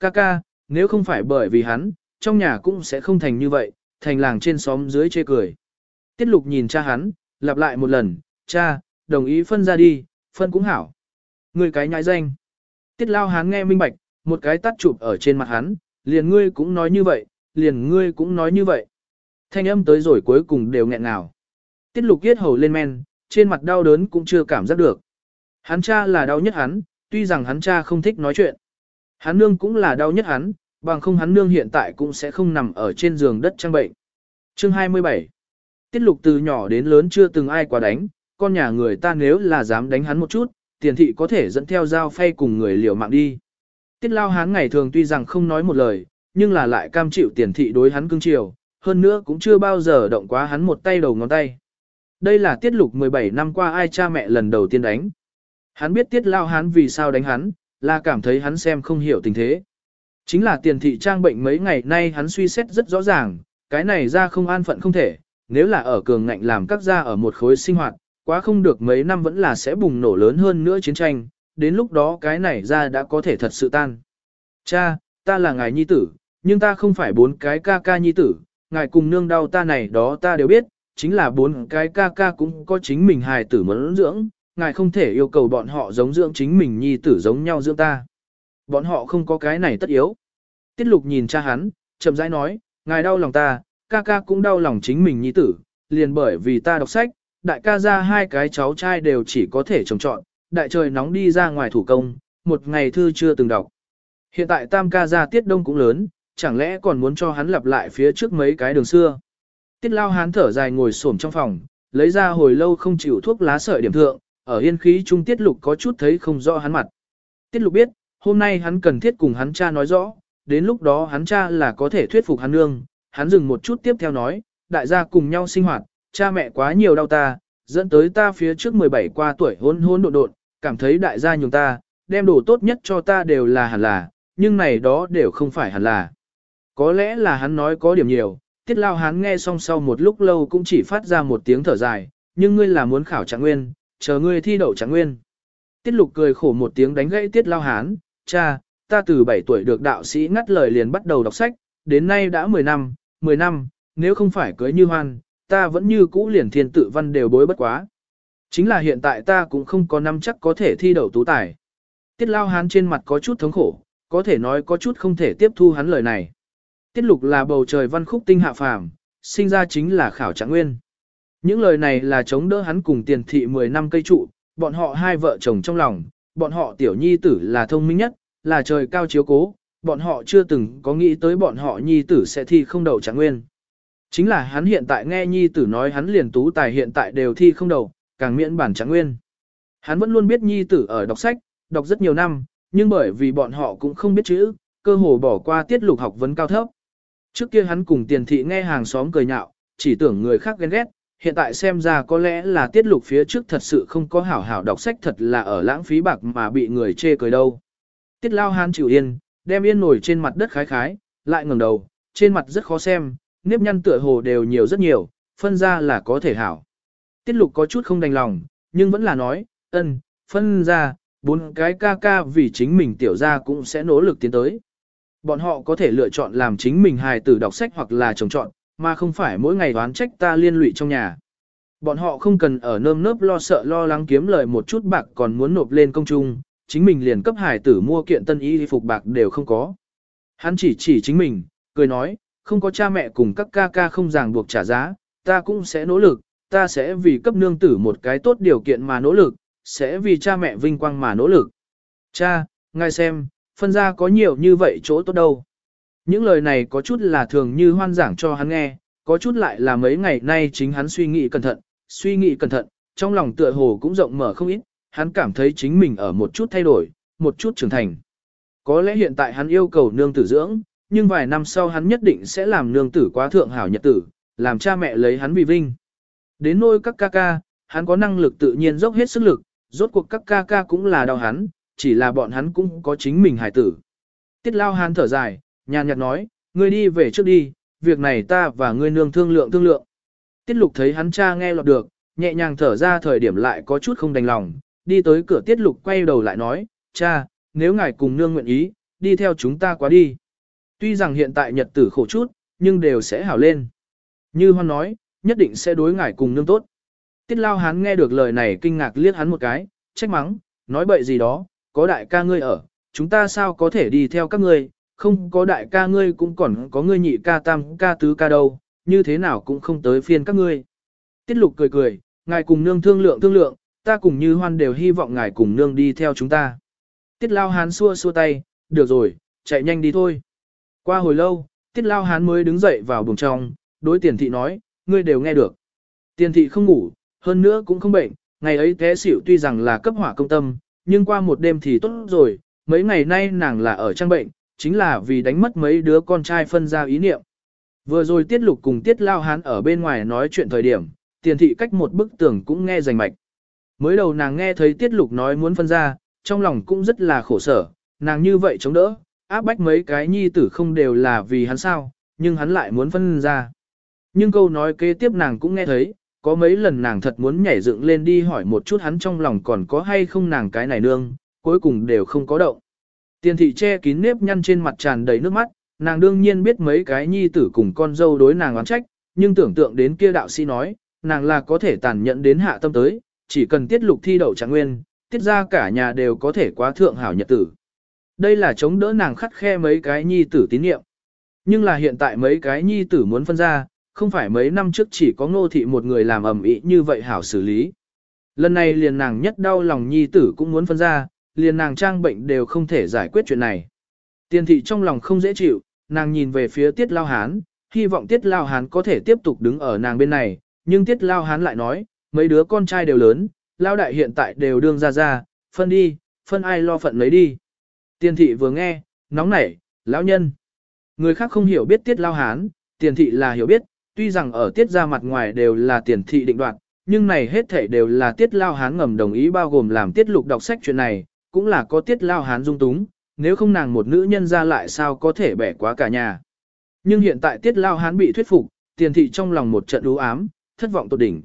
Ca ca, nếu không phải bởi vì hắn, trong nhà cũng sẽ không thành như vậy, thành làng trên xóm dưới chê cười. Tiết lục nhìn cha hắn, lặp lại một lần, cha, đồng ý phân ra đi, phân cũng hảo. Người cái nhãi danh. Tiết lao hắn nghe minh bạch, một cái tắt chụp ở trên mặt hắn, liền ngươi cũng nói như vậy, liền ngươi cũng nói như vậy. Thanh âm tới rồi cuối cùng đều nghẹn ngào. Tiết lục yết hầu lên men, trên mặt đau đớn cũng chưa cảm giác được. Hắn cha là đau nhất hắn, tuy rằng hắn cha không thích nói chuyện. Hắn nương cũng là đau nhất hắn, bằng không hắn nương hiện tại cũng sẽ không nằm ở trên giường đất trang bệnh. Chương 27 Tiết lục từ nhỏ đến lớn chưa từng ai quá đánh, con nhà người ta nếu là dám đánh hắn một chút, tiền thị có thể dẫn theo dao phay cùng người liều mạng đi. Tiết lao hắn ngày thường tuy rằng không nói một lời, nhưng là lại cam chịu tiền thị đối hắn cưng chiều, hơn nữa cũng chưa bao giờ động quá hắn một tay đầu ngón tay. Đây là tiết lục 17 năm qua ai cha mẹ lần đầu tiên đánh. Hắn biết tiết lao hắn vì sao đánh hắn, là cảm thấy hắn xem không hiểu tình thế. Chính là tiền thị trang bệnh mấy ngày nay hắn suy xét rất rõ ràng, cái này ra không an phận không thể, nếu là ở cường ngạnh làm các gia ở một khối sinh hoạt, quá không được mấy năm vẫn là sẽ bùng nổ lớn hơn nữa chiến tranh, đến lúc đó cái này ra đã có thể thật sự tan. Cha, ta là ngài nhi tử, nhưng ta không phải bốn cái ca ca nhi tử, ngài cùng nương đau ta này đó ta đều biết, chính là bốn cái ca ca cũng có chính mình hài tử muốn dưỡng, ngài không thể yêu cầu bọn họ giống dưỡng chính mình nhi tử giống nhau dưỡng ta. Bọn họ không có cái này tất yếu. Tiết lục nhìn cha hắn, chậm rãi nói, ngài đau lòng ta, ca ca cũng đau lòng chính mình nhi tử, liền bởi vì ta đọc sách, đại ca ra hai cái cháu trai đều chỉ có thể trồng trọn, đại trời nóng đi ra ngoài thủ công, một ngày thư chưa từng đọc. Hiện tại tam ca ra tiết đông cũng lớn, chẳng lẽ còn muốn cho hắn lặp lại phía trước mấy cái đường xưa. Tiết lao hán thở dài ngồi xổm trong phòng, lấy ra hồi lâu không chịu thuốc lá sợi điểm thượng, ở yên khí trung tiết lục có chút thấy không rõ hắn mặt. Tiết lục biết, hôm nay hắn cần thiết cùng hắn cha nói rõ, đến lúc đó hắn cha là có thể thuyết phục hắn nương, hắn dừng một chút tiếp theo nói, đại gia cùng nhau sinh hoạt, cha mẹ quá nhiều đau ta, dẫn tới ta phía trước 17 qua tuổi hôn hôn độn độn, cảm thấy đại gia nhường ta, đem đồ tốt nhất cho ta đều là hẳn là, nhưng này đó đều không phải hẳn là. Có lẽ là hắn nói có điểm nhiều, tiết lao hắn nghe xong sau một lúc lâu cũng chỉ phát ra một tiếng thở dài, nhưng ngươi là muốn khảo trạng nguyên, chờ ngươi thi đậu trạng nguyên. Tiết lục cười khổ một tiếng đánh gãy tiết lao hán, cha, ta từ 7 tuổi được đạo sĩ ngắt lời liền bắt đầu đọc sách, đến nay đã 10 năm, 10 năm, nếu không phải cưới như hoan, ta vẫn như cũ liền thiên tự văn đều bối bất quá. Chính là hiện tại ta cũng không có năm chắc có thể thi đậu tú tài. Tiết lao hán trên mặt có chút thống khổ, có thể nói có chút không thể tiếp thu hắn lời này. Tiết lục là bầu trời văn khúc tinh hạ phàm, sinh ra chính là khảo trạng nguyên. Những lời này là chống đỡ hắn cùng tiền thị 10 năm cây trụ, bọn họ hai vợ chồng trong lòng, bọn họ tiểu nhi tử là thông minh nhất, là trời cao chiếu cố, bọn họ chưa từng có nghĩ tới bọn họ nhi tử sẽ thi không đầu trạng nguyên. Chính là hắn hiện tại nghe nhi tử nói hắn liền tú tài hiện tại đều thi không đầu, càng miễn bản trạng nguyên. Hắn vẫn luôn biết nhi tử ở đọc sách, đọc rất nhiều năm, nhưng bởi vì bọn họ cũng không biết chữ, cơ hồ bỏ qua tiết lục học vấn cao thấp. Trước kia hắn cùng tiền thị nghe hàng xóm cười nhạo, chỉ tưởng người khác ghen ghét, hiện tại xem ra có lẽ là tiết lục phía trước thật sự không có hảo hảo đọc sách thật là ở lãng phí bạc mà bị người chê cười đâu. Tiết lao hán chịu yên, đem yên nổi trên mặt đất khái khái, lại ngẩng đầu, trên mặt rất khó xem, nếp nhăn tựa hồ đều nhiều rất nhiều, phân ra là có thể hảo. Tiết lục có chút không đành lòng, nhưng vẫn là nói, ân, phân ra, bốn cái ca ca vì chính mình tiểu ra cũng sẽ nỗ lực tiến tới. Bọn họ có thể lựa chọn làm chính mình hài tử đọc sách hoặc là trồng trọn, mà không phải mỗi ngày đoán trách ta liên lụy trong nhà. Bọn họ không cần ở nơm nớp lo sợ lo lắng kiếm lời một chút bạc còn muốn nộp lên công trung, chính mình liền cấp hải tử mua kiện tân y phục bạc đều không có. Hắn chỉ chỉ chính mình, cười nói, không có cha mẹ cùng các ca ca không ràng buộc trả giá, ta cũng sẽ nỗ lực, ta sẽ vì cấp nương tử một cái tốt điều kiện mà nỗ lực, sẽ vì cha mẹ vinh quang mà nỗ lực. Cha, ngài xem, phân ra có nhiều như vậy chỗ tốt đâu. Những lời này có chút là thường như hoan giảng cho hắn nghe, có chút lại là mấy ngày nay chính hắn suy nghĩ cẩn thận, suy nghĩ cẩn thận, trong lòng tựa hồ cũng rộng mở không ít, hắn cảm thấy chính mình ở một chút thay đổi, một chút trưởng thành. Có lẽ hiện tại hắn yêu cầu nương tử dưỡng, nhưng vài năm sau hắn nhất định sẽ làm nương tử quá thượng hảo nhật tử, làm cha mẹ lấy hắn vì vinh. Đến nôi các ca ca, hắn có năng lực tự nhiên dốc hết sức lực, rốt cuộc các ca ca cũng là đau hắn, chỉ là bọn hắn cũng có chính mình hải tử. Tiết lao hắn thở dài, nhàn nhạt nói, ngươi đi về trước đi, việc này ta và ngươi nương thương lượng thương lượng. Tiết lục thấy hắn cha nghe lọt được, nhẹ nhàng thở ra thời điểm lại có chút không đành lòng, đi tới cửa tiết lục quay đầu lại nói, cha, nếu ngài cùng nương nguyện ý, đi theo chúng ta quá đi. Tuy rằng hiện tại nhật tử khổ chút, nhưng đều sẽ hảo lên. Như hoan nói, nhất định sẽ đối ngài cùng nương tốt. Tiết lao hắn nghe được lời này kinh ngạc liếc hắn một cái, trách mắng, nói bậy gì đó, có đại ca ngươi ở, chúng ta sao có thể đi theo các ngươi, không có đại ca ngươi cũng còn có ngươi nhị ca tam ca tứ ca đâu, như thế nào cũng không tới phiên các ngươi. Tiết lục cười cười, ngài cùng nương thương lượng thương lượng, ta cùng như hoan đều hy vọng ngài cùng nương đi theo chúng ta. Tiết lao hán xua xua tay, được rồi, chạy nhanh đi thôi. Qua hồi lâu, tiết lao hán mới đứng dậy vào buồng trong, đối tiền thị nói, ngươi đều nghe được. Tiền thị không ngủ, hơn nữa cũng không bệnh, ngày ấy té xỉu tuy rằng là cấp hỏa công tâm, nhưng qua một đêm thì tốt rồi, mấy ngày nay nàng là ở trang bệnh, chính là vì đánh mất mấy đứa con trai phân ra ý niệm. Vừa rồi tiết lục cùng tiết lao hán ở bên ngoài nói chuyện thời điểm, tiền thị cách một bức tường cũng nghe rành mạch. Mới đầu nàng nghe thấy tiết lục nói muốn phân ra, trong lòng cũng rất là khổ sở, nàng như vậy chống đỡ, áp bách mấy cái nhi tử không đều là vì hắn sao, nhưng hắn lại muốn phân ra. Nhưng câu nói kế tiếp nàng cũng nghe thấy, có mấy lần nàng thật muốn nhảy dựng lên đi hỏi một chút hắn trong lòng còn có hay không nàng cái này nương, cuối cùng đều không có động. Tiền thị che kín nếp nhăn trên mặt tràn đầy nước mắt, nàng đương nhiên biết mấy cái nhi tử cùng con dâu đối nàng oán trách, nhưng tưởng tượng đến kia đạo sĩ nói, nàng là có thể tàn nhẫn đến hạ tâm tới, chỉ cần tiết lục thi đậu trạng nguyên, tiết ra cả nhà đều có thể quá thượng hảo nhật tử. Đây là chống đỡ nàng khắt khe mấy cái nhi tử tín nhiệm. Nhưng là hiện tại mấy cái nhi tử muốn phân ra, không phải mấy năm trước chỉ có ngô thị một người làm ẩm ĩ như vậy hảo xử lý. Lần này liền nàng nhất đau lòng nhi tử cũng muốn phân ra, liền nàng trang bệnh đều không thể giải quyết chuyện này. Tiền thị trong lòng không dễ chịu, nàng nhìn về phía tiết lao hán, hy vọng tiết lao hán có thể tiếp tục đứng ở nàng bên này, nhưng tiết lao hán lại nói, mấy đứa con trai đều lớn, lao đại hiện tại đều đương ra ra, phân đi, phân ai lo phận lấy đi. Tiền thị vừa nghe, nóng nảy, lão nhân. Người khác không hiểu biết tiết lao hán, tiền thị là hiểu biết, tuy rằng ở tiết ra mặt ngoài đều là tiền thị định đoạt, nhưng này hết thảy đều là tiết lao hán ngầm đồng ý bao gồm làm tiết lục đọc sách chuyện này, cũng là có tiết lao hán dung túng, nếu không nàng một nữ nhân ra lại sao có thể bẻ quá cả nhà. Nhưng hiện tại tiết lao hán bị thuyết phục, tiền thị trong lòng một trận đú ám, thất vọng tột đỉnh.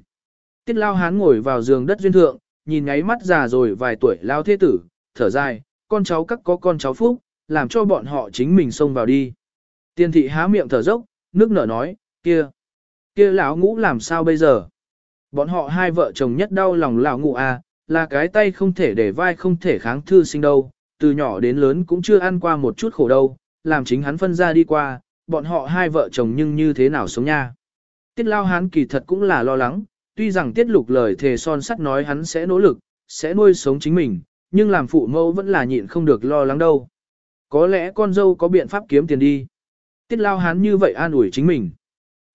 Tiết lao hán ngồi vào giường đất duyên thượng, nhìn ngáy mắt già rồi vài tuổi lao thế tử, thở dài, con cháu các có con cháu phúc, làm cho bọn họ chính mình xông vào đi. Tiền thị há miệng thở dốc, nước nở nói, kia, kia lão ngũ làm sao bây giờ? Bọn họ hai vợ chồng nhất đau lòng lão ngũ à, là cái tay không thể để vai không thể kháng thư sinh đâu, từ nhỏ đến lớn cũng chưa ăn qua một chút khổ đâu, làm chính hắn phân ra đi qua, bọn họ hai vợ chồng nhưng như thế nào sống nha. Tiết lao hán kỳ thật cũng là lo lắng, tuy rằng tiết lục lời thề son sắt nói hắn sẽ nỗ lực, sẽ nuôi sống chính mình, nhưng làm phụ mẫu vẫn là nhịn không được lo lắng đâu. Có lẽ con dâu có biện pháp kiếm tiền đi. Tiết lao hán như vậy an ủi chính mình.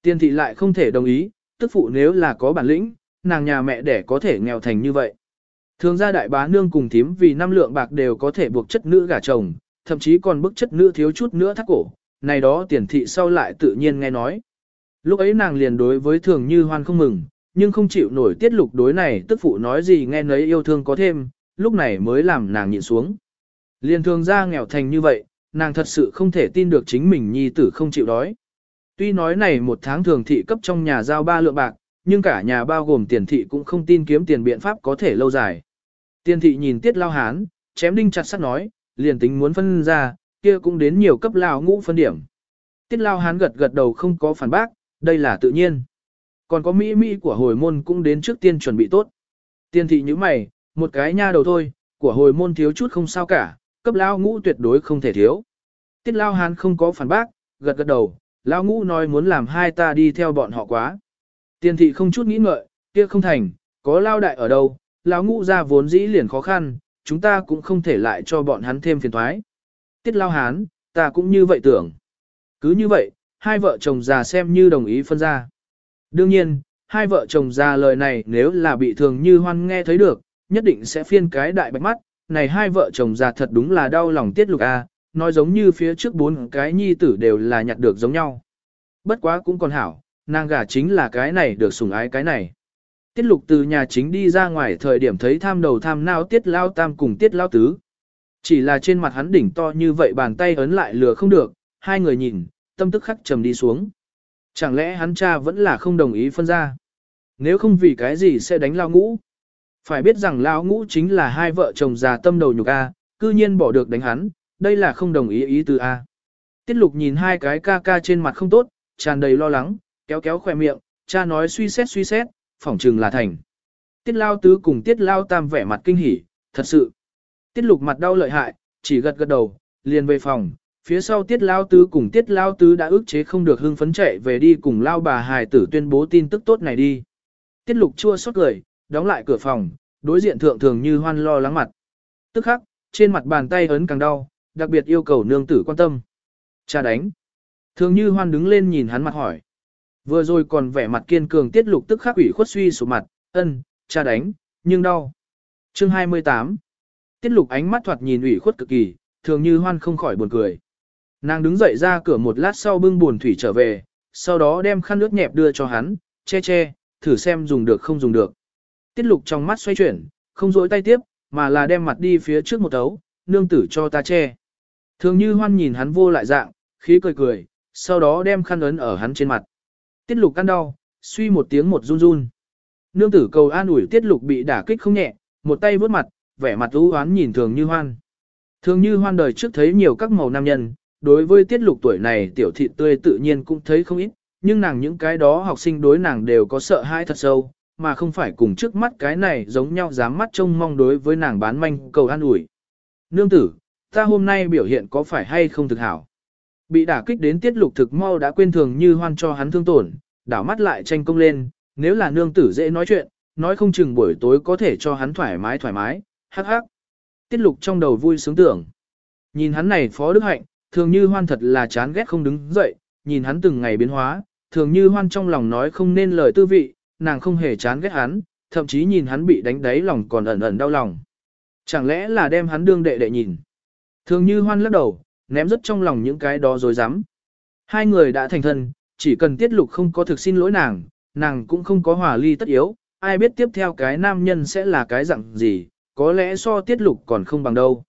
Tiền thị lại không thể đồng ý, tức phụ nếu là có bản lĩnh, nàng nhà mẹ đẻ có thể nghèo thành như vậy. Thường gia đại bá nương cùng thím vì năm lượng bạc đều có thể buộc chất nữ gả chồng, thậm chí còn bức chất nữ thiếu chút nữa thắt cổ, này đó tiền thị sau lại tự nhiên nghe nói. Lúc ấy nàng liền đối với thường như hoan không mừng, nhưng không chịu nổi tiết lục đối này tức phụ nói gì nghe nấy yêu thương có thêm, lúc này mới làm nàng nhịn xuống. Liền thường ra nghèo thành như vậy, nàng thật sự không thể tin được chính mình nhi tử không chịu đói. Tuy nói này một tháng thường thị cấp trong nhà giao ba lượng bạc, nhưng cả nhà bao gồm tiền thị cũng không tin kiếm tiền biện pháp có thể lâu dài. Tiên thị nhìn tiết lao hán, chém đinh chặt sắt nói, liền tính muốn phân ra, kia cũng đến nhiều cấp lao ngũ phân điểm. Tiết lao hán gật gật đầu không có phản bác, đây là tự nhiên. Còn có mỹ mỹ của hồi môn cũng đến trước tiên chuẩn bị tốt. Tiên thị như mày, một cái nha đầu thôi, của hồi môn thiếu chút không sao cả, cấp lao ngũ tuyệt đối không thể thiếu. Tiết lao hán không có phản bác, gật gật đầu, lao ngũ nói muốn làm hai ta đi theo bọn họ quá. Tiên thị không chút nghĩ ngợi, kia không thành, có lao đại ở đâu, lão ngũ ra vốn dĩ liền khó khăn, chúng ta cũng không thể lại cho bọn hắn thêm phiền thoái. Tiết lao hán, ta cũng như vậy tưởng. Cứ như vậy, hai vợ chồng già xem như đồng ý phân ra. Đương nhiên, hai vợ chồng già lời này nếu là bị thường như hoan nghe thấy được, nhất định sẽ phiên cái đại bạch mắt, này hai vợ chồng già thật đúng là đau lòng tiết lục a, nói giống như phía trước bốn cái nhi tử đều là nhặt được giống nhau. Bất quá cũng còn hảo, nàng gả chính là cái này được sủng ái cái này. Tiết lục từ nhà chính đi ra ngoài thời điểm thấy tham đầu tham nao tiết lao tam cùng tiết lao tứ. Chỉ là trên mặt hắn đỉnh to như vậy bàn tay ấn lại lừa không được, hai người nhìn, tâm tức khắc trầm đi xuống. Chẳng lẽ hắn cha vẫn là không đồng ý phân ra? Nếu không vì cái gì sẽ đánh lao ngũ? Phải biết rằng lao ngũ chính là hai vợ chồng già tâm đầu nhục A, cư nhiên bỏ được đánh hắn, đây là không đồng ý ý từ A. Tiết lục nhìn hai cái ca ca trên mặt không tốt, tràn đầy lo lắng, kéo kéo khỏe miệng, cha nói suy xét suy xét, phỏng trừng là thành. Tiết lao tứ cùng tiết lao tam vẻ mặt kinh hỉ, thật sự. Tiết lục mặt đau lợi hại, chỉ gật gật đầu, liền về phòng, phía sau tiết lao tứ cùng tiết lao tứ đã ức chế không được hưng phấn chạy về đi cùng lao bà hài tử tuyên bố tin tức tốt này đi. Tiết lục chua xót cười, đóng lại cửa phòng, đối diện thượng thường như hoan lo lắng mặt. Tức khắc, trên mặt bàn tay ấn càng đau, đặc biệt yêu cầu nương tử quan tâm. Cha đánh. Thường như hoan đứng lên nhìn hắn mặt hỏi. Vừa rồi còn vẻ mặt kiên cường tiết lục tức khắc ủy khuất suy sụp mặt, ân, cha đánh, nhưng đau. Chương 28 Tiết lục ánh mắt thoạt nhìn ủy khuất cực kỳ, thường như hoan không khỏi buồn cười. Nàng đứng dậy ra cửa một lát sau bưng buồn thủy trở về, sau đó đem khăn nước nhẹp đưa cho hắn, che che, thử xem dùng được không dùng được. Tiết lục trong mắt xoay chuyển, không dối tay tiếp, mà là đem mặt đi phía trước một tấu, nương tử cho ta che. Thường như hoan nhìn hắn vô lại dạng, khí cười cười, sau đó đem khăn ấn ở hắn trên mặt. Tiết lục căn đau, suy một tiếng một run run. Nương tử cầu an ủi tiết lục bị đả kích không nhẹ, một tay vớt mặt, vẻ mặt u hoán nhìn thường như hoan. Thường như hoan đời trước thấy nhiều các màu nam nhân, đối với tiết lục tuổi này tiểu thị tươi tự nhiên cũng thấy không ít, nhưng nàng những cái đó học sinh đối nàng đều có sợ hãi thật sâu, mà không phải cùng trước mắt cái này giống nhau dám mắt trông mong đối với nàng bán manh cầu an ủi. Nương tử, ta hôm nay biểu hiện có phải hay không thực hảo? Bị đả kích đến tiết lục thực mau đã quên thường như hoan cho hắn thương tổn, đảo mắt lại tranh công lên, nếu là nương tử dễ nói chuyện, nói không chừng buổi tối có thể cho hắn thoải mái thoải mái, hắc hắc. Tiết lục trong đầu vui sướng tưởng. Nhìn hắn này phó đức hạnh, thường như hoan thật là chán ghét không đứng dậy, nhìn hắn từng ngày biến hóa, thường như hoan trong lòng nói không nên lời tư vị, nàng không hề chán ghét hắn, thậm chí nhìn hắn bị đánh đáy lòng còn ẩn ẩn đau lòng. Chẳng lẽ là đem hắn đương đệ đệ nhìn. Thường như hoan lắc đầu, ném rất trong lòng những cái đó rồi dám. Hai người đã thành thân, chỉ cần tiết lục không có thực xin lỗi nàng, nàng cũng không có hòa ly tất yếu, ai biết tiếp theo cái nam nhân sẽ là cái dạng gì, có lẽ so tiết lục còn không bằng đâu.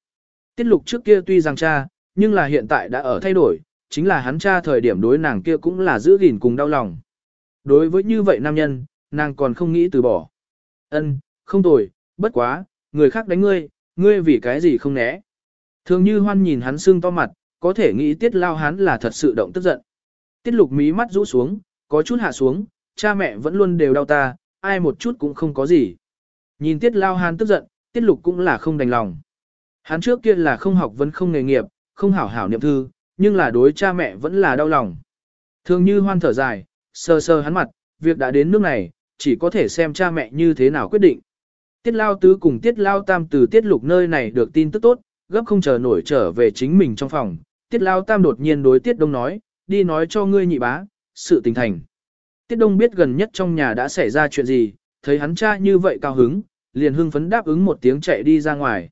Tiết lục trước kia tuy rằng cha, nhưng là hiện tại đã ở thay đổi, chính là hắn cha thời điểm đối nàng kia cũng là giữ gìn cùng đau lòng. Đối với như vậy nam nhân, nàng còn không nghĩ từ bỏ. Ân, không tồi, bất quá, người khác đánh ngươi, ngươi vì cái gì không né. Thường như hoan nhìn hắn sưng to mặt, có thể nghĩ tiết lao hắn là thật sự động tức giận. Tiết lục mí mắt rũ xuống, có chút hạ xuống, cha mẹ vẫn luôn đều đau ta, ai một chút cũng không có gì. Nhìn tiết lao hắn tức giận, tiết lục cũng là không đành lòng. Hắn trước kia là không học vẫn không nghề nghiệp, không hảo hảo niệm thư, nhưng là đối cha mẹ vẫn là đau lòng. Thường như hoan thở dài, sơ sơ hắn mặt, việc đã đến nước này, chỉ có thể xem cha mẹ như thế nào quyết định. Tiết lao tứ cùng tiết lao tam từ tiết lục nơi này được tin tức tốt, gấp không chờ nổi trở về chính mình trong phòng. Tiết lao tam đột nhiên đối tiết đông nói, đi nói cho ngươi nhị bá, sự tình thành. Tiết đông biết gần nhất trong nhà đã xảy ra chuyện gì, thấy hắn cha như vậy cao hứng, liền hưng phấn đáp ứng một tiếng chạy đi ra ngoài.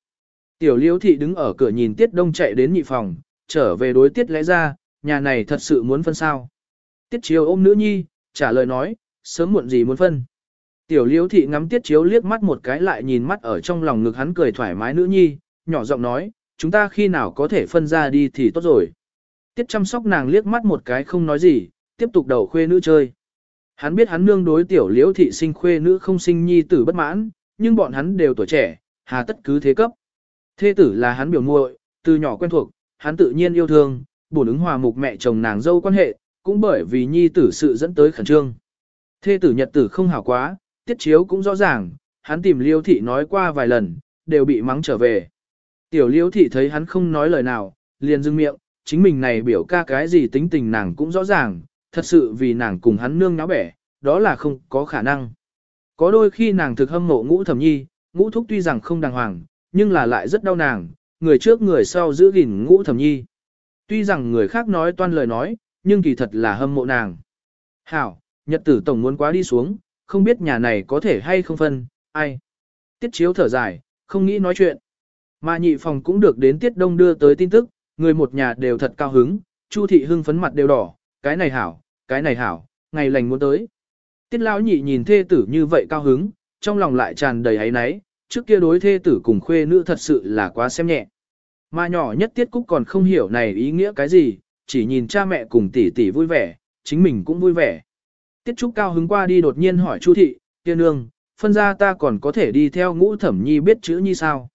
Tiểu liễu thị đứng ở cửa nhìn tiết đông chạy đến nhị phòng, trở về đối tiết lẽ ra, nhà này thật sự muốn phân sao. Tiết chiếu ôm nữ nhi, trả lời nói, sớm muộn gì muốn phân. Tiểu liễu thị ngắm tiết chiếu liếc mắt một cái lại nhìn mắt ở trong lòng ngực hắn cười thoải mái nữ nhi, nhỏ giọng nói, chúng ta khi nào có thể phân ra đi thì tốt rồi. Tiết chăm sóc nàng liếc mắt một cái không nói gì, tiếp tục đầu khuê nữ chơi. Hắn biết hắn nương đối tiểu liễu thị sinh khuê nữ không sinh nhi tử bất mãn, nhưng bọn hắn đều tuổi trẻ, hà tất cứ thế cấp. Thê tử là hắn biểu muội, từ nhỏ quen thuộc, hắn tự nhiên yêu thương, bổn ứng hòa mục mẹ chồng nàng dâu quan hệ, cũng bởi vì nhi tử sự dẫn tới khẩn trương. Thê tử nhật tử không hảo quá, tiết chiếu cũng rõ ràng, hắn tìm liêu thị nói qua vài lần, đều bị mắng trở về. Tiểu Liễu thị thấy hắn không nói lời nào, liền dưng miệng, chính mình này biểu ca cái gì tính tình nàng cũng rõ ràng, thật sự vì nàng cùng hắn nương náo bẻ, đó là không có khả năng. Có đôi khi nàng thực hâm mộ ngũ thẩm nhi, ngũ thúc tuy rằng không đàng hoàng, nhưng là lại rất đau nàng, người trước người sau giữ gìn ngũ thẩm nhi. Tuy rằng người khác nói toan lời nói, nhưng kỳ thật là hâm mộ nàng. Hảo, nhật tử tổng muốn quá đi xuống, không biết nhà này có thể hay không phân, ai. Tiết chiếu thở dài, không nghĩ nói chuyện. Mà nhị phòng cũng được đến tiết đông đưa tới tin tức, người một nhà đều thật cao hứng, chu thị hưng phấn mặt đều đỏ, cái này hảo, cái này hảo, ngày lành muốn tới. Tiết lão nhị nhìn thê tử như vậy cao hứng, trong lòng lại tràn đầy ấy náy, trước kia đối thê tử cùng khuê nữ thật sự là quá xem nhẹ. Mà nhỏ nhất tiết cúc còn không hiểu này ý nghĩa cái gì, chỉ nhìn cha mẹ cùng tỷ tỷ vui vẻ, chính mình cũng vui vẻ. Tiết trúc cao hứng qua đi đột nhiên hỏi Chu thị, tiên nương, phân ra ta còn có thể đi theo ngũ thẩm nhi biết chữ nhi sao.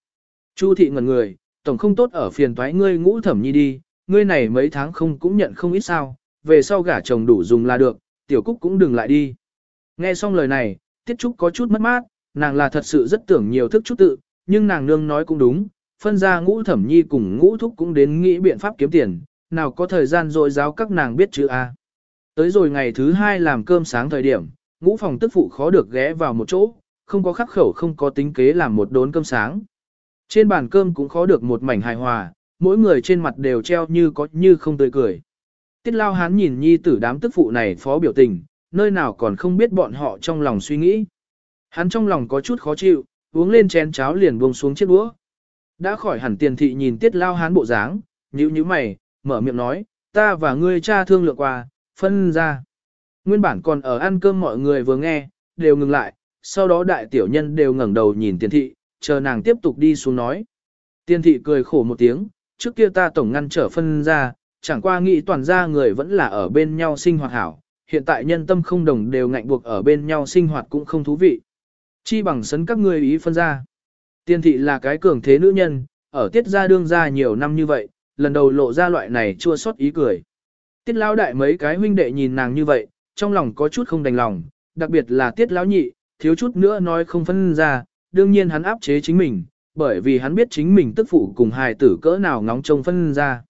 Chu thị ngẩn người, tổng không tốt ở phiền toái ngươi ngũ thẩm nhi đi, ngươi này mấy tháng không cũng nhận không ít sao, về sau gả chồng đủ dùng là được, tiểu cúc cũng đừng lại đi. Nghe xong lời này, tiết trúc có chút mất mát, nàng là thật sự rất tưởng nhiều thức chút tự, nhưng nàng nương nói cũng đúng, phân ra ngũ thẩm nhi cùng ngũ thúc cũng đến nghĩ biện pháp kiếm tiền, nào có thời gian dội giáo các nàng biết chữ A. Tới rồi ngày thứ hai làm cơm sáng thời điểm, ngũ phòng tức phụ khó được ghé vào một chỗ, không có khắc khẩu không có tính kế làm một đốn cơm sáng. Trên bàn cơm cũng khó được một mảnh hài hòa, mỗi người trên mặt đều treo như có như không tươi cười. Tiết lao hán nhìn nhi tử đám tức phụ này phó biểu tình, nơi nào còn không biết bọn họ trong lòng suy nghĩ. Hắn trong lòng có chút khó chịu, uống lên chén cháo liền buông xuống chiếc đũa. Đã khỏi hẳn tiền thị nhìn tiết lao hán bộ dáng, nhíu nhíu mày, mở miệng nói, ta và ngươi cha thương lượng qua, phân ra. Nguyên bản còn ở ăn cơm mọi người vừa nghe, đều ngừng lại, sau đó đại tiểu nhân đều ngẩng đầu nhìn tiền thị, chờ nàng tiếp tục đi xuống nói. tiên thị cười khổ một tiếng, trước kia ta tổng ngăn trở phân ra, chẳng qua nghĩ toàn ra người vẫn là ở bên nhau sinh hoạt hảo, hiện tại nhân tâm không đồng đều ngạnh buộc ở bên nhau sinh hoạt cũng không thú vị. Chi bằng sấn các ngươi ý phân ra. Tiên thị là cái cường thế nữ nhân, ở tiết gia đương gia nhiều năm như vậy, lần đầu lộ ra loại này chua xót ý cười. Tiết lão đại mấy cái huynh đệ nhìn nàng như vậy, trong lòng có chút không đành lòng, đặc biệt là tiết lão nhị, thiếu chút nữa nói không phân ra, đương nhiên hắn áp chế chính mình, bởi vì hắn biết chính mình tức phụ cùng hài tử cỡ nào ngóng trông phân ra.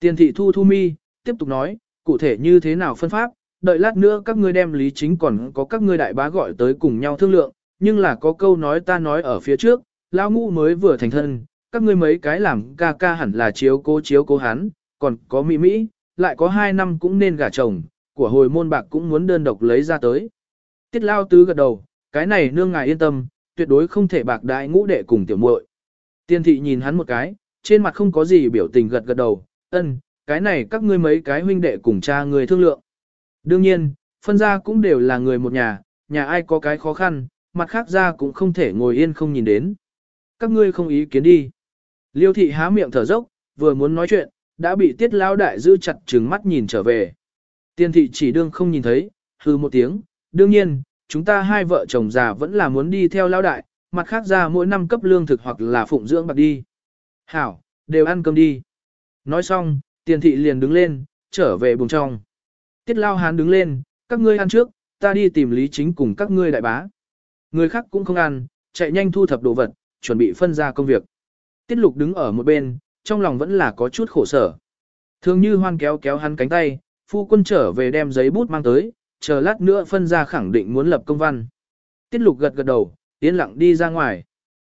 Tiên thị thu thu mi, tiếp tục nói, cụ thể như thế nào phân pháp, đợi lát nữa các ngươi đem lý chính còn có các ngươi đại bá gọi tới cùng nhau thương lượng, nhưng là có câu nói ta nói ở phía trước, lão ngũ mới vừa thành thân, các ngươi mấy cái làm ca ca hẳn là chiếu cố chiếu cố hắn, còn có mỹ mỹ, lại có hai năm cũng nên gả chồng, của hồi môn bạc cũng muốn đơn độc lấy ra tới. Tiết lao tứ gật đầu, cái này nương ngài yên tâm, tuyệt đối không thể bạc đại ngũ đệ cùng tiểu muội. Tiên thị nhìn hắn một cái, trên mặt không có gì biểu tình gật gật đầu, ân, cái này các ngươi mấy cái huynh đệ cùng cha người thương lượng. Đương nhiên, phân ra cũng đều là người một nhà, nhà ai có cái khó khăn, mặt khác ra cũng không thể ngồi yên không nhìn đến. Các ngươi không ý kiến đi. Liêu thị há miệng thở dốc, vừa muốn nói chuyện, đã bị tiết lao đại giữ chặt trừng mắt nhìn trở về. Tiên thị chỉ đương không nhìn thấy, hư một tiếng, đương nhiên, chúng ta hai vợ chồng già vẫn là muốn đi theo lao đại, mặt khác ra mỗi năm cấp lương thực hoặc là phụng dưỡng bạc đi. Hảo, đều ăn cơm đi. Nói xong, tiền thị liền đứng lên, trở về buồng trong. Tiết lao hán đứng lên, các ngươi ăn trước, ta đi tìm lý chính cùng các ngươi đại bá. Người khác cũng không ăn, chạy nhanh thu thập đồ vật, chuẩn bị phân ra công việc. Tiết lục đứng ở một bên, trong lòng vẫn là có chút khổ sở. Thường như hoan kéo kéo hắn cánh tay, phu quân trở về đem giấy bút mang tới, chờ lát nữa phân ra khẳng định muốn lập công văn. Tiết lục gật gật đầu, tiến lặng đi ra ngoài.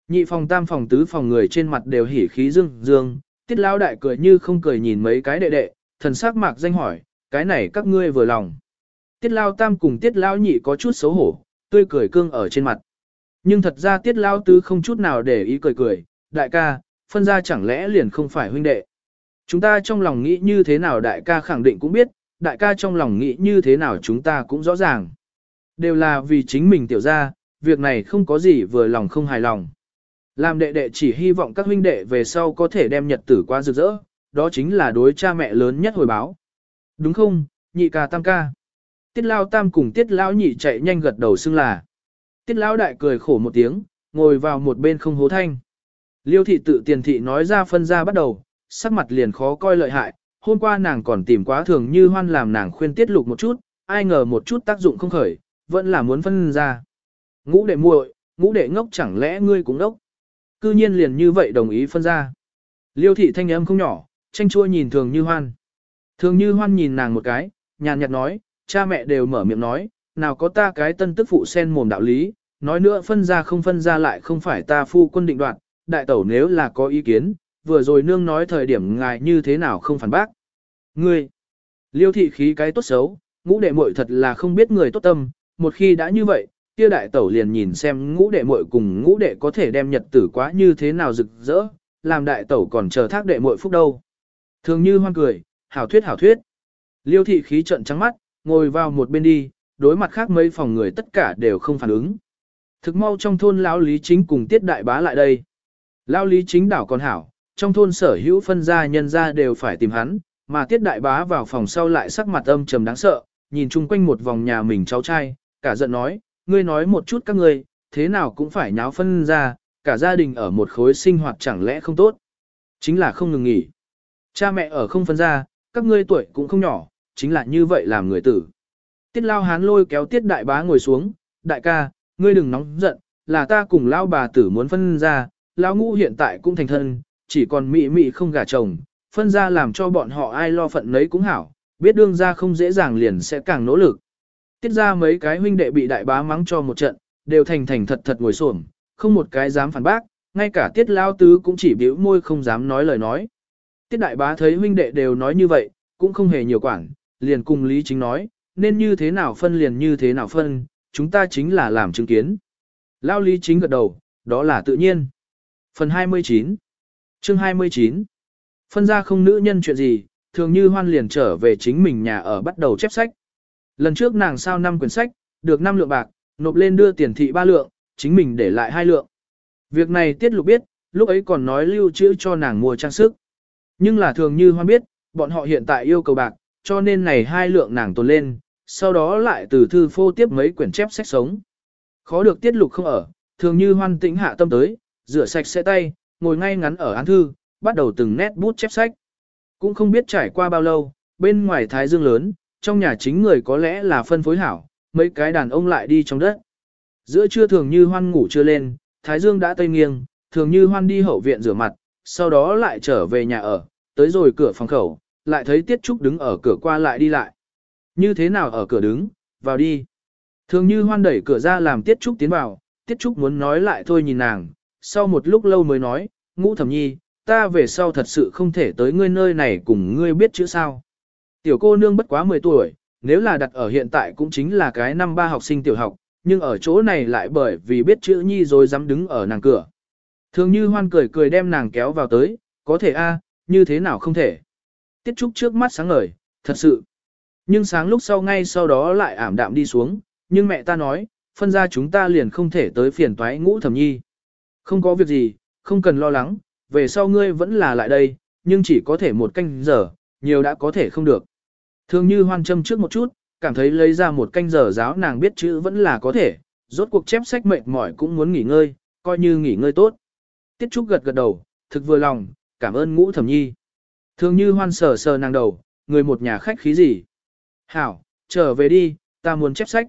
Nhị phòng tam phòng tứ phòng người trên mặt đều hỉ khí dương dương, tiết lão đại cười như không cười nhìn mấy cái đệ đệ, thần sắc mạc danh hỏi, cái này các ngươi vừa lòng. Tiết lao tam cùng tiết lao nhị có chút xấu hổ, tươi cười cương ở trên mặt. Nhưng thật ra tiết lao tứ không chút nào để ý cười cười, đại ca, phân ra chẳng lẽ liền không phải huynh đệ. Chúng ta trong lòng nghĩ như thế nào đại ca khẳng định cũng biết, đại ca trong lòng nghĩ như thế nào chúng ta cũng rõ ràng. Đều là vì chính mình tiểu ra, việc này không có gì vừa lòng không hài lòng. Làm đệ đệ chỉ hy vọng các huynh đệ về sau có thể đem nhật tử qua rực rỡ, đó chính là đối cha mẹ lớn nhất hồi báo. Đúng không, nhị ca tam ca. Tiết lao tam cùng tiết lao nhị chạy nhanh gật đầu xưng là. Tiết lao đại cười khổ một tiếng, ngồi vào một bên không hố thanh. Liêu thị tự tiền thị nói ra phân ra bắt đầu, sắc mặt liền khó coi lợi hại, hôm qua nàng còn tìm quá thường như hoan làm nàng khuyên tiết lục một chút, ai ngờ một chút tác dụng không khởi, vẫn là muốn phân ra. Ngũ đệ muội, ngũ đệ ngốc chẳng lẽ ngươi cũng ngốc. Cư nhiên liền như vậy đồng ý phân ra. Liêu thị thanh âm không nhỏ, tranh chua nhìn thường như hoan. Thường như hoan nhìn nàng một cái, nhàn nhạt nói, cha mẹ đều mở miệng nói, nào có ta cái tân tức phụ sen mồm đạo lý, nói nữa phân ra không phân ra lại không phải ta phu quân định đoạt, đại tẩu nếu là có ý kiến, vừa rồi nương nói thời điểm ngài như thế nào không phản bác. Ngươi, liêu thị khí cái tốt xấu, ngũ đệ muội thật là không biết người tốt tâm, một khi đã như vậy, kia đại tẩu liền nhìn xem ngũ đệ muội cùng ngũ đệ có thể đem nhật tử quá như thế nào rực rỡ, làm đại tẩu còn chờ thác đệ muội phúc đâu. Thường như hoan cười, hảo thuyết hảo thuyết. Liêu thị khí trận trắng mắt, ngồi vào một bên đi, đối mặt khác mấy phòng người tất cả đều không phản ứng. Thực mau trong thôn lão lý chính cùng tiết đại bá lại đây. Lão lý chính đảo còn hảo, trong thôn sở hữu phân gia nhân gia đều phải tìm hắn, mà tiết đại bá vào phòng sau lại sắc mặt âm trầm đáng sợ, nhìn chung quanh một vòng nhà mình cháu trai, cả giận nói, ngươi nói một chút các ngươi, thế nào cũng phải nháo phân ra, cả gia đình ở một khối sinh hoạt chẳng lẽ không tốt. Chính là không ngừng nghỉ. Cha mẹ ở không phân ra, các ngươi tuổi cũng không nhỏ, chính là như vậy làm người tử. Tiết lao hán lôi kéo tiết đại bá ngồi xuống, đại ca, ngươi đừng nóng giận, là ta cùng lao bà tử muốn phân ra, lao ngũ hiện tại cũng thành thân, chỉ còn mị mị không gả chồng, phân ra làm cho bọn họ ai lo phận nấy cũng hảo, biết đương ra không dễ dàng liền sẽ càng nỗ lực. Tiết ra mấy cái huynh đệ bị đại bá mắng cho một trận, đều thành thành thật thật ngồi xổm, không một cái dám phản bác, ngay cả tiết lao tứ cũng chỉ biểu môi không dám nói lời nói. Tiết đại bá thấy huynh đệ đều nói như vậy, cũng không hề nhiều quản, liền cùng Lý Chính nói, nên như thế nào phân liền như thế nào phân, chúng ta chính là làm chứng kiến. Lao Lý Chính gật đầu, đó là tự nhiên. Phần 29 Chương 29 Phân ra không nữ nhân chuyện gì, thường như hoan liền trở về chính mình nhà ở bắt đầu chép sách. Lần trước nàng sao năm quyển sách, được 5 lượng bạc, nộp lên đưa tiền thị 3 lượng, chính mình để lại 2 lượng. Việc này tiết lục biết, lúc ấy còn nói lưu trữ cho nàng mua trang sức. Nhưng là thường như hoan biết, bọn họ hiện tại yêu cầu bạc, cho nên này hai lượng nàng tồn lên, sau đó lại từ thư phô tiếp mấy quyển chép sách sống. Khó được tiết lục không ở, thường như hoan tĩnh hạ tâm tới, rửa sạch sẽ tay, ngồi ngay ngắn ở án thư, bắt đầu từng nét bút chép sách. Cũng không biết trải qua bao lâu, bên ngoài thái dương lớn, trong nhà chính người có lẽ là phân phối hảo, mấy cái đàn ông lại đi trong đất. Giữa trưa thường như hoan ngủ chưa lên, thái dương đã tây nghiêng, thường như hoan đi hậu viện rửa mặt, sau đó lại trở về nhà ở, tới rồi cửa phòng khẩu, lại thấy Tiết Trúc đứng ở cửa qua lại đi lại. Như thế nào ở cửa đứng, vào đi. Thường như hoan đẩy cửa ra làm Tiết Trúc tiến vào, Tiết Trúc muốn nói lại thôi nhìn nàng, sau một lúc lâu mới nói, ngũ thẩm nhi, ta về sau thật sự không thể tới ngươi nơi này cùng ngươi biết chữ sao. Tiểu cô nương bất quá 10 tuổi, nếu là đặt ở hiện tại cũng chính là cái năm ba học sinh tiểu học, nhưng ở chỗ này lại bởi vì biết chữ nhi rồi dám đứng ở nàng cửa. Thường như hoan cười cười đem nàng kéo vào tới, có thể a, như thế nào không thể. Tiết Trúc trước mắt sáng ngời, thật sự. Nhưng sáng lúc sau ngay sau đó lại ảm đạm đi xuống, nhưng mẹ ta nói, phân ra chúng ta liền không thể tới phiền toái ngũ thẩm nhi. Không có việc gì, không cần lo lắng, về sau ngươi vẫn là lại đây, nhưng chỉ có thể một canh giờ, nhiều đã có thể không được. Thường như hoan châm trước một chút, cảm thấy lấy ra một canh giờ giáo nàng biết chữ vẫn là có thể, rốt cuộc chép sách mệt mỏi cũng muốn nghỉ ngơi, coi như nghỉ ngơi tốt. Tiết Trúc gật gật đầu, thực vừa lòng, cảm ơn ngũ thẩm nhi. Thường như hoan sờ sờ nàng đầu, người một nhà khách khí gì. Hảo, trở về đi, ta muốn chép sách.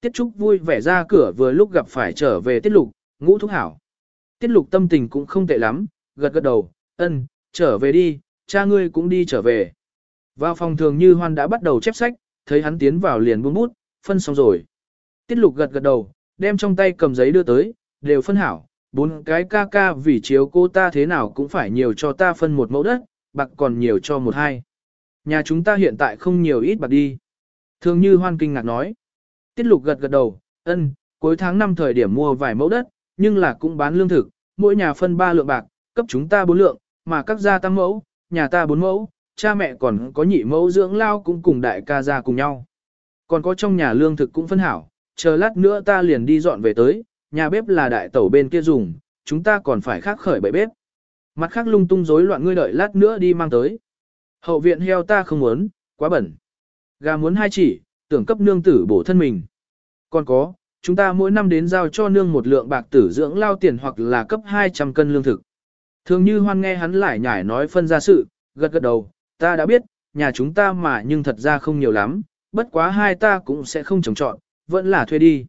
Tiết Trúc vui vẻ ra cửa vừa lúc gặp phải trở về Tiết Lục, ngũ thúc hảo. Tiết Lục tâm tình cũng không tệ lắm, gật gật đầu, ân, trở về đi, cha ngươi cũng đi trở về. Vào phòng thường như hoan đã bắt đầu chép sách, thấy hắn tiến vào liền buông bút, phân xong rồi. Tiết Lục gật gật đầu, đem trong tay cầm giấy đưa tới, đều phân hảo, bốn cái ca ca vì chiếu cô ta thế nào cũng phải nhiều cho ta phân một mẫu đất, bạc còn nhiều cho một hai. Nhà chúng ta hiện tại không nhiều ít bạc đi. Thường như hoan kinh ngạc nói. Tiết lục gật gật đầu, ân, cuối tháng năm thời điểm mua vài mẫu đất, nhưng là cũng bán lương thực, mỗi nhà phân ba lượng bạc, cấp chúng ta bốn lượng, mà các gia tăng mẫu, nhà ta bốn mẫu, cha mẹ còn có nhị mẫu dưỡng lao cũng cùng đại ca gia cùng nhau. Còn có trong nhà lương thực cũng phân hảo, chờ lát nữa ta liền đi dọn về tới, nhà bếp là đại tẩu bên kia dùng, chúng ta còn phải khác khởi bậy bếp. Mặt khác lung tung rối loạn ngươi đợi lát nữa đi mang tới. Hậu viện heo ta không muốn, quá bẩn. Gà muốn hai chỉ, tưởng cấp nương tử bổ thân mình. Còn có, chúng ta mỗi năm đến giao cho nương một lượng bạc tử dưỡng lao tiền hoặc là cấp 200 cân lương thực. Thường như hoan nghe hắn lại nhải nói phân ra sự, gật gật đầu, ta đã biết, nhà chúng ta mà nhưng thật ra không nhiều lắm, bất quá hai ta cũng sẽ không trồng trọn, vẫn là thuê đi.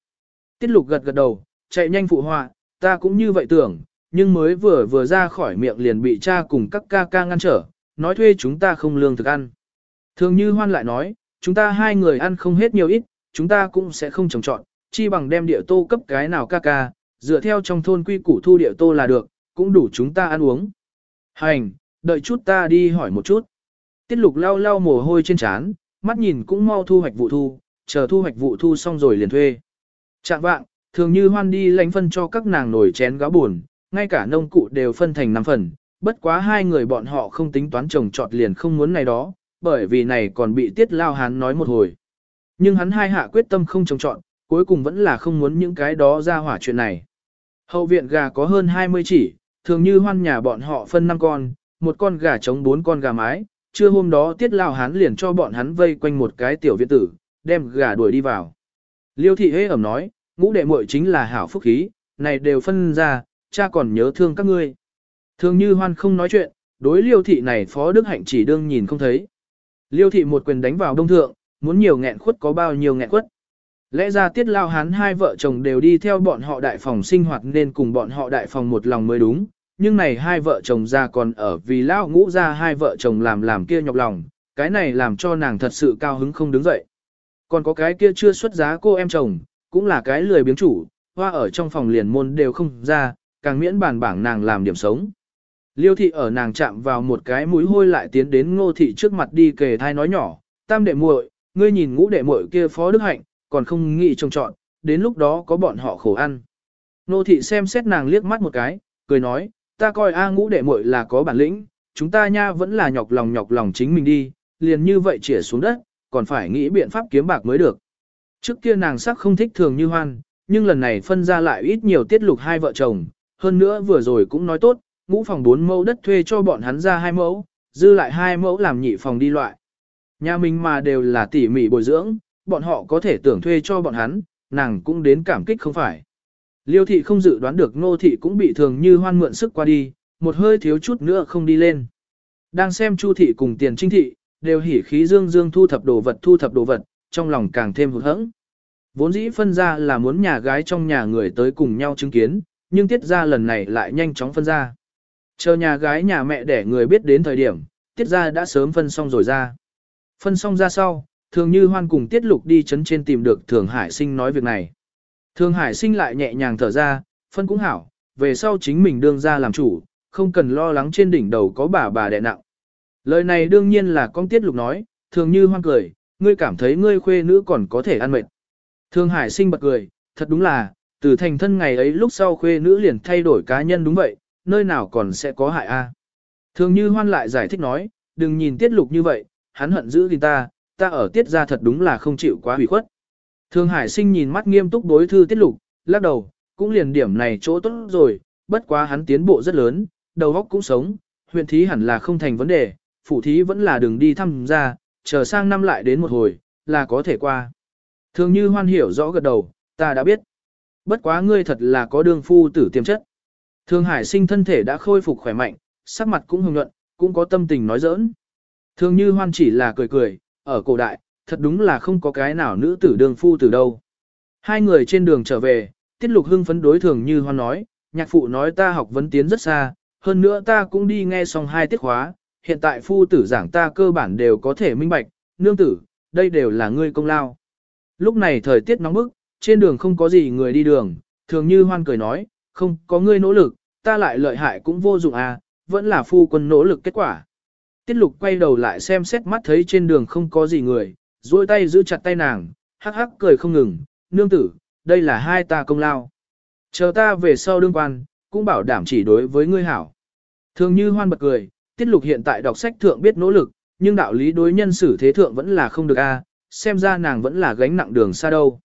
Tiết lục gật gật đầu, chạy nhanh phụ họa, ta cũng như vậy tưởng, nhưng mới vừa vừa ra khỏi miệng liền bị cha cùng các ca ca ngăn trở, nói thuê chúng ta không lương thực ăn. Thường như hoan lại nói, chúng ta hai người ăn không hết nhiều ít, chúng ta cũng sẽ không trồng trọn, chi bằng đem địa tô cấp cái nào ca ca, dựa theo trong thôn quy củ thu địa tô là được, cũng đủ chúng ta ăn uống. Hành, đợi chút ta đi hỏi một chút. Tiết lục lau lau mồ hôi trên trán, mắt nhìn cũng mau thu hoạch vụ thu, chờ thu hoạch vụ thu xong rồi liền thuê. Trạng vạng, thường như hoan đi lãnh phân cho các nàng nổi chén gáo buồn, ngay cả nông cụ đều phân thành 5 phần, bất quá hai người bọn họ không tính toán trồng trọt liền không muốn này đó, bởi vì này còn bị tiết lao hán nói một hồi. Nhưng hắn hai hạ quyết tâm không trồng trọt, cuối cùng vẫn là không muốn những cái đó ra hỏa chuyện này. Hậu viện gà có hơn 20 chỉ, thường như hoan nhà bọn họ phân năm con, một con gà trống bốn con gà mái, trưa hôm đó tiết lao hán liền cho bọn hắn vây quanh một cái tiểu viện tử, đem gà đuổi đi vào. Liêu thị hế ẩm nói, ngũ đệ muội chính là hảo phúc khí, này đều phân ra, cha còn nhớ thương các ngươi. Thường như hoan không nói chuyện, đối liêu thị này phó đức hạnh chỉ đương nhìn không thấy. Liêu thị một quyền đánh vào đông thượng, muốn nhiều nghẹn khuất có bao nhiêu nghẹn khuất. Lẽ ra tiết lao hán hai vợ chồng đều đi theo bọn họ đại phòng sinh hoạt nên cùng bọn họ đại phòng một lòng mới đúng, nhưng này hai vợ chồng ra còn ở vì lao ngũ ra hai vợ chồng làm làm kia nhọc lòng, cái này làm cho nàng thật sự cao hứng không đứng dậy. Còn có cái kia chưa xuất giá cô em chồng, cũng là cái lười biếng chủ, hoa ở trong phòng liền môn đều không ra, càng miễn bàn bảng nàng làm điểm sống. Liêu thị ở nàng chạm vào một cái mũi hôi lại tiến đến ngô thị trước mặt đi kề thai nói nhỏ, tam đệ muội, ngươi nhìn ngũ đệ muội kia phó đức hạnh, còn không nghĩ trông trọn, đến lúc đó có bọn họ khổ ăn. Ngô thị xem xét nàng liếc mắt một cái, cười nói, ta coi A ngũ đệ muội là có bản lĩnh, chúng ta nha vẫn là nhọc lòng nhọc lòng chính mình đi, liền như vậy chỉa xuống đất, còn phải nghĩ biện pháp kiếm bạc mới được. Trước kia nàng sắc không thích thường như hoan, nhưng lần này phân ra lại ít nhiều tiết lục hai vợ chồng, hơn nữa vừa rồi cũng nói tốt, ngũ phòng bốn mẫu đất thuê cho bọn hắn ra hai mẫu, dư lại hai mẫu làm nhị phòng đi loại. Nhà mình mà đều là tỉ mỉ bồi dưỡng, bọn họ có thể tưởng thuê cho bọn hắn, nàng cũng đến cảm kích không phải. Liêu thị không dự đoán được ngô thị cũng bị thường như hoan mượn sức qua đi, một hơi thiếu chút nữa không đi lên. Đang xem chu thị cùng tiền trinh thị, đều hỉ khí dương dương thu thập đồ vật thu thập đồ vật, trong lòng càng thêm hụt hẫng. Vốn dĩ phân ra là muốn nhà gái trong nhà người tới cùng nhau chứng kiến, nhưng tiết ra lần này lại nhanh chóng phân ra. Chờ nhà gái nhà mẹ để người biết đến thời điểm, tiết ra đã sớm phân xong rồi ra. Phân xong ra sau, thường như hoan cùng tiết lục đi chấn trên tìm được thường hải sinh nói việc này. Thương hải sinh lại nhẹ nhàng thở ra, phân cũng hảo, về sau chính mình đương ra làm chủ, không cần lo lắng trên đỉnh đầu có bà bà đè nặng. Lời này đương nhiên là con tiết lục nói, thường như hoan cười, ngươi cảm thấy ngươi khuê nữ còn có thể ăn mệt. Thương hải sinh bật cười, thật đúng là, từ thành thân ngày ấy lúc sau khuê nữ liền thay đổi cá nhân đúng vậy, nơi nào còn sẽ có hại a? À? Thường như hoan lại giải thích nói, đừng nhìn tiết lục như vậy, hắn hận giữ gìn ta, ta ở tiết ra thật đúng là không chịu quá hủy khuất. Thường hải sinh nhìn mắt nghiêm túc đối thư tiết lục, lắc đầu, cũng liền điểm này chỗ tốt rồi, bất quá hắn tiến bộ rất lớn, đầu óc cũng sống, huyện thí hẳn là không thành vấn đề, phủ thí vẫn là đường đi thăm ra, chờ sang năm lại đến một hồi, là có thể qua. Thường như hoan hiểu rõ gật đầu, ta đã biết. Bất quá ngươi thật là có đường phu tử tiềm chất. Thường hải sinh thân thể đã khôi phục khỏe mạnh, sắc mặt cũng hồng nhuận, cũng có tâm tình nói giỡn. Thường như hoan chỉ là cười cười, ở cổ đại, thật đúng là không có cái nào nữ tử đương phu từ đâu. Hai người trên đường trở về, tiết lục hưng phấn đối thường như hoan nói, nhạc phụ nói ta học vấn tiến rất xa, hơn nữa ta cũng đi nghe xong hai tiết khóa, hiện tại phu tử giảng ta cơ bản đều có thể minh bạch, nương tử, đây đều là ngươi công lao. Lúc này thời tiết nóng bức, trên đường không có gì người đi đường, thường như hoan cười nói, không có ngươi nỗ lực, ta lại lợi hại cũng vô dụng à, vẫn là phu quân nỗ lực kết quả. Tiết lục quay đầu lại xem xét mắt thấy trên đường không có gì người, duỗi tay giữ chặt tay nàng, hắc hắc cười không ngừng, nương tử, đây là hai ta công lao. Chờ ta về sau đương quan, cũng bảo đảm chỉ đối với ngươi hảo. Thường như hoan bật cười, tiết lục hiện tại đọc sách thượng biết nỗ lực, nhưng đạo lý đối nhân xử thế thượng vẫn là không được a, xem ra nàng vẫn là gánh nặng đường xa đâu.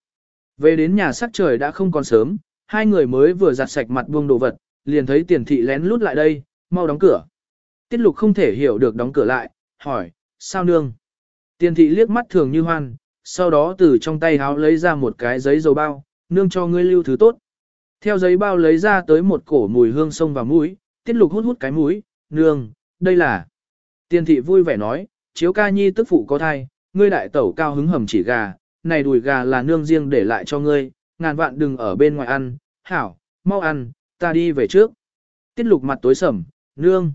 Về đến nhà sắc trời đã không còn sớm, hai người mới vừa giặt sạch mặt buông đồ vật, liền thấy tiền thị lén lút lại đây, mau đóng cửa. Tiết lục không thể hiểu được đóng cửa lại, hỏi, sao nương? Tiền thị liếc mắt thường như hoan, sau đó từ trong tay háo lấy ra một cái giấy dầu bao, nương cho ngươi lưu thứ tốt. Theo giấy bao lấy ra tới một cổ mùi hương sông vào mũi, tiết lục hút hút cái mũi, nương, đây là. Tiền thị vui vẻ nói, chiếu ca nhi tức phụ có thai, ngươi đại tẩu cao hứng hầm chỉ gà, này đùi gà là nương riêng để lại cho ngươi, ngàn vạn đừng ở bên ngoài ăn, hảo, mau ăn, ta đi về trước. Tiết lục mặt tối sầm, nương.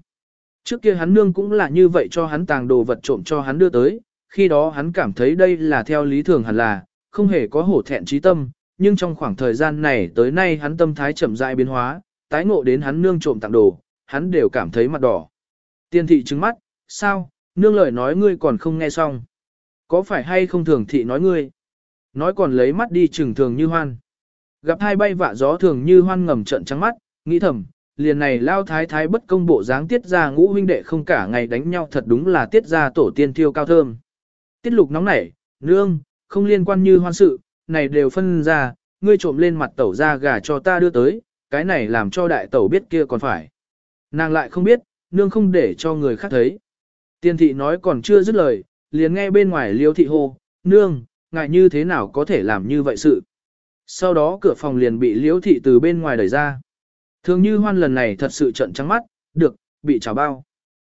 Trước kia hắn nương cũng là như vậy cho hắn tàng đồ vật trộm cho hắn đưa tới, khi đó hắn cảm thấy đây là theo lý thường hẳn là, không hề có hổ thẹn trí tâm, nhưng trong khoảng thời gian này tới nay hắn tâm thái chậm rãi biến hóa, tái ngộ đến hắn nương trộm tặng đồ, hắn đều cảm thấy mặt đỏ. Tiên thị trứng mắt, sao, nương lời nói ngươi còn không nghe xong. Có phải hay không thường thị nói ngươi? Nói còn lấy mắt đi trừng thường như hoan. Gặp hai bay vạ gió thường như hoan ngầm trận trắng mắt, nghĩ thầm, liền này lao thái thái bất công bộ dáng tiết ra ngũ huynh đệ không cả ngày đánh nhau thật đúng là tiết ra tổ tiên thiêu cao thơm. Tiết lục nóng nảy, nương, không liên quan như hoan sự, này đều phân ra, ngươi trộm lên mặt tẩu ra gà cho ta đưa tới, cái này làm cho đại tẩu biết kia còn phải. Nàng lại không biết, nương không để cho người khác thấy. Tiên thị nói còn chưa dứt lời, liền nghe bên ngoài liêu thị hô, nương, ngại như thế nào có thể làm như vậy sự. Sau đó cửa phòng liền bị liêu thị từ bên ngoài đẩy ra. Thường như hoan lần này thật sự trận trắng mắt, được, bị trào bao.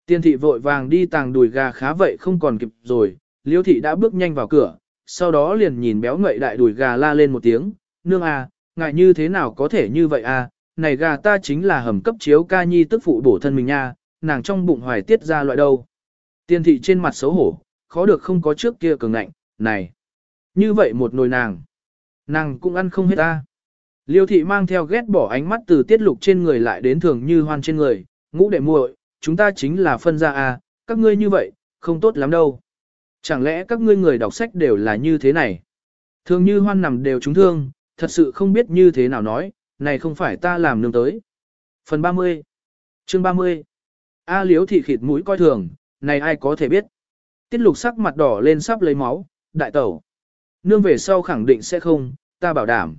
Tiên thị vội vàng đi tàng đùi gà khá vậy không còn kịp rồi, liêu thị đã bước nhanh vào cửa, sau đó liền nhìn béo ngậy đại đùi gà la lên một tiếng, nương à, ngại như thế nào có thể như vậy à, này gà ta chính là hầm cấp chiếu ca nhi tức phụ bổ thân mình nha, nàng trong bụng hoài tiết ra loại đâu. Tiên thị trên mặt xấu hổ, khó được không có trước kia cường ngạnh, này. Như vậy một nồi nàng, nàng cũng ăn không hết ta. Liêu thị mang theo ghét bỏ ánh mắt từ tiết lục trên người lại đến thường như hoan trên người, ngũ đệ muội, chúng ta chính là phân ra à, các ngươi như vậy, không tốt lắm đâu. Chẳng lẽ các ngươi người đọc sách đều là như thế này? Thường như hoan nằm đều trúng thương, thật sự không biết như thế nào nói, này không phải ta làm nương tới. Phần 30 Chương 30 A liếu thị khịt mũi coi thường, này ai có thể biết. Tiết lục sắc mặt đỏ lên sắp lấy máu, đại tẩu. Nương về sau khẳng định sẽ không, ta bảo đảm.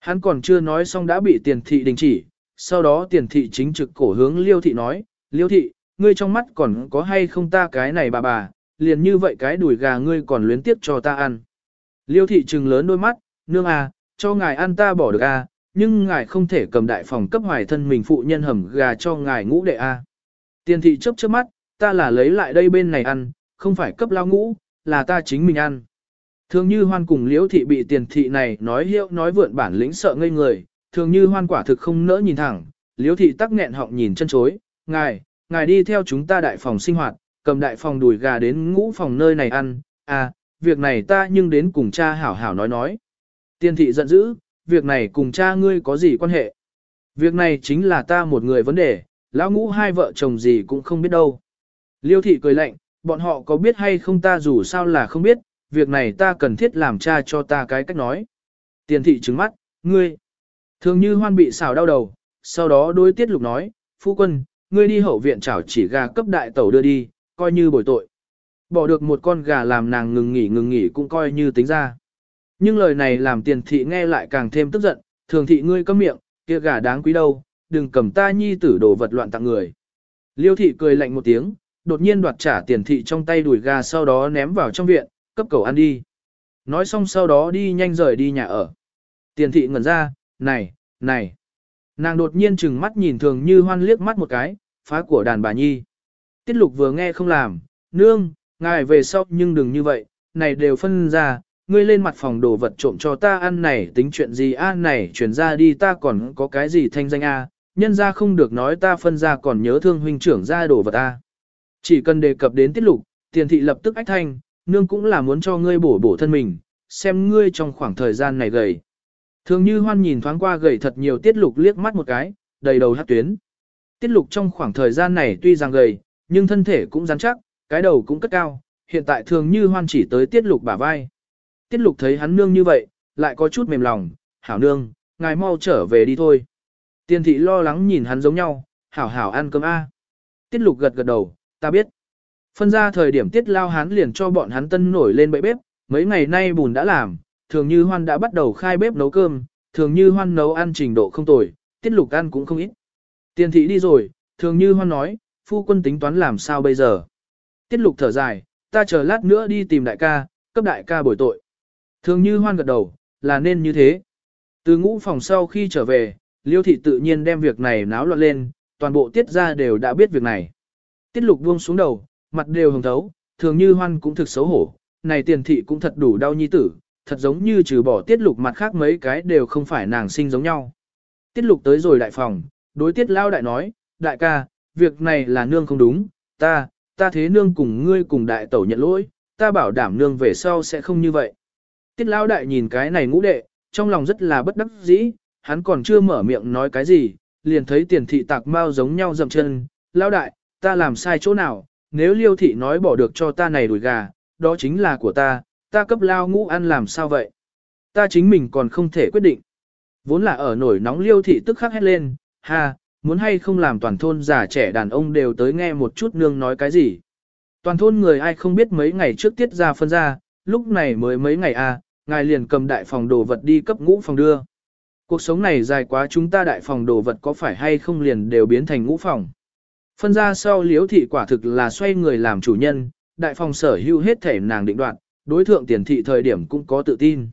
Hắn còn chưa nói xong đã bị tiền thị đình chỉ, sau đó tiền thị chính trực cổ hướng liêu thị nói, liêu thị, ngươi trong mắt còn có hay không ta cái này bà bà, liền như vậy cái đùi gà ngươi còn luyến tiếp cho ta ăn. Liêu thị trừng lớn đôi mắt, nương à, cho ngài ăn ta bỏ được à, nhưng ngài không thể cầm đại phòng cấp hoài thân mình phụ nhân hầm gà cho ngài ngũ đệ à. Tiền thị chớp chớp mắt, ta là lấy lại đây bên này ăn, không phải cấp lao ngũ, là ta chính mình ăn. Thường như hoan cùng liễu thị bị tiền thị này nói hiệu nói vượn bản lĩnh sợ ngây người, thường như hoan quả thực không nỡ nhìn thẳng, liễu thị tắc nghẹn họng nhìn chân chối, ngài, ngài đi theo chúng ta đại phòng sinh hoạt, cầm đại phòng đùi gà đến ngũ phòng nơi này ăn, à, việc này ta nhưng đến cùng cha hảo hảo nói nói. Tiên thị giận dữ, việc này cùng cha ngươi có gì quan hệ? Việc này chính là ta một người vấn đề, lão ngũ hai vợ chồng gì cũng không biết đâu. Liêu thị cười lạnh, bọn họ có biết hay không ta dù sao là không biết, việc này ta cần thiết làm cha cho ta cái cách nói. Tiền thị trứng mắt, ngươi. Thường như hoan bị xào đau đầu, sau đó đối tiết lục nói, phu quân, ngươi đi hậu viện chảo chỉ gà cấp đại tẩu đưa đi, coi như bồi tội. Bỏ được một con gà làm nàng ngừng nghỉ ngừng nghỉ cũng coi như tính ra. Nhưng lời này làm tiền thị nghe lại càng thêm tức giận, thường thị ngươi cấm miệng, kia gà đáng quý đâu, đừng cầm ta nhi tử đồ vật loạn tặng người. Liêu thị cười lạnh một tiếng, đột nhiên đoạt trả tiền thị trong tay đùi gà sau đó ném vào trong viện, cấp cầu ăn đi. Nói xong sau đó đi nhanh rời đi nhà ở. Tiền thị ngẩn ra, này, này. Nàng đột nhiên chừng mắt nhìn thường như hoan liếc mắt một cái, phá của đàn bà nhi. Tiết lục vừa nghe không làm, nương, ngài về sau nhưng đừng như vậy, này đều phân ra, ngươi lên mặt phòng đồ vật trộm cho ta ăn này tính chuyện gì a này chuyển ra đi ta còn có cái gì thanh danh a? Nhân ra không được nói ta phân ra còn nhớ thương huynh trưởng ra đồ vật a. Chỉ cần đề cập đến tiết lục tiền thị lập tức ách thanh nương cũng là muốn cho ngươi bổ bổ thân mình xem ngươi trong khoảng thời gian này gầy. Thường như hoan nhìn thoáng qua gầy thật nhiều tiết lục liếc mắt một cái đầy đầu hát tuyến. Tiết lục trong khoảng thời gian này tuy rằng gầy nhưng thân thể cũng rắn chắc cái đầu cũng cất cao hiện tại thường như hoan chỉ tới tiết lục bả vai Tiết lục thấy hắn nương như vậy, lại có chút mềm lòng, hảo nương, ngài mau trở về đi thôi. Tiên thị lo lắng nhìn hắn giống nhau, hảo hảo ăn cơm A. Tiết lục gật gật đầu, ta biết. Phân ra thời điểm tiết lao hắn liền cho bọn hắn tân nổi lên bậy bếp, mấy ngày nay bùn đã làm, thường như hoan đã bắt đầu khai bếp nấu cơm, thường như hoan nấu ăn trình độ không tồi, tiết lục ăn cũng không ít. Tiên thị đi rồi, thường như hoan nói, phu quân tính toán làm sao bây giờ. Tiết lục thở dài, ta chờ lát nữa đi tìm đại ca, cấp đại ca bồi tội. Thường như hoan gật đầu, là nên như thế. Từ ngũ phòng sau khi trở về, liêu thị tự nhiên đem việc này náo loạn lên, toàn bộ tiết ra đều đã biết việc này. Tiết lục buông xuống đầu, mặt đều hồng thấu, thường như hoan cũng thực xấu hổ, này tiền thị cũng thật đủ đau nhi tử, thật giống như trừ bỏ tiết lục mặt khác mấy cái đều không phải nàng sinh giống nhau. Tiết lục tới rồi đại phòng, đối tiết lao đại nói, đại ca, việc này là nương không đúng, ta, ta thế nương cùng ngươi cùng đại tẩu nhận lỗi, ta bảo đảm nương về sau sẽ không như vậy. Tiết lão đại nhìn cái này ngũ đệ, trong lòng rất là bất đắc dĩ, hắn còn chưa mở miệng nói cái gì, liền thấy tiền thị tạc mau giống nhau dậm chân, lão đại, ta làm sai chỗ nào, nếu liêu thị nói bỏ được cho ta này đùi gà, đó chính là của ta, ta cấp lao ngũ ăn làm sao vậy? Ta chính mình còn không thể quyết định. Vốn là ở nổi nóng liêu thị tức khắc hét lên, ha, muốn hay không làm toàn thôn già trẻ đàn ông đều tới nghe một chút nương nói cái gì. Toàn thôn người ai không biết mấy ngày trước tiết ra phân ra, lúc này mới mấy ngày à, ngài liền cầm đại phòng đồ vật đi cấp ngũ phòng đưa. Cuộc sống này dài quá chúng ta đại phòng đồ vật có phải hay không liền đều biến thành ngũ phòng. Phân ra sau liếu thị quả thực là xoay người làm chủ nhân, đại phòng sở hữu hết thể nàng định đoạn, đối thượng tiền thị thời điểm cũng có tự tin.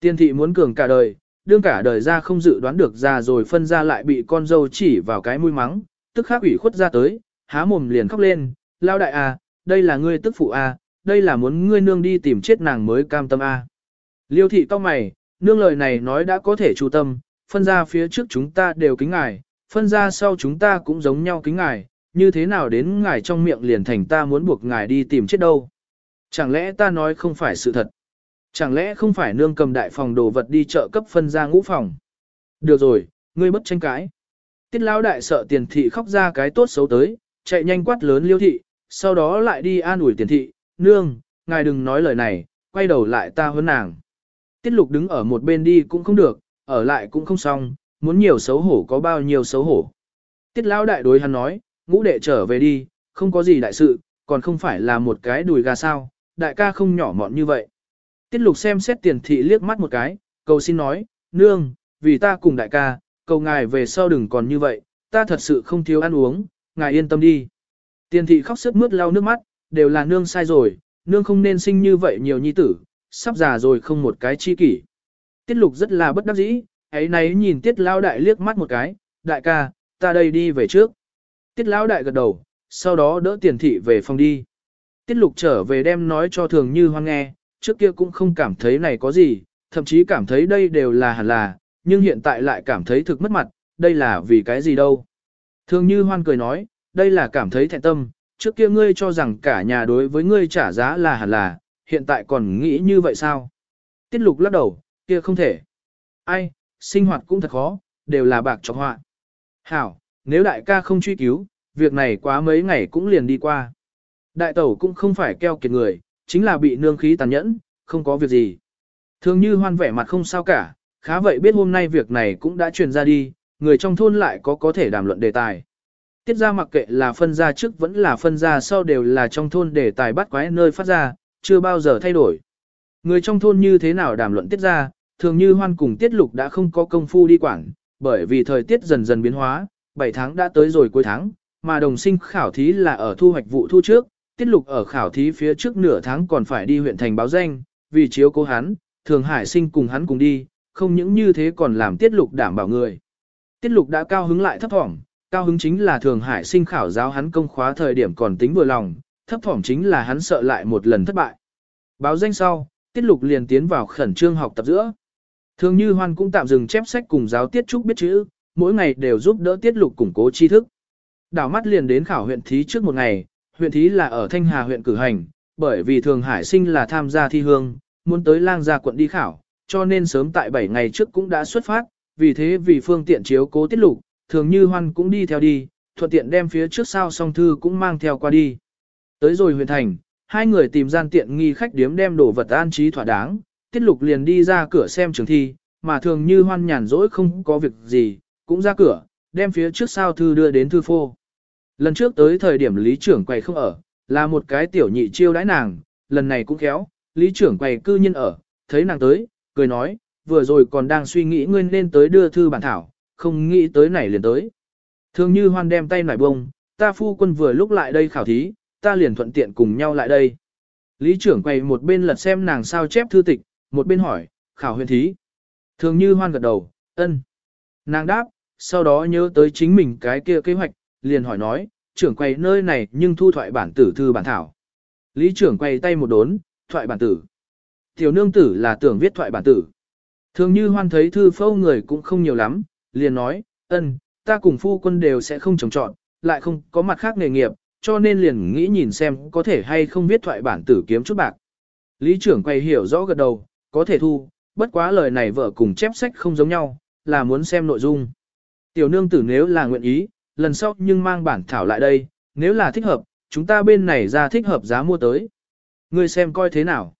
Tiền thị muốn cường cả đời, đương cả đời ra không dự đoán được ra rồi phân ra lại bị con dâu chỉ vào cái mũi mắng, tức khắc ủy khuất ra tới, há mồm liền khóc lên, lao đại à, đây là ngươi tức phụ à, đây là muốn ngươi nương đi tìm chết nàng mới cam tâm à. Liêu thị cao mày, nương lời này nói đã có thể chu tâm, phân ra phía trước chúng ta đều kính ngài, phân ra sau chúng ta cũng giống nhau kính ngài, như thế nào đến ngài trong miệng liền thành ta muốn buộc ngài đi tìm chết đâu. Chẳng lẽ ta nói không phải sự thật? Chẳng lẽ không phải nương cầm đại phòng đồ vật đi chợ cấp phân ra ngũ phòng? Được rồi, ngươi bất tranh cãi. Tiết lão đại sợ tiền thị khóc ra cái tốt xấu tới, chạy nhanh quát lớn liêu thị, sau đó lại đi an ủi tiền thị, nương, ngài đừng nói lời này, quay đầu lại ta hơn nàng. Tiết lục đứng ở một bên đi cũng không được, ở lại cũng không xong, muốn nhiều xấu hổ có bao nhiêu xấu hổ. Tiết lão đại đối hắn nói, ngũ đệ trở về đi, không có gì đại sự, còn không phải là một cái đùi gà sao, đại ca không nhỏ mọn như vậy. Tiết lục xem xét tiền thị liếc mắt một cái, cầu xin nói, nương, vì ta cùng đại ca, cầu ngài về sau đừng còn như vậy, ta thật sự không thiếu ăn uống, ngài yên tâm đi. Tiền thị khóc sức mướt lau nước mắt, đều là nương sai rồi, nương không nên sinh như vậy nhiều nhi tử, sắp già rồi không một cái chi kỷ. Tiết lục rất là bất đắc dĩ, ấy nấy nhìn tiết lao đại liếc mắt một cái, đại ca, ta đây đi về trước. Tiết lão đại gật đầu, sau đó đỡ tiền thị về phòng đi. Tiết lục trở về đem nói cho thường như Hoang nghe, trước kia cũng không cảm thấy này có gì, thậm chí cảm thấy đây đều là hẳn là, nhưng hiện tại lại cảm thấy thực mất mặt, đây là vì cái gì đâu. Thường như hoan cười nói, đây là cảm thấy thẹn tâm, trước kia ngươi cho rằng cả nhà đối với ngươi trả giá là hẳn là, hiện tại còn nghĩ như vậy sao? Tiết lục lắc đầu, kia không thể. Ai, sinh hoạt cũng thật khó, đều là bạc trọc họa. Hảo, nếu đại ca không truy cứu, việc này quá mấy ngày cũng liền đi qua. Đại tẩu cũng không phải keo kiệt người, chính là bị nương khí tàn nhẫn, không có việc gì. Thường như hoan vẻ mặt không sao cả, khá vậy biết hôm nay việc này cũng đã truyền ra đi, người trong thôn lại có có thể đàm luận đề tài. Tiết ra mặc kệ là phân ra trước vẫn là phân ra sau đều là trong thôn đề tài bắt quái nơi phát ra, chưa bao giờ thay đổi. Người trong thôn như thế nào đàm luận tiết ra, thường như hoan cùng tiết lục đã không có công phu đi quản, bởi vì thời tiết dần dần biến hóa, 7 tháng đã tới rồi cuối tháng, mà đồng sinh khảo thí là ở thu hoạch vụ thu trước, tiết lục ở khảo thí phía trước nửa tháng còn phải đi huyện thành báo danh, vì chiếu cố hắn, thường hải sinh cùng hắn cùng đi, không những như thế còn làm tiết lục đảm bảo người. Tiết lục đã cao hứng lại thấp thỏm, cao hứng chính là thường hải sinh khảo giáo hắn công khóa thời điểm còn tính vừa lòng, thấp thỏm chính là hắn sợ lại một lần thất bại. Báo danh sau, tiết lục liền tiến vào khẩn trương học tập giữa. Thường như hoan cũng tạm dừng chép sách cùng giáo tiết trúc biết chữ, mỗi ngày đều giúp đỡ tiết lục củng cố tri thức. Đảo mắt liền đến khảo huyện thí trước một ngày, huyện thí là ở Thanh Hà huyện cử hành, bởi vì Thường Hải Sinh là tham gia thi hương, muốn tới lang gia quận đi khảo, cho nên sớm tại 7 ngày trước cũng đã xuất phát, vì thế vì phương tiện chiếu cố tiết lục, thường như hoan cũng đi theo đi, thuận tiện đem phía trước sao song thư cũng mang theo qua đi. Tới rồi huyện thành, hai người tìm gian tiện nghi khách điếm đem đồ vật an trí thỏa đáng, tiết lục liền đi ra cửa xem trường thi, mà thường như hoan nhàn rỗi không có việc gì, cũng ra cửa, đem phía trước sao thư đưa đến thư phô. Lần trước tới thời điểm lý trưởng quầy không ở, là một cái tiểu nhị chiêu đãi nàng, lần này cũng khéo, lý trưởng quầy cư nhiên ở, thấy nàng tới, cười nói, vừa rồi còn đang suy nghĩ ngươi nên tới đưa thư bản thảo, không nghĩ tới này liền tới. Thường như hoan đem tay nải bông, ta phu quân vừa lúc lại đây khảo thí, ta liền thuận tiện cùng nhau lại đây. Lý trưởng quầy một bên lật xem nàng sao chép thư tịch, một bên hỏi, khảo huyện thí. Thường như hoan gật đầu, ân. Nàng đáp, sau đó nhớ tới chính mình cái kia kế hoạch, liền hỏi nói, trưởng quầy nơi này nhưng thu thoại bản tử thư bản thảo. Lý trưởng quay tay một đốn, thoại bản tử. Tiểu nương tử là tưởng viết thoại bản tử. Thường như hoan thấy thư phâu người cũng không nhiều lắm, liền nói, ân, ta cùng phu quân đều sẽ không trồng trọn, lại không có mặt khác nghề nghiệp, cho nên liền nghĩ nhìn xem có thể hay không viết thoại bản tử kiếm chút bạc. Lý trưởng quay hiểu rõ gật đầu, có thể thu, bất quá lời này vợ cùng chép sách không giống nhau, là muốn xem nội dung. Tiểu nương tử nếu là nguyện ý, lần sau nhưng mang bản thảo lại đây, nếu là thích hợp, chúng ta bên này ra thích hợp giá mua tới. Ngươi xem coi thế nào.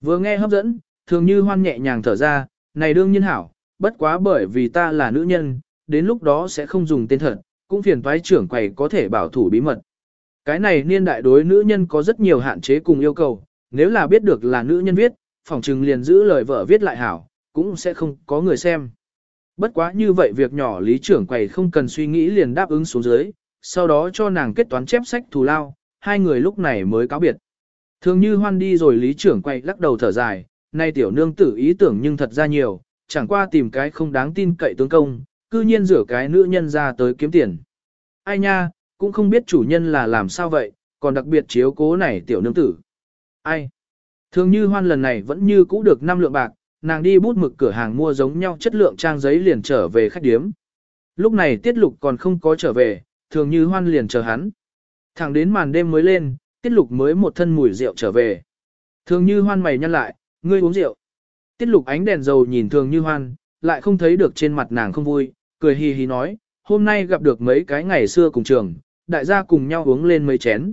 Vừa nghe hấp dẫn, thường như hoan nhẹ nhàng thở ra, này đương nhiên hảo, bất quá bởi vì ta là nữ nhân, đến lúc đó sẽ không dùng tên thật, cũng phiền toái trưởng quầy có thể bảo thủ bí mật. Cái này niên đại đối nữ nhân có rất nhiều hạn chế cùng yêu cầu, nếu là biết được là nữ nhân viết, phỏng chừng liền giữ lời vợ viết lại hảo, cũng sẽ không có người xem. Bất quá như vậy việc nhỏ lý trưởng quầy không cần suy nghĩ liền đáp ứng xuống dưới, sau đó cho nàng kết toán chép sách thù lao, hai người lúc này mới cáo biệt. Thường như hoan đi rồi lý trưởng quay lắc đầu thở dài, nay tiểu nương tử ý tưởng nhưng thật ra nhiều, chẳng qua tìm cái không đáng tin cậy tướng công, cư nhiên rửa cái nữ nhân ra tới kiếm tiền. Ai nha, cũng không biết chủ nhân là làm sao vậy, còn đặc biệt chiếu cố này tiểu nương tử. Ai? Thường như hoan lần này vẫn như cũ được năm lượng bạc, nàng đi bút mực cửa hàng mua giống nhau chất lượng trang giấy liền trở về khách điếm. Lúc này tiết lục còn không có trở về, thường như hoan liền chờ hắn. Thẳng đến màn đêm mới lên, tiết lục mới một thân mùi rượu trở về. Thường như hoan mày nhăn lại, ngươi uống rượu. Tiết lục ánh đèn dầu nhìn thường như hoan, lại không thấy được trên mặt nàng không vui, cười hì hì nói, hôm nay gặp được mấy cái ngày xưa cùng trường, đại gia cùng nhau uống lên mấy chén.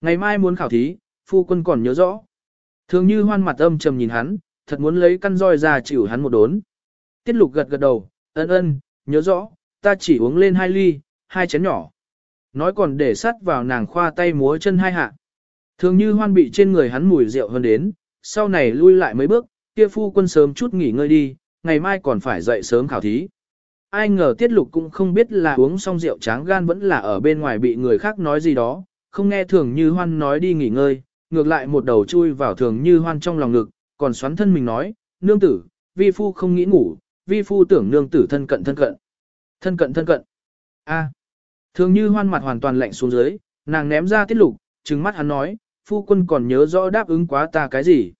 Ngày mai muốn khảo thí, phu quân còn nhớ rõ. Thường như hoan mặt âm trầm nhìn hắn, thật muốn lấy căn roi ra chịu hắn một đốn. Tiết lục gật gật đầu, ân ân, nhớ rõ, ta chỉ uống lên hai ly, hai chén nhỏ. Nói còn để sắt vào nàng khoa tay múa chân hai hạ. Thường như hoan bị trên người hắn mùi rượu hơn đến, sau này lui lại mấy bước, kia phu quân sớm chút nghỉ ngơi đi, ngày mai còn phải dậy sớm khảo thí. Ai ngờ tiết lục cũng không biết là uống xong rượu tráng gan vẫn là ở bên ngoài bị người khác nói gì đó, không nghe thường như hoan nói đi nghỉ ngơi, ngược lại một đầu chui vào thường như hoan trong lòng ngực, còn xoắn thân mình nói, nương tử, vi phu không nghĩ ngủ, vi phu tưởng nương tử thân cận thân cận. Thân cận thân cận. A. Thường như hoan mặt hoàn toàn lạnh xuống dưới, nàng ném ra tiết lục, trừng mắt hắn nói, phu quân còn nhớ rõ đáp ứng quá ta cái gì.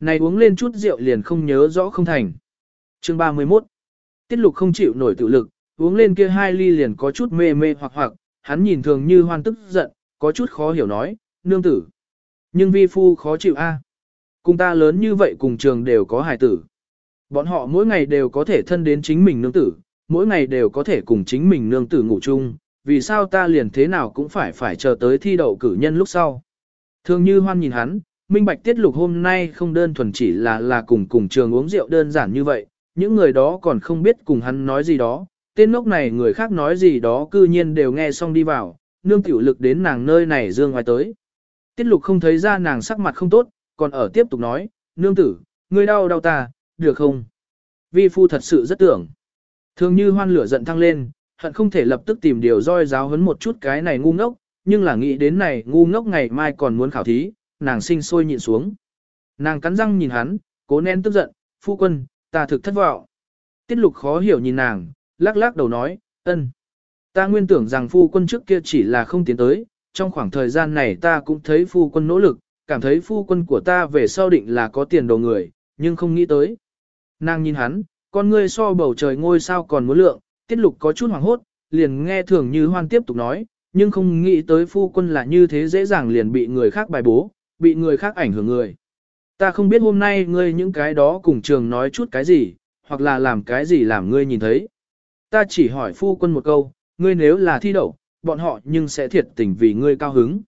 Này uống lên chút rượu liền không nhớ rõ không thành. Chương 31 Tiết lục không chịu nổi tự lực, uống lên kia hai ly liền có chút mê mê hoặc hoặc, hắn nhìn thường như hoan tức giận, có chút khó hiểu nói, nương tử. Nhưng vi phu khó chịu a. Cùng ta lớn như vậy cùng trường đều có hài tử. Bọn họ mỗi ngày đều có thể thân đến chính mình nương tử, mỗi ngày đều có thể cùng chính mình nương tử ngủ chung, vì sao ta liền thế nào cũng phải phải chờ tới thi đậu cử nhân lúc sau. Thường như hoan nhìn hắn, minh bạch tiết lục hôm nay không đơn thuần chỉ là là cùng cùng trường uống rượu đơn giản như vậy, những người đó còn không biết cùng hắn nói gì đó, tên ngốc này người khác nói gì đó cư nhiên đều nghe xong đi vào, nương tiểu lực đến nàng nơi này dương ngoài tới. Tiết lục không thấy ra nàng sắc mặt không tốt, còn ở tiếp tục nói, nương tử, ngươi đau đau ta, được không? Vi phu thật sự rất tưởng. Thường như hoan lửa giận thăng lên, hận không thể lập tức tìm điều roi giáo hấn một chút cái này ngu ngốc, nhưng là nghĩ đến này ngu ngốc ngày mai còn muốn khảo thí, nàng sinh sôi nhịn xuống. Nàng cắn răng nhìn hắn, cố nén tức giận, phu quân, ta thực thất vọng. Tiết lục khó hiểu nhìn nàng, lắc lắc đầu nói, ân. Ta nguyên tưởng rằng phu quân trước kia chỉ là không tiến tới, trong khoảng thời gian này ta cũng thấy phu quân nỗ lực, cảm thấy phu quân của ta về sau định là có tiền đồ người, nhưng không nghĩ tới. Nàng nhìn hắn, con ngươi so bầu trời ngôi sao còn muốn lượng, tiết lục có chút hoảng hốt, liền nghe thường như hoan tiếp tục nói, nhưng không nghĩ tới phu quân là như thế dễ dàng liền bị người khác bài bố, bị người khác ảnh hưởng người. Ta không biết hôm nay ngươi những cái đó cùng trường nói chút cái gì, hoặc là làm cái gì làm ngươi nhìn thấy. Ta chỉ hỏi phu quân một câu, ngươi nếu là thi đậu, bọn họ nhưng sẽ thiệt tình vì ngươi cao hứng.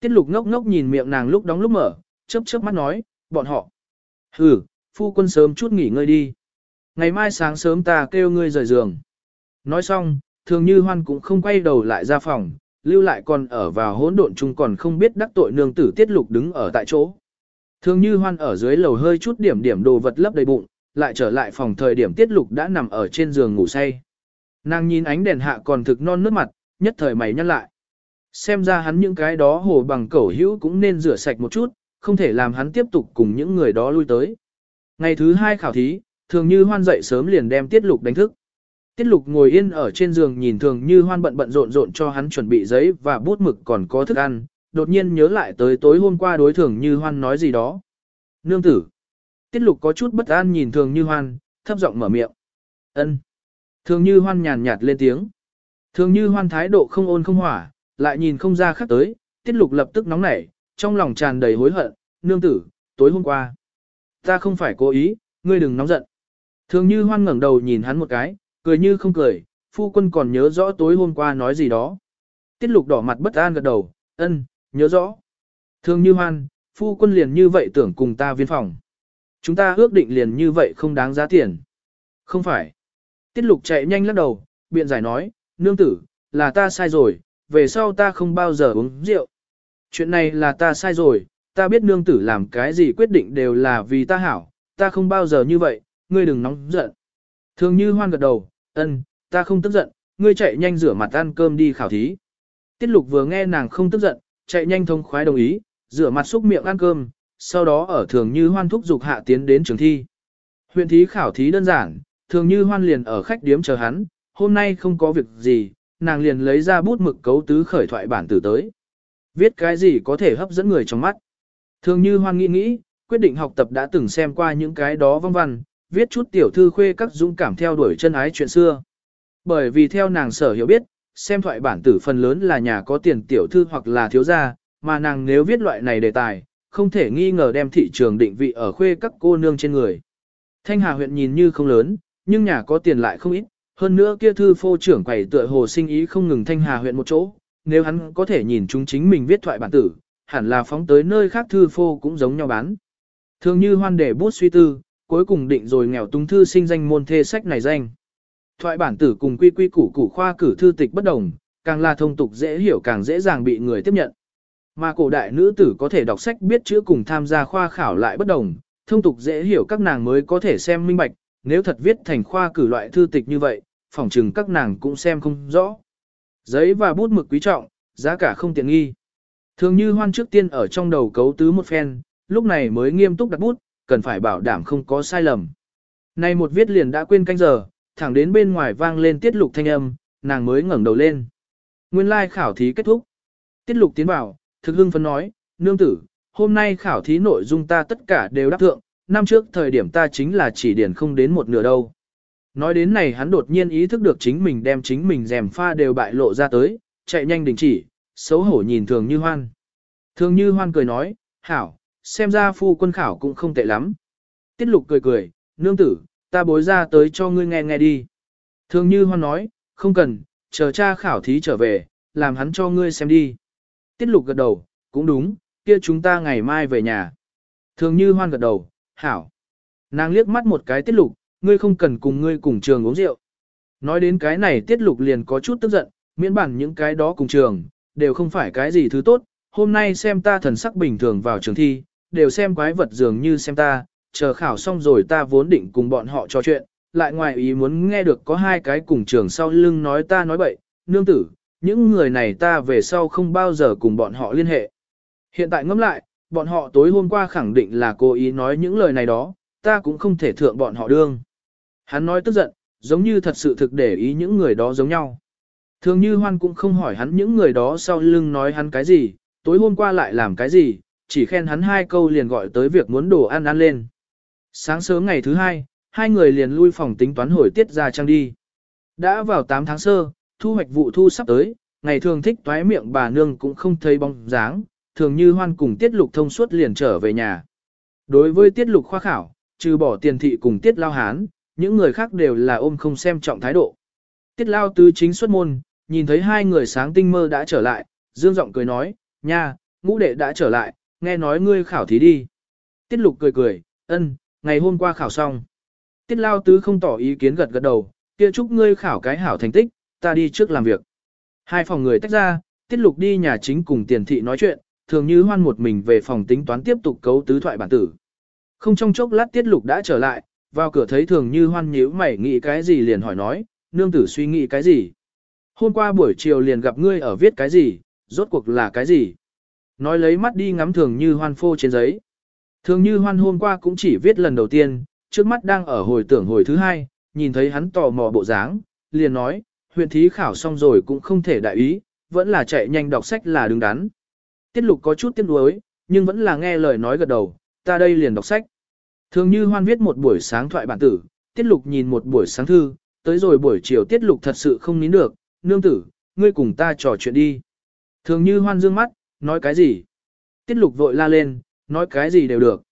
Tiết lục ngốc ngốc nhìn miệng nàng lúc đóng lúc mở, chớp chớp mắt nói, bọn họ. Ừ, phu quân sớm chút nghỉ ngơi đi. Ngày mai sáng sớm ta kêu ngươi rời giường. Nói xong, thường như hoan cũng không quay đầu lại ra phòng, lưu lại còn ở vào hỗn độn chung còn không biết đắc tội nương tử tiết lục đứng ở tại chỗ. Thường như hoan ở dưới lầu hơi chút điểm điểm đồ vật lấp đầy bụng, lại trở lại phòng thời điểm tiết lục đã nằm ở trên giường ngủ say. Nàng nhìn ánh đèn hạ còn thực non nước mặt, nhất thời mày nhăn lại. Xem ra hắn những cái đó hồ bằng cẩu hữu cũng nên rửa sạch một chút, không thể làm hắn tiếp tục cùng những người đó lui tới. Ngày thứ hai khảo thí, thường như hoan dậy sớm liền đem tiết lục đánh thức. Tiết lục ngồi yên ở trên giường nhìn thường như hoan bận bận rộn rộn cho hắn chuẩn bị giấy và bút mực còn có thức ăn, đột nhiên nhớ lại tới tối hôm qua đối thường như hoan nói gì đó. Nương tử. Tiết lục có chút bất an nhìn thường như hoan, thấp giọng mở miệng. ân Thường như hoan nhàn nhạt lên tiếng. Thường như hoan thái độ không ôn không hỏa, lại nhìn không ra khác tới, tiết lục lập tức nóng nảy, trong lòng tràn đầy hối hận, nương tử, tối hôm qua. Ta không phải cố ý, ngươi đừng nóng giận. Thường như hoan ngẩng đầu nhìn hắn một cái, cười như không cười, phu quân còn nhớ rõ tối hôm qua nói gì đó. Tiết lục đỏ mặt bất an gật đầu, ân, nhớ rõ. Thường như hoan, phu quân liền như vậy tưởng cùng ta viên phòng. Chúng ta ước định liền như vậy không đáng giá tiền. Không phải. Tiết lục chạy nhanh lắc đầu, biện giải nói, nương tử, là ta sai rồi, về sau ta không bao giờ uống rượu. Chuyện này là ta sai rồi, ta biết nương tử làm cái gì quyết định đều là vì ta hảo, ta không bao giờ như vậy, ngươi đừng nóng giận. Thường như hoan gật đầu, ân, ta không tức giận, ngươi chạy nhanh rửa mặt ăn cơm đi khảo thí. Tiết lục vừa nghe nàng không tức giận, chạy nhanh thông khoái đồng ý, rửa mặt xúc miệng ăn cơm, sau đó ở thường như hoan thúc dục hạ tiến đến trường thi. Huyện thí khảo thí đơn giản, thường như hoan liền ở khách điếm chờ hắn, hôm nay không có việc gì, nàng liền lấy ra bút mực cấu tứ khởi thoại bản tử tới. Viết cái gì có thể hấp dẫn người trong mắt. Thường như hoan nghĩ nghĩ, quyết định học tập đã từng xem qua những cái đó vong văn, viết chút tiểu thư khuê các dũng cảm theo đuổi chân ái chuyện xưa. Bởi vì theo nàng sở hiểu biết, xem thoại bản tử phần lớn là nhà có tiền tiểu thư hoặc là thiếu gia, mà nàng nếu viết loại này đề tài, không thể nghi ngờ đem thị trường định vị ở khuê các cô nương trên người. Thanh Hà huyện nhìn như không lớn, nhưng nhà có tiền lại không ít, hơn nữa kia thư phô trưởng quầy tựa hồ sinh ý không ngừng Thanh Hà huyện một chỗ, nếu hắn có thể nhìn chúng chính mình viết thoại bản tử, hẳn là phóng tới nơi khác thư phô cũng giống nhau bán. Thường như hoan để bút suy tư, cuối cùng định rồi nghèo túng thư sinh danh môn thê sách này danh. Thoại bản tử cùng quy quy củ củ khoa cử thư tịch bất đồng, càng là thông tục dễ hiểu càng dễ dàng bị người tiếp nhận. Mà cổ đại nữ tử có thể đọc sách biết chữ cùng tham gia khoa khảo lại bất đồng, thông tục dễ hiểu các nàng mới có thể xem minh bạch, nếu thật viết thành khoa cử loại thư tịch như vậy, phỏng chừng các nàng cũng xem không rõ. Giấy và bút mực quý trọng, giá cả không tiện nghi. Thường như hoan trước tiên ở trong đầu cấu tứ một phen, lúc này mới nghiêm túc đặt bút, cần phải bảo đảm không có sai lầm. Nay một viết liền đã quên canh giờ, thẳng đến bên ngoài vang lên tiết lục thanh âm, nàng mới ngẩng đầu lên. Nguyên lai khảo thí kết thúc. Tiết lục tiến bảo, thực hưng phấn nói, nương tử, hôm nay khảo thí nội dung ta tất cả đều đáp thượng, năm trước thời điểm ta chính là chỉ điển không đến một nửa đâu. Nói đến này hắn đột nhiên ý thức được chính mình đem chính mình rèm pha đều bại lộ ra tới, chạy nhanh đình chỉ, xấu hổ nhìn thường như hoan. Thường như hoan cười nói, hảo, xem ra phu quân khảo cũng không tệ lắm. Tiết lục cười cười, nương tử, ta bối ra tới cho ngươi nghe nghe đi. Thường như hoan nói, không cần, chờ cha khảo thí trở về, làm hắn cho ngươi xem đi. Tiết lục gật đầu, cũng đúng, kia chúng ta ngày mai về nhà. Thường như hoan gật đầu, hảo. Nàng liếc mắt một cái tiết lục, ngươi không cần cùng ngươi cùng trường uống rượu. Nói đến cái này tiết lục liền có chút tức giận, miễn bản những cái đó cùng trường, đều không phải cái gì thứ tốt. Hôm nay xem ta thần sắc bình thường vào trường thi, đều xem quái vật dường như xem ta, chờ khảo xong rồi ta vốn định cùng bọn họ trò chuyện, lại ngoài ý muốn nghe được có hai cái cùng trường sau lưng nói ta nói bậy, nương tử, những người này ta về sau không bao giờ cùng bọn họ liên hệ. Hiện tại ngẫm lại, bọn họ tối hôm qua khẳng định là cố ý nói những lời này đó, ta cũng không thể thượng bọn họ đương. Hắn nói tức giận, giống như thật sự thực để ý những người đó giống nhau. Thường như hoan cũng không hỏi hắn những người đó sau lưng nói hắn cái gì, tối hôm qua lại làm cái gì, chỉ khen hắn hai câu liền gọi tới việc muốn đồ ăn ăn lên. Sáng sớm ngày thứ hai, hai người liền lui phòng tính toán hồi tiết ra trang đi. Đã vào 8 tháng sơ, thu hoạch vụ thu sắp tới, ngày thường thích toái miệng bà nương cũng không thấy bóng dáng, thường như hoan cùng tiết lục thông suốt liền trở về nhà. Đối với tiết lục khoa khảo, trừ bỏ tiền thị cùng tiết lao hán, những người khác đều là ôm không xem trọng thái độ. Tiết lao tứ chính xuất môn, nhìn thấy hai người sáng tinh mơ đã trở lại, dương giọng cười nói, nha, ngũ đệ đã trở lại, nghe nói ngươi khảo thí đi. Tiết lục cười cười, ân, ngày hôm qua khảo xong. Tiết lao tứ không tỏ ý kiến gật gật đầu, kia chúc ngươi khảo cái hảo thành tích, ta đi trước làm việc. Hai phòng người tách ra, tiết lục đi nhà chính cùng tiền thị nói chuyện, thường như hoan một mình về phòng tính toán tiếp tục cấu tứ thoại bản tử. Không trong chốc lát tiết lục đã trở lại, vào cửa thấy thường như hoan nhíu mày nghĩ cái gì liền hỏi nói, nương tử suy nghĩ cái gì. Hôm qua buổi chiều liền gặp ngươi ở viết cái gì, rốt cuộc là cái gì. Nói lấy mắt đi ngắm thường như hoan phô trên giấy. Thường như hoan hôm qua cũng chỉ viết lần đầu tiên, trước mắt đang ở hồi tưởng hồi thứ hai, nhìn thấy hắn tò mò bộ dáng, liền nói, huyện thí khảo xong rồi cũng không thể đại ý, vẫn là chạy nhanh đọc sách là đứng đắn. Tiết lục có chút tiếc nuối, nhưng vẫn là nghe lời nói gật đầu, ta đây liền đọc sách. Thường như hoan viết một buổi sáng thoại bản tử, tiết lục nhìn một buổi sáng thư, tới rồi buổi chiều tiết lục thật sự không nín được, nương tử, ngươi cùng ta trò chuyện đi. Thường như hoan dương mắt, nói cái gì? Tiết lục vội la lên, nói cái gì đều được.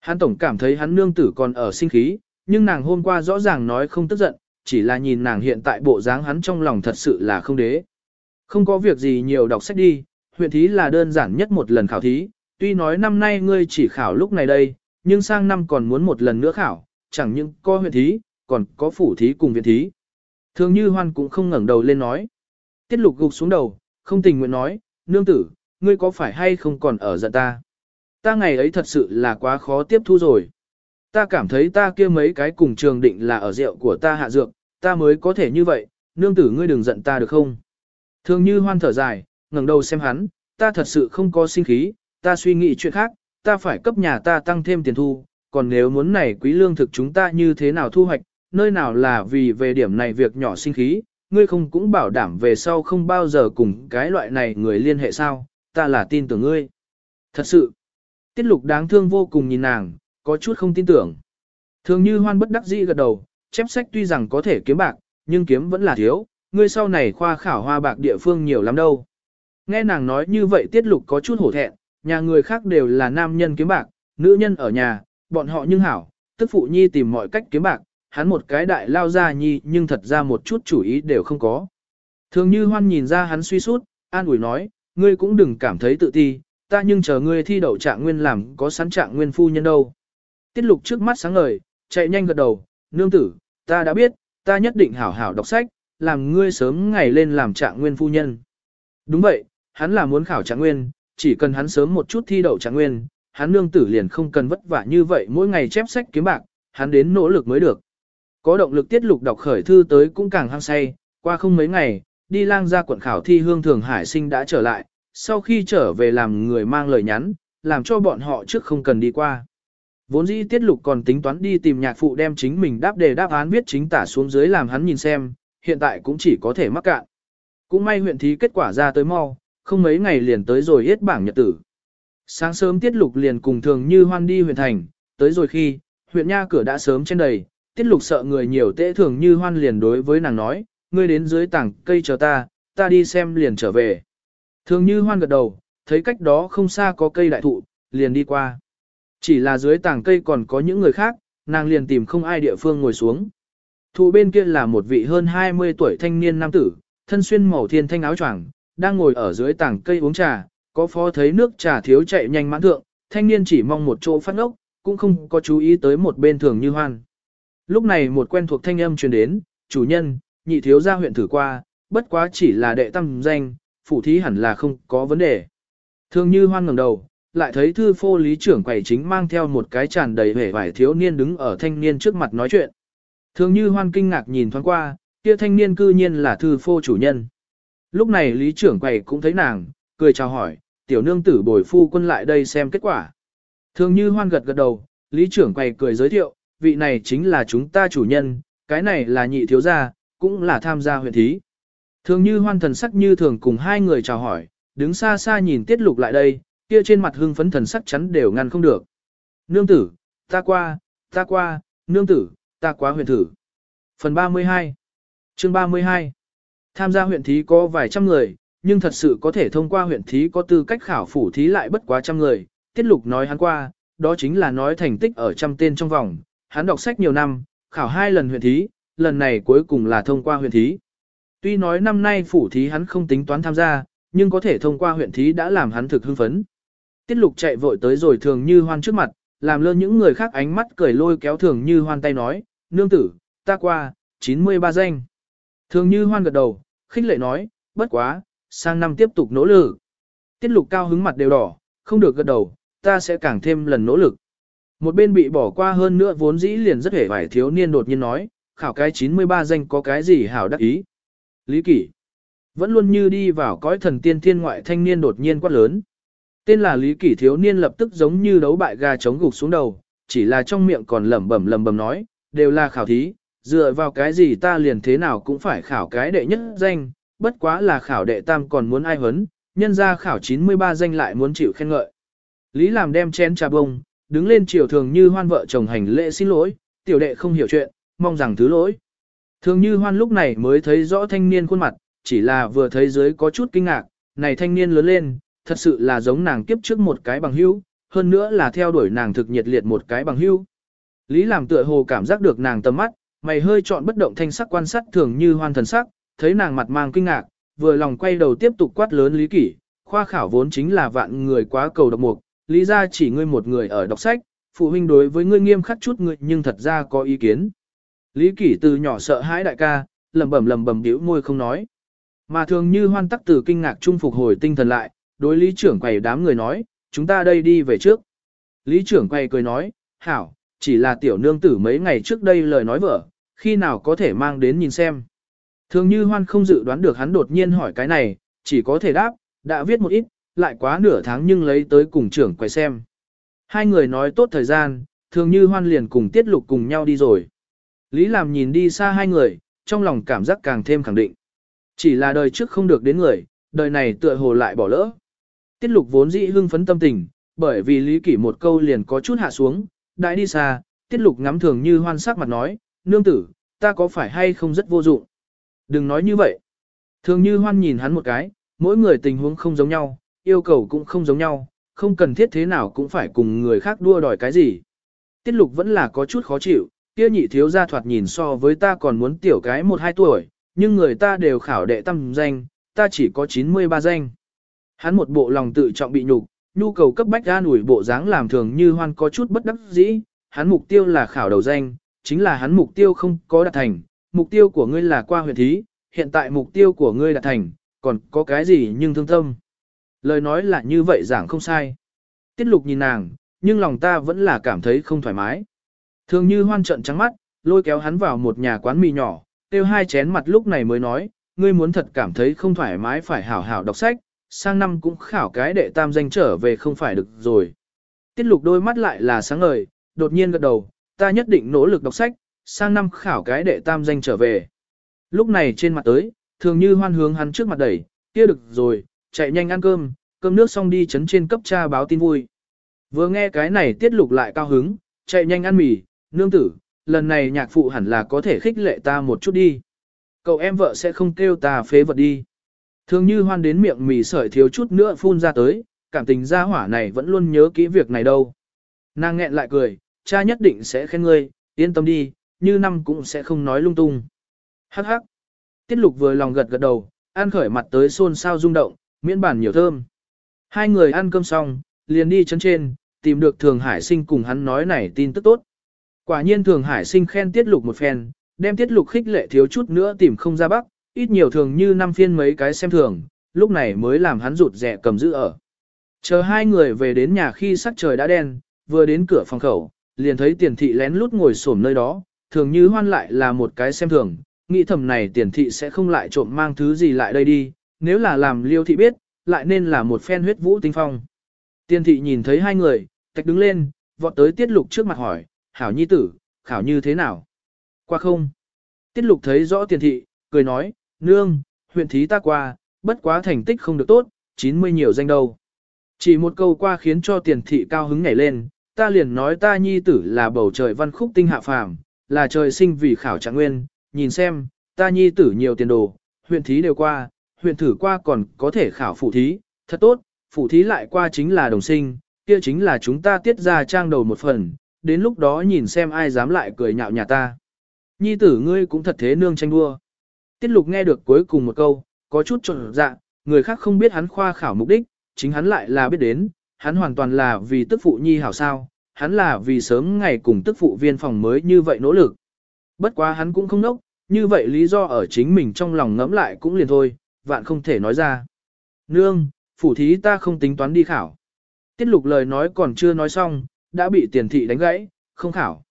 Hắn tổng cảm thấy hắn nương tử còn ở sinh khí, nhưng nàng hôm qua rõ ràng nói không tức giận, chỉ là nhìn nàng hiện tại bộ dáng hắn trong lòng thật sự là không đế. Không có việc gì nhiều đọc sách đi, huyện thí là đơn giản nhất một lần khảo thí, tuy nói năm nay ngươi chỉ khảo lúc này đây, nhưng sang năm còn muốn một lần nữa khảo, chẳng những có huyện thí, còn có phủ thí cùng viện thí. Thường như hoan cũng không ngẩng đầu lên nói. Tiết lục gục xuống đầu, không tình nguyện nói, nương tử, ngươi có phải hay không còn ở giận ta? Ta ngày ấy thật sự là quá khó tiếp thu rồi. Ta cảm thấy ta kia mấy cái cùng trường định là ở rượu của ta hạ dược, ta mới có thể như vậy, nương tử ngươi đừng giận ta được không? Thường như hoan thở dài, ngẩng đầu xem hắn, ta thật sự không có sinh khí, ta suy nghĩ chuyện khác, ta phải cấp nhà ta tăng thêm tiền thu, còn nếu muốn này quý lương thực chúng ta như thế nào thu hoạch, nơi nào là vì về điểm này việc nhỏ sinh khí, ngươi không cũng bảo đảm về sau không bao giờ cùng cái loại này người liên hệ sao, ta là tin tưởng ngươi. Thật sự, tiết lục đáng thương vô cùng nhìn nàng, có chút không tin tưởng. Thường như hoan bất đắc dĩ gật đầu, chép sách tuy rằng có thể kiếm bạc, nhưng kiếm vẫn là thiếu, ngươi sau này khoa khảo hoa bạc địa phương nhiều lắm đâu. Nghe nàng nói như vậy tiết lục có chút hổ thẹn, nhà người khác đều là nam nhân kiếm bạc, nữ nhân ở nhà, bọn họ nhưng hảo, tức phụ nhi tìm mọi cách kiếm bạc, hắn một cái đại lao ra nhi nhưng thật ra một chút chủ ý đều không có. Thường như hoan nhìn ra hắn suy sút, an ủi nói, ngươi cũng đừng cảm thấy tự ti, ta nhưng chờ ngươi thi đậu trạng nguyên làm có sẵn trạng nguyên phu nhân đâu. Tiết lục trước mắt sáng ngời, chạy nhanh gật đầu, nương tử, ta đã biết, ta nhất định hảo hảo đọc sách, làm ngươi sớm ngày lên làm trạng nguyên phu nhân. Đúng vậy, hắn là muốn khảo trạng nguyên, chỉ cần hắn sớm một chút thi đậu trạng nguyên, hắn nương tử liền không cần vất vả như vậy mỗi ngày chép sách kiếm bạc, hắn đến nỗ lực mới được. Có động lực tiết lục đọc khởi thư tới cũng càng hăng say, qua không mấy ngày, đi lang ra quận khảo thi hương thường hải sinh đã trở lại, sau khi trở về làm người mang lời nhắn, làm cho bọn họ trước không cần đi qua. Vốn dĩ tiết lục còn tính toán đi tìm nhạc phụ đem chính mình đáp đề đáp án viết chính tả xuống dưới làm hắn nhìn xem, hiện tại cũng chỉ có thể mắc cạn. Cũng may huyện thí kết quả ra tới mau, không mấy ngày liền tới rồi hết bảng nhật tử. Sáng sớm tiết lục liền cùng thường như hoan đi huyện thành, tới rồi khi, huyện nha cửa đã sớm trên đầy, tiết lục sợ người nhiều tệ thường như hoan liền đối với nàng nói, ngươi đến dưới tảng cây chờ ta, ta đi xem liền trở về. Thường như hoan gật đầu, thấy cách đó không xa có cây đại thụ, liền đi qua. Chỉ là dưới tảng cây còn có những người khác, nàng liền tìm không ai địa phương ngồi xuống. Thụ bên kia là một vị hơn 20 tuổi thanh niên nam tử, thân xuyên màu thiên thanh áo choàng, đang ngồi ở dưới tảng cây uống trà, có phó thấy nước trà thiếu chạy nhanh mãn thượng, thanh niên chỉ mong một chỗ phát ngốc, cũng không có chú ý tới một bên thường như hoan. Lúc này một quen thuộc thanh âm truyền đến, chủ nhân, nhị thiếu gia huyện thử qua, bất quá chỉ là đệ tâm danh, phủ thí hẳn là không có vấn đề. Thường như hoan ngẩng đầu, lại thấy thư phô lý trưởng quầy chính mang theo một cái tràn đầy vẻ vải thiếu niên đứng ở thanh niên trước mặt nói chuyện. Thường như hoan kinh ngạc nhìn thoáng qua, kia thanh niên cư nhiên là thư phô chủ nhân. Lúc này lý trưởng quầy cũng thấy nàng, cười chào hỏi, tiểu nương tử bồi phu quân lại đây xem kết quả. Thường như hoan gật gật đầu, lý trưởng quầy cười giới thiệu, vị này chính là chúng ta chủ nhân, cái này là nhị thiếu gia, cũng là tham gia huyện thí. Thường như hoan thần sắc như thường cùng hai người chào hỏi, đứng xa xa nhìn tiết lục lại đây, kia trên mặt hưng phấn thần sắc chắn đều ngăn không được. Nương tử, ta qua, ta qua, nương tử, ta quá huyện thử. Phần 32 Chương 32 Tham gia huyện thí có vài trăm người, nhưng thật sự có thể thông qua huyện thí có tư cách khảo phủ thí lại bất quá trăm người. Tiết lục nói hắn qua, đó chính là nói thành tích ở trăm tên trong vòng. Hắn đọc sách nhiều năm, khảo hai lần huyện thí, lần này cuối cùng là thông qua huyện thí. Tuy nói năm nay phủ thí hắn không tính toán tham gia, nhưng có thể thông qua huyện thí đã làm hắn thực hưng phấn. Tiết lục chạy vội tới rồi thường như hoan trước mặt, làm lơ những người khác ánh mắt cười lôi kéo thường như hoan tay nói, nương tử, ta qua, 93 danh. Thường như hoan gật đầu, khích lệ nói, bất quá, sang năm tiếp tục nỗ lực. Tiết lục cao hứng mặt đều đỏ, không được gật đầu, ta sẽ càng thêm lần nỗ lực. Một bên bị bỏ qua hơn nữa vốn dĩ liền rất hề vải thiếu niên đột nhiên nói, khảo cái 93 danh có cái gì hảo đắc ý. Lý kỷ. Vẫn luôn như đi vào cõi thần tiên thiên ngoại thanh niên đột nhiên quát lớn. Tên là Lý Kỷ thiếu niên lập tức giống như đấu bại gà chống gục xuống đầu, chỉ là trong miệng còn lẩm bẩm lẩm bẩm nói, đều là khảo thí, dựa vào cái gì ta liền thế nào cũng phải khảo cái đệ nhất danh, bất quá là khảo đệ tam còn muốn ai huấn nhân ra khảo 93 danh lại muốn chịu khen ngợi. Lý làm đem chén trà bông, đứng lên chiều thường như hoan vợ chồng hành lễ xin lỗi, tiểu đệ không hiểu chuyện, mong rằng thứ lỗi. Thường như hoan lúc này mới thấy rõ thanh niên khuôn mặt, chỉ là vừa thấy dưới có chút kinh ngạc, này thanh niên lớn lên, thật sự là giống nàng kiếp trước một cái bằng hữu, hơn nữa là theo đuổi nàng thực nhiệt liệt một cái bằng hữu. Lý làm tựa hồ cảm giác được nàng tầm mắt, mày hơi chọn bất động thanh sắc quan sát thường như hoan thần sắc, thấy nàng mặt mang kinh ngạc, vừa lòng quay đầu tiếp tục quát lớn Lý Kỷ, khoa khảo vốn chính là vạn người quá cầu độc mục, lý ra chỉ ngươi một người ở đọc sách, phụ huynh đối với ngươi nghiêm khắc chút ngươi nhưng thật ra có ý kiến. Lý Kỷ từ nhỏ sợ hãi đại ca, lẩm bẩm lẩm bẩm bĩu môi không nói. Mà thường như hoan tắc từ kinh ngạc trung phục hồi tinh thần lại, đối lý trưởng quầy đám người nói, chúng ta đây đi về trước. Lý trưởng quầy cười nói, hảo, chỉ là tiểu nương tử mấy ngày trước đây lời nói vợ, khi nào có thể mang đến nhìn xem. Thường như hoan không dự đoán được hắn đột nhiên hỏi cái này, chỉ có thể đáp, đã viết một ít, lại quá nửa tháng nhưng lấy tới cùng trưởng quay xem. Hai người nói tốt thời gian, thường như hoan liền cùng tiết lục cùng nhau đi rồi. Lý làm nhìn đi xa hai người, trong lòng cảm giác càng thêm khẳng định. Chỉ là đời trước không được đến người, đời này tựa hồ lại bỏ lỡ. Tiết lục vốn dĩ hưng phấn tâm tình, bởi vì lý kỷ một câu liền có chút hạ xuống, đại đi xa, tiết lục ngắm thường như hoan sắc mặt nói, nương tử, ta có phải hay không rất vô dụng. Đừng nói như vậy. Thường như hoan nhìn hắn một cái, mỗi người tình huống không giống nhau, yêu cầu cũng không giống nhau, không cần thiết thế nào cũng phải cùng người khác đua đòi cái gì. Tiết lục vẫn là có chút khó chịu, kia nhị thiếu gia thoạt nhìn so với ta còn muốn tiểu cái một hai tuổi, nhưng người ta đều khảo đệ tâm danh, ta chỉ có 93 danh. Hắn một bộ lòng tự trọng bị nhục, nhu cầu cấp bách ra ủi bộ dáng làm thường như hoan có chút bất đắc dĩ, hắn mục tiêu là khảo đầu danh, chính là hắn mục tiêu không có đạt thành, mục tiêu của ngươi là qua huyện thí, hiện tại mục tiêu của ngươi đạt thành, còn có cái gì nhưng thương tâm. Lời nói là như vậy giảng không sai. Tiết lục nhìn nàng, nhưng lòng ta vẫn là cảm thấy không thoải mái. Thường như hoan trận trắng mắt, lôi kéo hắn vào một nhà quán mì nhỏ, tiêu hai chén mặt lúc này mới nói, ngươi muốn thật cảm thấy không thoải mái phải hảo hảo đọc sách, sang năm cũng khảo cái đệ tam danh trở về không phải được rồi. Tiết lục đôi mắt lại là sáng ngời, đột nhiên gật đầu, ta nhất định nỗ lực đọc sách, sang năm khảo cái đệ tam danh trở về. Lúc này trên mặt tới, thường như hoan hướng hắn trước mặt đẩy, kia được rồi, chạy nhanh ăn cơm, cơm nước xong đi chấn trên cấp cha báo tin vui. Vừa nghe cái này tiết lục lại cao hứng, chạy nhanh ăn mì, nương tử, lần này nhạc phụ hẳn là có thể khích lệ ta một chút đi. Cậu em vợ sẽ không kêu ta phế vật đi. Thường như hoan đến miệng mì sợi thiếu chút nữa phun ra tới, cảm tình gia hỏa này vẫn luôn nhớ kỹ việc này đâu. Nàng nghẹn lại cười, cha nhất định sẽ khen ngươi, yên tâm đi, như năm cũng sẽ không nói lung tung. Hắc hắc. Tiết lục vừa lòng gật gật đầu, ăn khởi mặt tới xôn xao rung động, miễn bản nhiều thơm. Hai người ăn cơm xong, liền đi chân trên, tìm được Thường Hải Sinh cùng hắn nói này tin tức tốt. Quả nhiên Thường Hải Sinh khen Tiết Lục một phen, đem Tiết Lục khích lệ thiếu chút nữa tìm không ra bắc, ít nhiều thường như năm phiên mấy cái xem thường, lúc này mới làm hắn rụt rẻ cầm giữ ở. Chờ hai người về đến nhà khi sắc trời đã đen, vừa đến cửa phòng khẩu, liền thấy tiền thị lén lút ngồi xổm nơi đó, thường như hoan lại là một cái xem thường, nghĩ thầm này tiền thị sẽ không lại trộm mang thứ gì lại đây đi, nếu là làm liêu thị biết, lại nên là một phen huyết vũ tinh phong. Tiền thị nhìn thấy hai người, tạch đứng lên, vọt tới tiết lục trước mặt hỏi, hảo nhi tử, khảo như thế nào? Qua không? Tiết lục thấy rõ tiền thị, cười nói, nương, huyện thí ta qua, bất quá thành tích không được tốt, 90 nhiều danh đâu. Chỉ một câu qua khiến cho tiền thị cao hứng nhảy lên, ta liền nói ta nhi tử là bầu trời văn khúc tinh hạ phàm, là trời sinh vì khảo trạng nguyên, nhìn xem, ta nhi tử nhiều tiền đồ, huyện thí đều qua, huyện thử qua còn có thể khảo phụ thí, thật tốt, phụ thí lại qua chính là đồng sinh, kia chính là chúng ta tiết ra trang đầu một phần, đến lúc đó nhìn xem ai dám lại cười nhạo nhà ta. Nhi tử ngươi cũng thật thế nương tranh đua. Tiết lục nghe được cuối cùng một câu, có chút trộn dạ, người khác không biết hắn khoa khảo mục đích, chính hắn lại là biết đến, hắn hoàn toàn là vì tức phụ nhi hảo sao, hắn là vì sớm ngày cùng tức phụ viên phòng mới như vậy nỗ lực. Bất quá hắn cũng không nốc, như vậy lý do ở chính mình trong lòng ngẫm lại cũng liền thôi, vạn không thể nói ra. Nương, phủ thí ta không tính toán đi khảo. Tiết lục lời nói còn chưa nói xong, đã bị tiền thị đánh gãy, không khảo.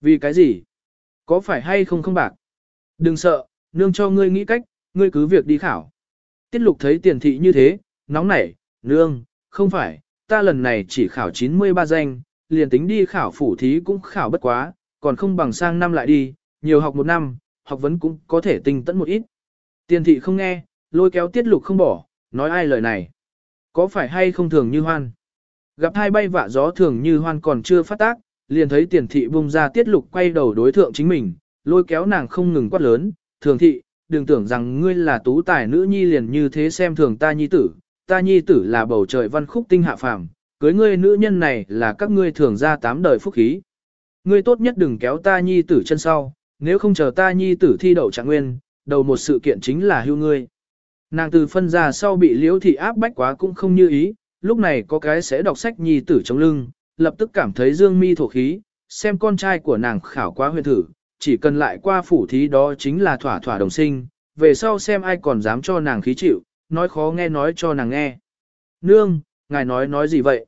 Vì cái gì? Có phải hay không không bạc? Đừng sợ, nương cho ngươi nghĩ cách, ngươi cứ việc đi khảo. Tiết lục thấy tiền thị như thế, nóng nảy, nương, không phải, ta lần này chỉ khảo 93 danh, liền tính đi khảo phủ thí cũng khảo bất quá, còn không bằng sang năm lại đi, nhiều học một năm, học vấn cũng có thể tinh tấn một ít. Tiền thị không nghe, lôi kéo tiết lục không bỏ, nói ai lời này. Có phải hay không thường như hoan? Gặp hai bay vạ gió thường như hoan còn chưa phát tác, liền thấy tiền thị bung ra tiết lục quay đầu đối thượng chính mình, lôi kéo nàng không ngừng quát lớn, thường thị, đừng tưởng rằng ngươi là tú tài nữ nhi liền như thế xem thường ta nhi tử, ta nhi tử là bầu trời văn khúc tinh hạ phàm, cưới ngươi nữ nhân này là các ngươi thường ra tám đời phúc khí. Ngươi tốt nhất đừng kéo ta nhi tử chân sau, nếu không chờ ta nhi tử thi đậu trạng nguyên, đầu một sự kiện chính là hưu ngươi. Nàng từ phân ra sau bị liễu thị áp bách quá cũng không như ý, lúc này có cái sẽ đọc sách nhi tử trong lưng, lập tức cảm thấy dương mi thổ khí, xem con trai của nàng khảo quá huyền thử, chỉ cần lại qua phủ thí đó chính là thỏa thỏa đồng sinh, về sau xem ai còn dám cho nàng khí chịu, nói khó nghe nói cho nàng nghe. Nương, ngài nói nói gì vậy?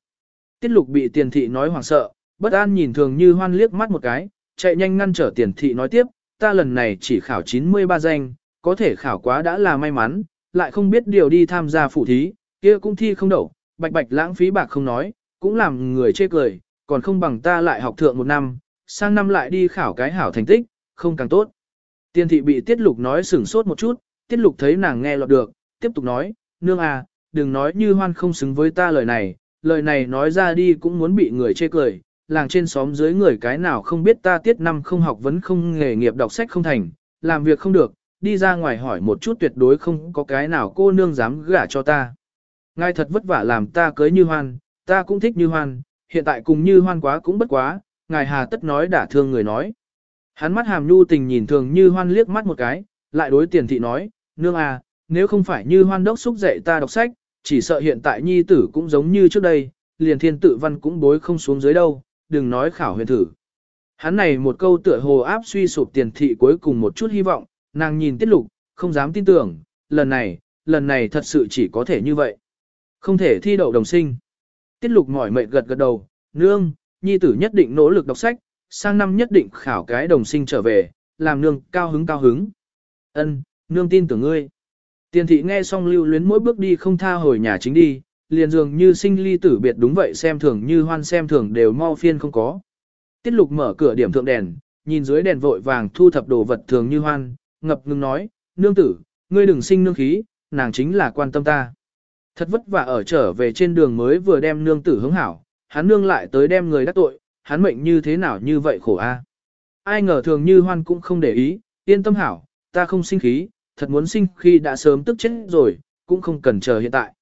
Tiết lục bị tiền thị nói hoảng sợ, bất an nhìn thường như hoan liếc mắt một cái, chạy nhanh ngăn trở tiền thị nói tiếp, ta lần này chỉ khảo 93 danh, có thể khảo quá đã là may mắn, lại không biết điều đi tham gia phụ thí, kia cũng thi không đậu, bạch bạch lãng phí bạc không nói, cũng làm người chê cười, còn không bằng ta lại học thượng một năm, sang năm lại đi khảo cái hảo thành tích, không càng tốt. Tiền thị bị tiết lục nói sửng sốt một chút, Tiết lục thấy nàng nghe lọt được, tiếp tục nói, nương à, đừng nói như hoan không xứng với ta lời này, lời này nói ra đi cũng muốn bị người chê cười, làng trên xóm dưới người cái nào không biết ta tiết năm không học vấn không nghề nghiệp đọc sách không thành, làm việc không được, đi ra ngoài hỏi một chút tuyệt đối không có cái nào cô nương dám gả cho ta. Ngài thật vất vả làm ta cưới như hoan, ta cũng thích như hoan, hiện tại cùng như hoan quá cũng bất quá, ngài hà tất nói đả thương người nói. Hắn mắt hàm nhu tình nhìn thường như hoan liếc mắt một cái, lại đối tiền thị nói, nương à, nếu không phải như hoan đốc xúc dạy ta đọc sách, chỉ sợ hiện tại nhi tử cũng giống như trước đây, liền thiên tự văn cũng bối không xuống dưới đâu, đừng nói khảo huyền thử. Hắn này một câu tựa hồ áp suy sụp tiền thị cuối cùng một chút hy vọng, nàng nhìn tiết lục, không dám tin tưởng, lần này, lần này thật sự chỉ có thể như vậy. Không thể thi đậu đồng sinh. Tiết lục mỏi mệt gật gật đầu, nương, nhi tử nhất định nỗ lực đọc sách, sang năm nhất định khảo cái đồng sinh trở về, làm nương cao hứng cao hứng. Ân, nương tin tưởng ngươi. Tiền thị nghe xong lưu luyến mỗi bước đi không tha hồi nhà chính đi, liền dường như sinh ly tử biệt đúng vậy xem thường như hoan xem thường đều mau phiên không có. Tiết lục mở cửa điểm thượng đèn, nhìn dưới đèn vội vàng thu thập đồ vật thường như hoan, ngập ngừng nói, nương tử, ngươi đừng sinh nương khí, nàng chính là quan tâm ta. Thật vất vả ở trở về trên đường mới vừa đem nương tử hướng hảo, hắn nương lại tới đem người đắc tội, hắn mệnh như thế nào như vậy khổ a. Ai ngờ thường như hoan cũng không để ý, yên tâm hảo, ta không sinh khí, thật muốn sinh khi đã sớm tức chết rồi, cũng không cần chờ hiện tại.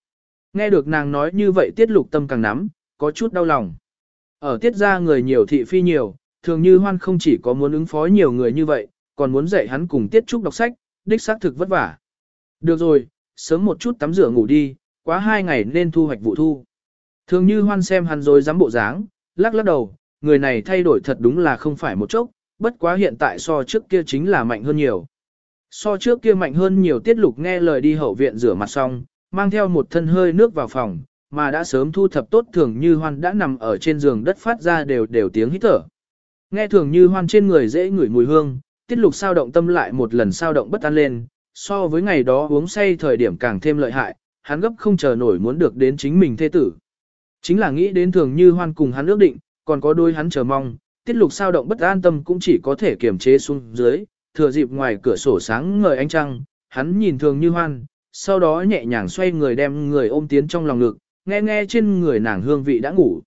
Nghe được nàng nói như vậy tiết lục tâm càng nắm, có chút đau lòng. Ở tiết ra người nhiều thị phi nhiều, thường như hoan không chỉ có muốn ứng phó nhiều người như vậy, còn muốn dạy hắn cùng tiết trúc đọc sách, đích xác thực vất vả. Được rồi, sớm một chút tắm rửa ngủ đi, quá hai ngày nên thu hoạch vụ thu. Thường như hoan xem hắn rồi dám bộ dáng, lắc lắc đầu, người này thay đổi thật đúng là không phải một chốc, bất quá hiện tại so trước kia chính là mạnh hơn nhiều. So trước kia mạnh hơn nhiều tiết lục nghe lời đi hậu viện rửa mặt xong, mang theo một thân hơi nước vào phòng, mà đã sớm thu thập tốt thường như hoan đã nằm ở trên giường đất phát ra đều đều tiếng hít thở. Nghe thường như hoan trên người dễ ngửi mùi hương, tiết lục sao động tâm lại một lần sao động bất an lên, so với ngày đó uống say thời điểm càng thêm lợi hại, hắn gấp không chờ nổi muốn được đến chính mình thê tử. Chính là nghĩ đến thường như hoan cùng hắn ước định, còn có đôi hắn chờ mong, tiết lục sao động bất an tâm cũng chỉ có thể kiềm chế xuống dưới, thừa dịp ngoài cửa sổ sáng ngời ánh trăng, hắn nhìn thường như hoan, sau đó nhẹ nhàng xoay người đem người ôm tiến trong lòng ngực, nghe nghe trên người nàng hương vị đã ngủ.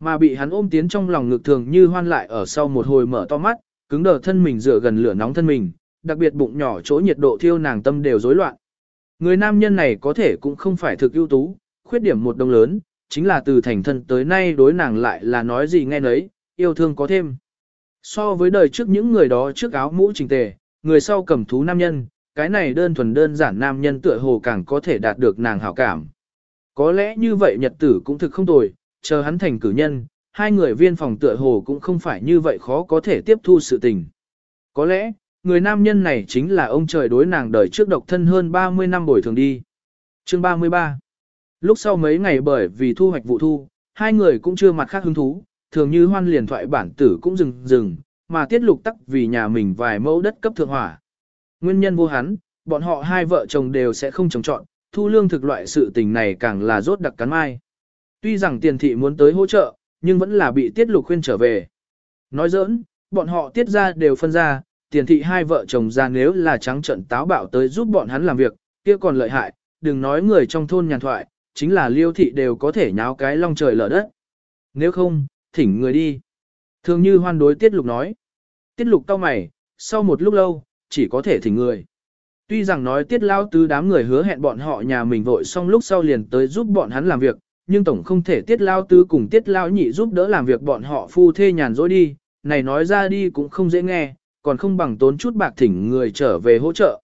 Mà bị hắn ôm tiến trong lòng ngực thường như hoan lại ở sau một hồi mở to mắt, cứng đờ thân mình dựa gần lửa nóng thân mình, đặc biệt bụng nhỏ chỗ nhiệt độ thiêu nàng tâm đều rối loạn. Người nam nhân này có thể cũng không phải thực ưu tú, khuyết điểm một đồng lớn, chính là từ thành thân tới nay đối nàng lại là nói gì nghe nấy, yêu thương có thêm. So với đời trước những người đó trước áo mũ trình tề, người sau cầm thú nam nhân, cái này đơn thuần đơn giản nam nhân tựa hồ càng có thể đạt được nàng hảo cảm. Có lẽ như vậy nhật tử cũng thực không tồi, chờ hắn thành cử nhân, hai người viên phòng tựa hồ cũng không phải như vậy khó có thể tiếp thu sự tình. Có lẽ, người nam nhân này chính là ông trời đối nàng đời trước độc thân hơn 30 năm bồi thường đi. Chương 33 Lúc sau mấy ngày bởi vì thu hoạch vụ thu, hai người cũng chưa mặt khác hứng thú, thường như hoan liền thoại bản tử cũng dừng dừng, mà tiết lục tắc vì nhà mình vài mẫu đất cấp thượng hỏa. Nguyên nhân vô hắn, bọn họ hai vợ chồng đều sẽ không trồng trọn, thu lương thực loại sự tình này càng là rốt đặc cắn mai. Tuy rằng tiền thị muốn tới hỗ trợ, nhưng vẫn là bị tiết lục khuyên trở về. Nói giỡn, bọn họ tiết ra đều phân ra, tiền thị hai vợ chồng ra nếu là trắng trận táo bạo tới giúp bọn hắn làm việc, kia còn lợi hại, đừng nói người trong thôn nhàn thoại, chính là liêu thị đều có thể nháo cái long trời lở đất. Nếu không, thỉnh người đi. Thường như hoan đối tiết lục nói. Tiết lục cau mày, sau một lúc lâu, chỉ có thể thỉnh người. Tuy rằng nói tiết lao tứ đám người hứa hẹn bọn họ nhà mình vội xong lúc sau liền tới giúp bọn hắn làm việc, nhưng tổng không thể tiết lao tứ cùng tiết lao nhị giúp đỡ làm việc bọn họ phu thê nhàn rỗi đi, này nói ra đi cũng không dễ nghe, còn không bằng tốn chút bạc thỉnh người trở về hỗ trợ.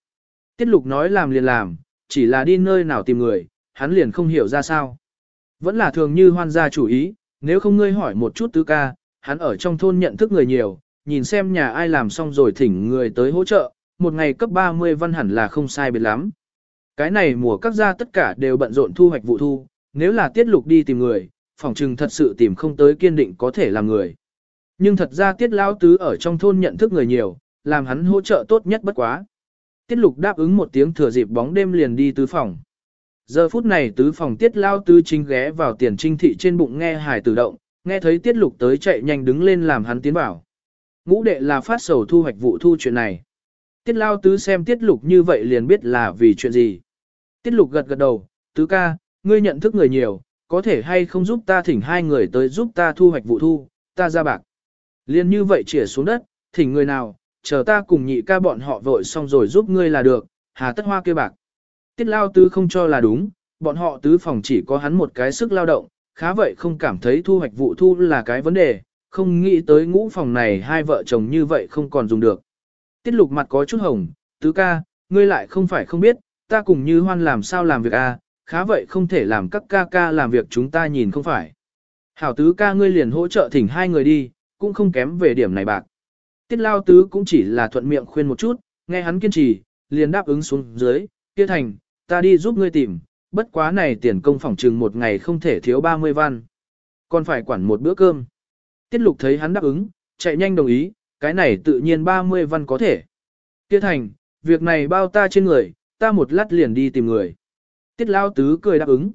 Tiết lục nói làm liền làm, chỉ là đi nơi nào tìm người, hắn liền không hiểu ra sao. Vẫn là thường như hoan gia chủ ý, nếu không ngươi hỏi một chút tứ ca, hắn ở trong thôn nhận thức người nhiều, nhìn xem nhà ai làm xong rồi thỉnh người tới hỗ trợ, một ngày cấp 30 văn hẳn là không sai biệt lắm. Cái này mùa các gia tất cả đều bận rộn thu hoạch vụ thu, nếu là tiết lục đi tìm người, phòng trừng thật sự tìm không tới kiên định có thể làm người. Nhưng thật ra tiết lão tứ ở trong thôn nhận thức người nhiều, làm hắn hỗ trợ tốt nhất bất quá. Tiết lục đáp ứng một tiếng thừa dịp bóng đêm liền đi tứ phòng. Giờ phút này tứ phòng tiết lao tứ chính ghé vào tiền trinh thị trên bụng nghe hài tử động, nghe thấy tiết lục tới chạy nhanh đứng lên làm hắn tiến vào. Ngũ đệ là phát sầu thu hoạch vụ thu chuyện này. Tiết lao tứ xem tiết lục như vậy liền biết là vì chuyện gì. Tiết lục gật gật đầu, tứ ca, ngươi nhận thức người nhiều, có thể hay không giúp ta thỉnh hai người tới giúp ta thu hoạch vụ thu, ta ra bạc. Liên như vậy chỉa xuống đất, thỉnh người nào, chờ ta cùng nhị ca bọn họ vội xong rồi giúp ngươi là được, hà tất hoa kia bạc. Tiết lao tứ không cho là đúng, bọn họ tứ phòng chỉ có hắn một cái sức lao động, khá vậy không cảm thấy thu hoạch vụ thu là cái vấn đề, không nghĩ tới ngũ phòng này hai vợ chồng như vậy không còn dùng được. Tiết lục mặt có chút hồng, tứ ca, ngươi lại không phải không biết, ta cùng như hoan làm sao làm việc a, à, khá vậy không thể làm các ca ca làm việc chúng ta nhìn không phải. Hảo tứ ca ngươi liền hỗ trợ thỉnh hai người đi, cũng không kém về điểm này bạc. Tiết lao tứ cũng chỉ là thuận miệng khuyên một chút, nghe hắn kiên trì, liền đáp ứng xuống dưới, kia thành, ta đi giúp ngươi tìm, bất quá này tiền công phòng trừng một ngày không thể thiếu 30 văn. Còn phải quản một bữa cơm. Tiết lục thấy hắn đáp ứng, chạy nhanh đồng ý, cái này tự nhiên 30 văn có thể. Tiết thành, việc này bao ta trên người, ta một lát liền đi tìm người. Tiết lao tứ cười đáp ứng.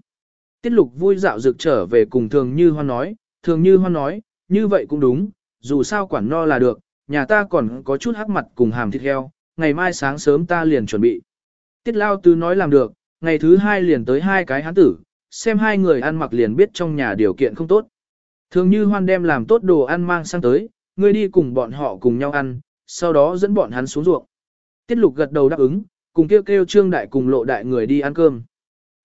Tiết lục vui dạo dược trở về cùng thường như hoan nói, thường như hoan nói, như vậy cũng đúng, dù sao quản no là được, nhà ta còn có chút hắc mặt cùng hàm thịt heo, ngày mai sáng sớm ta liền chuẩn bị. Tiết lao tứ nói làm được, ngày thứ hai liền tới hai cái hán tử, xem hai người ăn mặc liền biết trong nhà điều kiện không tốt. Thường như hoan đem làm tốt đồ ăn mang sang tới, ngươi đi cùng bọn họ cùng nhau ăn, sau đó dẫn bọn hắn xuống ruộng. Tiết lục gật đầu đáp ứng, cùng kêu kêu trương đại cùng lộ đại người đi ăn cơm.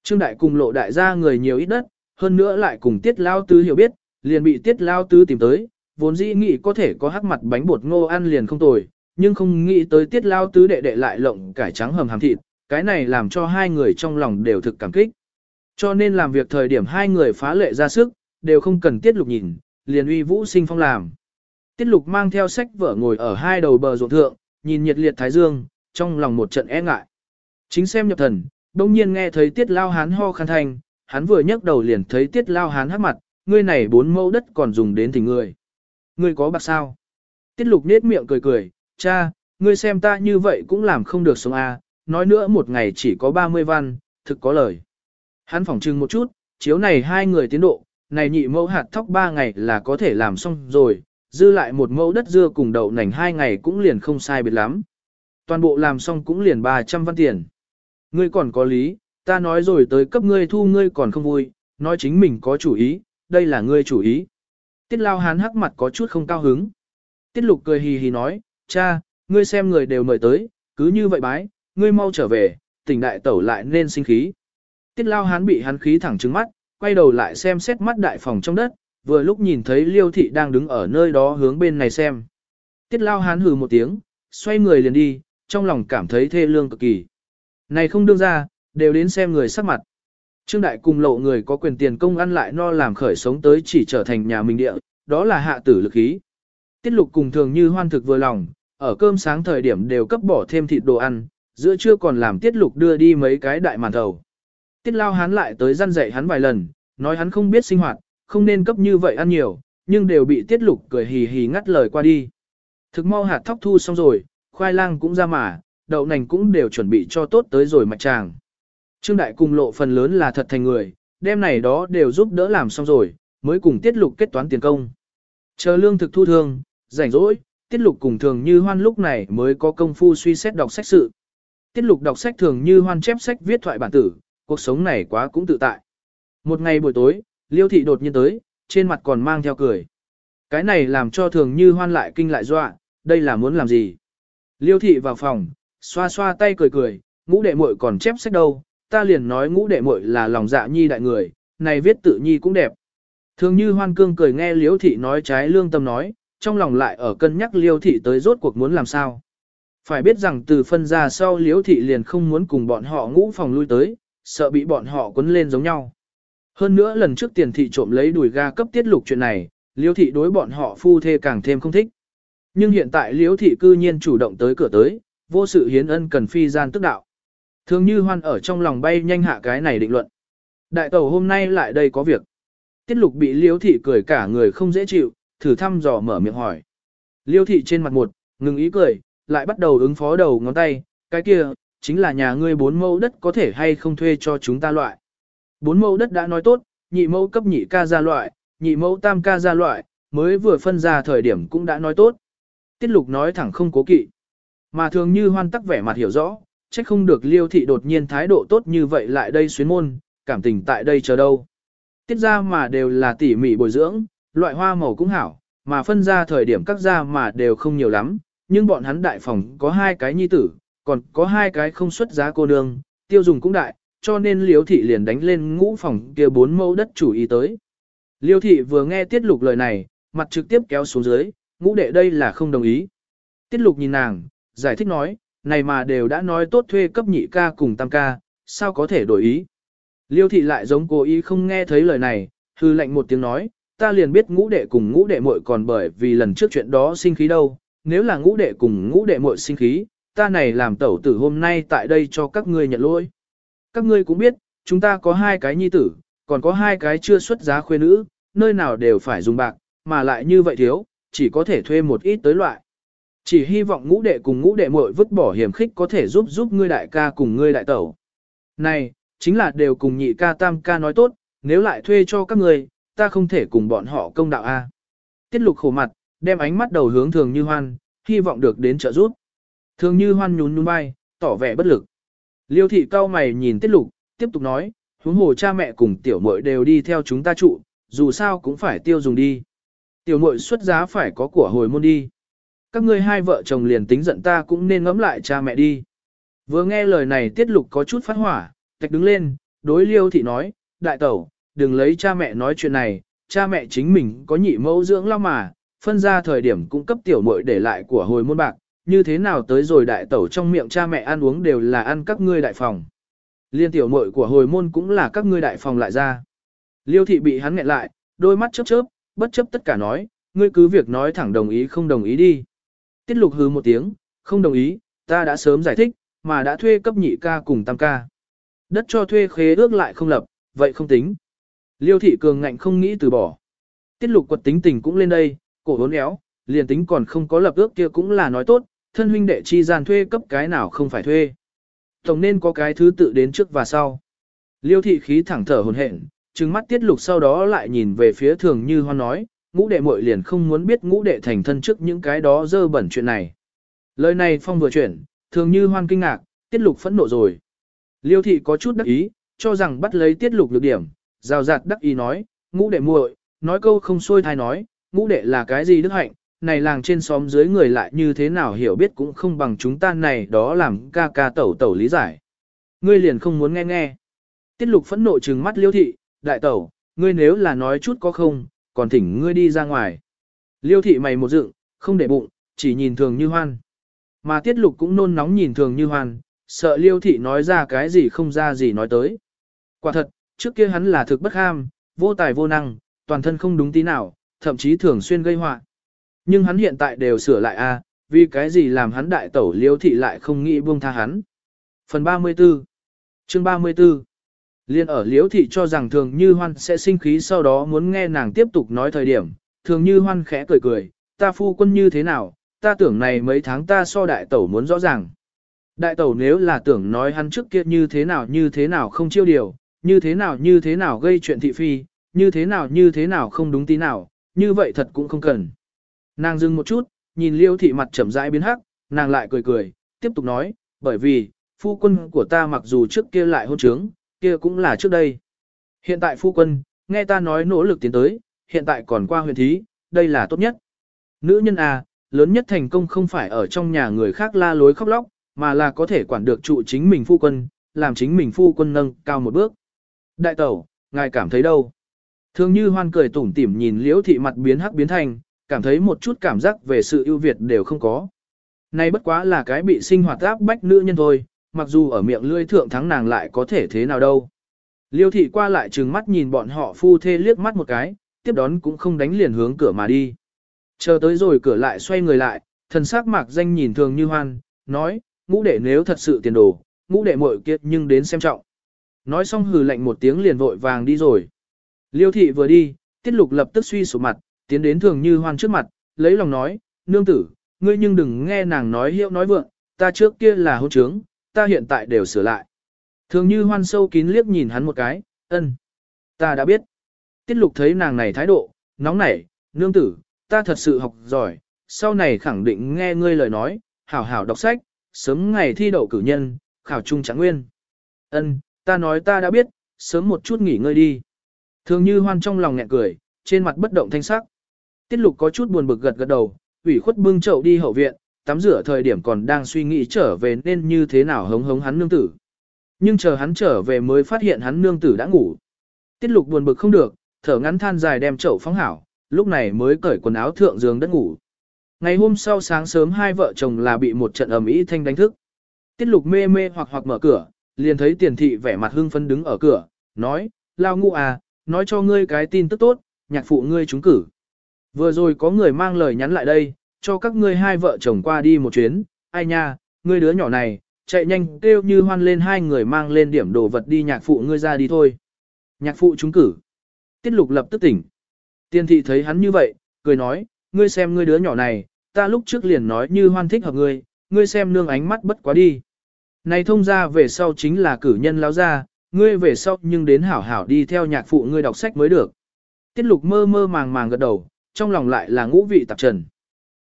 Trương đại cùng lộ đại ra người nhiều ít đất, hơn nữa lại cùng tiết lao tứ hiểu biết, liền bị tiết lao tứ tìm tới, vốn dĩ nghĩ có thể có hắc mặt bánh bột ngô ăn liền không tồi, nhưng không nghĩ tới tiết lao tứ đệ đệ lại lộng cải trắng hầm hàm thịt, cái này làm cho hai người trong lòng đều thực cảm kích. Cho nên làm việc thời điểm hai người phá lệ ra sức, đều không cần tiết lục nhìn, liền uy vũ sinh phong làm. Tiết lục mang theo sách vở ngồi ở hai đầu bờ ruộng thượng, nhìn nhiệt liệt thái dương, trong lòng một trận e ngại. Chính xem nhập thần, đông nhiên nghe thấy tiết lao hán ho khăn thanh, hắn vừa nhấc đầu liền thấy tiết lao hán hát mặt, ngươi này bốn mẫu đất còn dùng đến tình ngươi. Ngươi có bạc sao? Tiết lục nết miệng cười cười, cha, ngươi xem ta như vậy cũng làm không được sống A, nói nữa một ngày chỉ có 30 văn, thực có lời. Hắn phỏng trưng một chút, chiếu này hai người tiến độ, này nhị mẫu hạt thóc ba ngày là có thể làm xong rồi, dư lại một mẫu đất dưa cùng đậu nành hai ngày cũng liền không sai biệt lắm. Toàn bộ làm xong cũng liền 300 văn tiền. Ngươi còn có lý, ta nói rồi tới cấp ngươi thu ngươi còn không vui, nói chính mình có chủ ý, đây là ngươi chủ ý. Tiết lao hán hắc mặt có chút không cao hứng. Tiết lục cười hì hì nói, cha, ngươi xem người đều mời tới, cứ như vậy bái, ngươi mau trở về, tỉnh đại tẩu lại nên sinh khí. Tiết lao hán bị hắn khí thẳng trứng mắt, quay đầu lại xem xét mắt đại phòng trong đất, vừa lúc nhìn thấy liêu thị đang đứng ở nơi đó hướng bên này xem. Tiết lao hán hừ một tiếng, xoay người liền đi, trong lòng cảm thấy thê lương cực kỳ. Này không đương ra, đều đến xem người sắc mặt. Trương đại cùng lộ người có quyền tiền công ăn lại no làm khởi sống tới chỉ trở thành nhà mình địa, đó là hạ tử lực khí. Tiết lục cùng thường như hoan thực vừa lòng, ở cơm sáng thời điểm đều cấp bỏ thêm thịt đồ ăn, giữa trưa còn làm tiết lục đưa đi mấy cái đại màn thầu. Tiết lao hắn lại tới răn dạy hắn vài lần, nói hắn không biết sinh hoạt, không nên cấp như vậy ăn nhiều, nhưng đều bị tiết lục cười hì hì ngắt lời qua đi. Thực mau hạt thóc thu xong rồi, khoai lang cũng ra mà, đậu nành cũng đều chuẩn bị cho tốt tới rồi mạch tràng. Trương Đại cùng lộ phần lớn là thật thành người, đêm này đó đều giúp đỡ làm xong rồi, mới cùng tiết lục kết toán tiền công. Chờ lương thực thu thương, rảnh rỗi, tiết lục cùng thường như hoan lúc này mới có công phu suy xét đọc sách sự. Tiết lục đọc sách thường như hoan chép sách viết thoại bản tử, cuộc sống này quá cũng tự tại. Một ngày buổi tối, liêu thị đột nhiên tới, trên mặt còn mang theo cười. Cái này làm cho thường như hoan lại kinh lại dọa, đây là muốn làm gì? Liêu thị vào phòng, xoa xoa tay cười cười, ngũ đệ muội còn chép sách đâu, ta liền nói ngũ đệ muội là lòng dạ nhi đại người, này viết tự nhi cũng đẹp. Thường như hoan cương cười nghe liêu thị nói trái lương tâm nói, trong lòng lại ở cân nhắc liêu thị tới rốt cuộc muốn làm sao. Phải biết rằng từ phân ra sau liêu thị liền không muốn cùng bọn họ ngũ phòng lui tới, sợ bị bọn họ quấn lên giống nhau. Hơn nữa lần trước tiền thị trộm lấy đùi ga cấp tiết lục chuyện này, liêu thị đối bọn họ phu thê càng thêm không thích. Nhưng hiện tại liêu thị cư nhiên chủ động tới cửa tới, vô sự hiến ân cần phi gian tức đạo. Thường như hoan ở trong lòng bay nhanh hạ cái này định luận. Đại tẩu hôm nay lại đây có việc. Tiết lục bị liêu thị cười cả người không dễ chịu, thử thăm dò mở miệng hỏi. Liêu thị trên mặt một, ngừng ý cười, lại bắt đầu ứng phó đầu ngón tay, cái kia, chính là nhà ngươi bốn mẫu đất có thể hay không thuê cho chúng ta loại. Bốn mẫu đất đã nói tốt, nhị mẫu cấp nhị ca ra loại, nhị mẫu tam ca ra loại, mới vừa phân ra thời điểm cũng đã nói tốt. Tiết lục nói thẳng không cố kỵ. mà thường như hoan tắc vẻ mặt hiểu rõ, trách không được liêu thị đột nhiên thái độ tốt như vậy lại đây xuyến môn, cảm tình tại đây chờ đâu. Tiết ra mà đều là tỉ mỉ bồi dưỡng, loại hoa màu cũng hảo, mà phân ra thời điểm các ra mà đều không nhiều lắm, nhưng bọn hắn đại phòng có hai cái nhi tử, còn có hai cái không xuất giá cô nương, tiêu dùng cũng đại, cho nên liêu thị liền đánh lên ngũ phòng kia bốn mẫu đất chủ ý tới. Liêu thị vừa nghe tiết lục lời này, mặt trực tiếp kéo xuống dưới, ngũ đệ đây là không đồng ý. Tiết lục nhìn nàng, giải thích nói, này mà đều đã nói tốt thuê cấp nhị ca cùng tam ca, sao có thể đổi ý. Liêu thị lại giống cố ý không nghe thấy lời này, hư lệnh một tiếng nói, ta liền biết ngũ đệ cùng ngũ đệ muội còn bởi vì lần trước chuyện đó sinh khí đâu, nếu là ngũ đệ cùng ngũ đệ muội sinh khí, ta này làm tẩu tử hôm nay tại đây cho các ngươi nhận lỗi. Các ngươi cũng biết, chúng ta có hai cái nhi tử, còn có hai cái chưa xuất giá khuê nữ, nơi nào đều phải dùng bạc, mà lại như vậy thiếu, chỉ có thể thuê một ít tới loại. Chỉ hy vọng ngũ đệ cùng ngũ đệ muội vứt bỏ hiểm khích có thể giúp giúp ngươi đại ca cùng ngươi đại tẩu. Này, chính là đều cùng nhị ca tam ca nói tốt, nếu lại thuê cho các ngươi, ta không thể cùng bọn họ công đạo a. Tiết lục khổ mặt, đem ánh mắt đầu hướng thường như hoan, hy vọng được đến trợ giúp. Thường như hoan nhún nhún vai, tỏ vẻ bất lực. Liêu thị cao mày nhìn tiết lục, tiếp tục nói, huống hồ cha mẹ cùng tiểu muội đều đi theo chúng ta trụ, dù sao cũng phải tiêu dùng đi. Tiểu muội xuất giá phải có của hồi môn đi. Các ngươi hai vợ chồng liền tính giận ta cũng nên ngẫm lại cha mẹ đi. Vừa nghe lời này tiết lục có chút phát hỏa, tạch đứng lên, đối liêu thị nói, đại tẩu, đừng lấy cha mẹ nói chuyện này, cha mẹ chính mình có nhị mẫu dưỡng lao mà, phân ra thời điểm cung cấp tiểu muội để lại của hồi môn bạc, như thế nào tới rồi đại tẩu trong miệng cha mẹ ăn uống đều là ăn các ngươi đại phòng. Liên tiểu muội của hồi môn cũng là các ngươi đại phòng lại ra. Liêu thị bị hắn nghẹn lại, đôi mắt chớp chớp, bất chấp tất cả nói, ngươi cứ việc nói thẳng đồng ý không đồng ý đi. Tiết lục hứ một tiếng, không đồng ý, ta đã sớm giải thích, mà đã thuê cấp nhị ca cùng tam ca. Đất cho thuê khế ước lại không lập, vậy không tính. Liêu thị cường ngạnh không nghĩ từ bỏ. Tiết lục quật tính tình cũng lên đây, cổ hốn éo, liền tính còn không có lập ước kia cũng là nói tốt, thân huynh đệ chi gian thuê cấp cái nào không phải thuê. Tổng nên có cái thứ tự đến trước và sau. Liêu thị khí thẳng thở hồn hển, trừng mắt tiết lục sau đó lại nhìn về phía thường như hoan nói, ngũ đệ muội liền không muốn biết ngũ đệ thành thân trước những cái đó dơ bẩn chuyện này. Lời này phong vừa chuyển, thường như hoan kinh ngạc, tiết lục phẫn nộ rồi. Liêu thị có chút đắc ý, cho rằng bắt lấy tiết lục lược điểm, rào rạt đắc ý nói, ngũ đệ muội, nói câu không xuôi thai nói, ngũ đệ là cái gì đức hạnh, này làng trên xóm dưới người lại như thế nào hiểu biết cũng không bằng chúng ta này đó làm ca ca tẩu tẩu lý giải. Ngươi liền không muốn nghe nghe. Tiết lục phẫn nộ trừng mắt liêu thị, đại tẩu, ngươi nếu là nói chút có không, còn thỉnh ngươi đi ra ngoài. Liêu thị mày một dựng, không để bụng, chỉ nhìn thường như hoan. Mà tiết lục cũng nôn nóng nhìn thường như hoan, sợ liêu thị nói ra cái gì không ra gì nói tới. Quả thật, trước kia hắn là thực bất ham, vô tài vô năng, toàn thân không đúng tí nào, thậm chí thường xuyên gây họa. Nhưng hắn hiện tại đều sửa lại a, vì cái gì làm hắn đại tẩu liêu thị lại không nghĩ buông tha hắn. Phần 34 Chương 34 Liên ở liễu thị cho rằng thường như hoan sẽ sinh khí sau đó muốn nghe nàng tiếp tục nói thời điểm, thường như hoan khẽ cười cười, ta phu quân như thế nào, ta tưởng này mấy tháng ta so đại tẩu muốn rõ ràng. Đại tẩu nếu là tưởng nói hắn trước kia như thế nào như thế nào không chiêu điều, như thế nào như thế nào gây chuyện thị phi, như thế nào như thế nào không đúng tí nào, như vậy thật cũng không cần. Nàng dừng một chút, nhìn liêu thị mặt chậm rãi biến hắc, nàng lại cười cười, tiếp tục nói, bởi vì, phu quân của ta mặc dù trước kia lại hôn trướng, kia cũng là trước đây. Hiện tại phu quân, nghe ta nói nỗ lực tiến tới, hiện tại còn qua huyền thí, đây là tốt nhất. Nữ nhân à, lớn nhất thành công không phải ở trong nhà người khác la lối khóc lóc, mà là có thể quản được trụ chính mình phu quân, làm chính mình phu quân nâng cao một bước. Đại tẩu, ngài cảm thấy đâu? Thường như hoan cười tủm tỉm nhìn liễu thị mặt biến hắc biến thành, cảm thấy một chút cảm giác về sự ưu việt đều không có. Này bất quá là cái bị sinh hoạt áp bách nữ nhân thôi, mặc dù ở miệng lưỡi thượng thắng nàng lại có thể thế nào đâu. Liêu thị qua lại trừng mắt nhìn bọn họ phu thê liếc mắt một cái, tiếp đón cũng không đánh liền hướng cửa mà đi. Chờ tới rồi cửa lại xoay người lại, thần sắc mạc danh nhìn thường như hoan, nói, ngũ đệ nếu thật sự tiền đồ, ngũ đệ muội kiệt nhưng đến xem trọng. Nói xong hừ lạnh một tiếng liền vội vàng đi rồi. Liêu thị vừa đi, tiết lục lập tức suy sụp mặt, tiến đến thường như hoan trước mặt, lấy lòng nói, nương tử, ngươi nhưng đừng nghe nàng nói hiệu nói vượng, ta trước kia là hôn trướng, ta hiện tại đều sửa lại. Thường như hoan sâu kín liếc nhìn hắn một cái, ân, ta đã biết. Tiết lục thấy nàng này thái độ, nóng nảy, nương tử, ta thật sự học giỏi, sau này khẳng định nghe ngươi lời nói, hảo hảo đọc sách, sớm ngày thi đậu cử nhân, khảo trung trạng nguyên. Ân, ta nói ta đã biết, sớm một chút nghỉ ngơi đi. Thường như hoan trong lòng nghẹn cười, trên mặt bất động thanh sắc. Tiết lục có chút buồn bực gật gật đầu, ủy khuất bưng chậu đi hậu viện, tắm rửa thời điểm còn đang suy nghĩ trở về nên như thế nào hống hống hắn nương tử. Nhưng chờ hắn trở về mới phát hiện hắn nương tử đã ngủ. Tiết lục buồn bực không được, thở ngắn than dài đem chậu phóng hảo, lúc này mới cởi quần áo thượng giường đất ngủ. Ngày hôm sau sáng sớm hai vợ chồng là bị một trận ầm ĩ thanh đánh thức. Tiết lục mê mê hoặc hoặc mở cửa, liền thấy tiền thị vẻ mặt hưng phấn đứng ở cửa, nói, lao ngu à, nói cho ngươi cái tin tức tốt, nhạc phụ ngươi trúng cử. Vừa rồi có người mang lời nhắn lại đây, cho các ngươi hai vợ chồng qua đi một chuyến, ai nha, ngươi đứa nhỏ này, chạy nhanh kêu như hoan lên hai người mang lên điểm đồ vật đi nhạc phụ ngươi ra đi thôi. Nhạc phụ trúng cử. Tiết lục lập tức tỉnh. Tiên thị thấy hắn như vậy, cười nói, ngươi xem ngươi đứa nhỏ này, ta lúc trước liền nói như hoan thích hợp ngươi, ngươi xem nương ánh mắt bất quá đi. Này thông ra về sau chính là cử nhân láo ra, ngươi về sau nhưng đến hảo hảo đi theo nhạc phụ ngươi đọc sách mới được. Tiết lục mơ mơ màng màng gật đầu, trong lòng lại là ngũ vị tạp trần.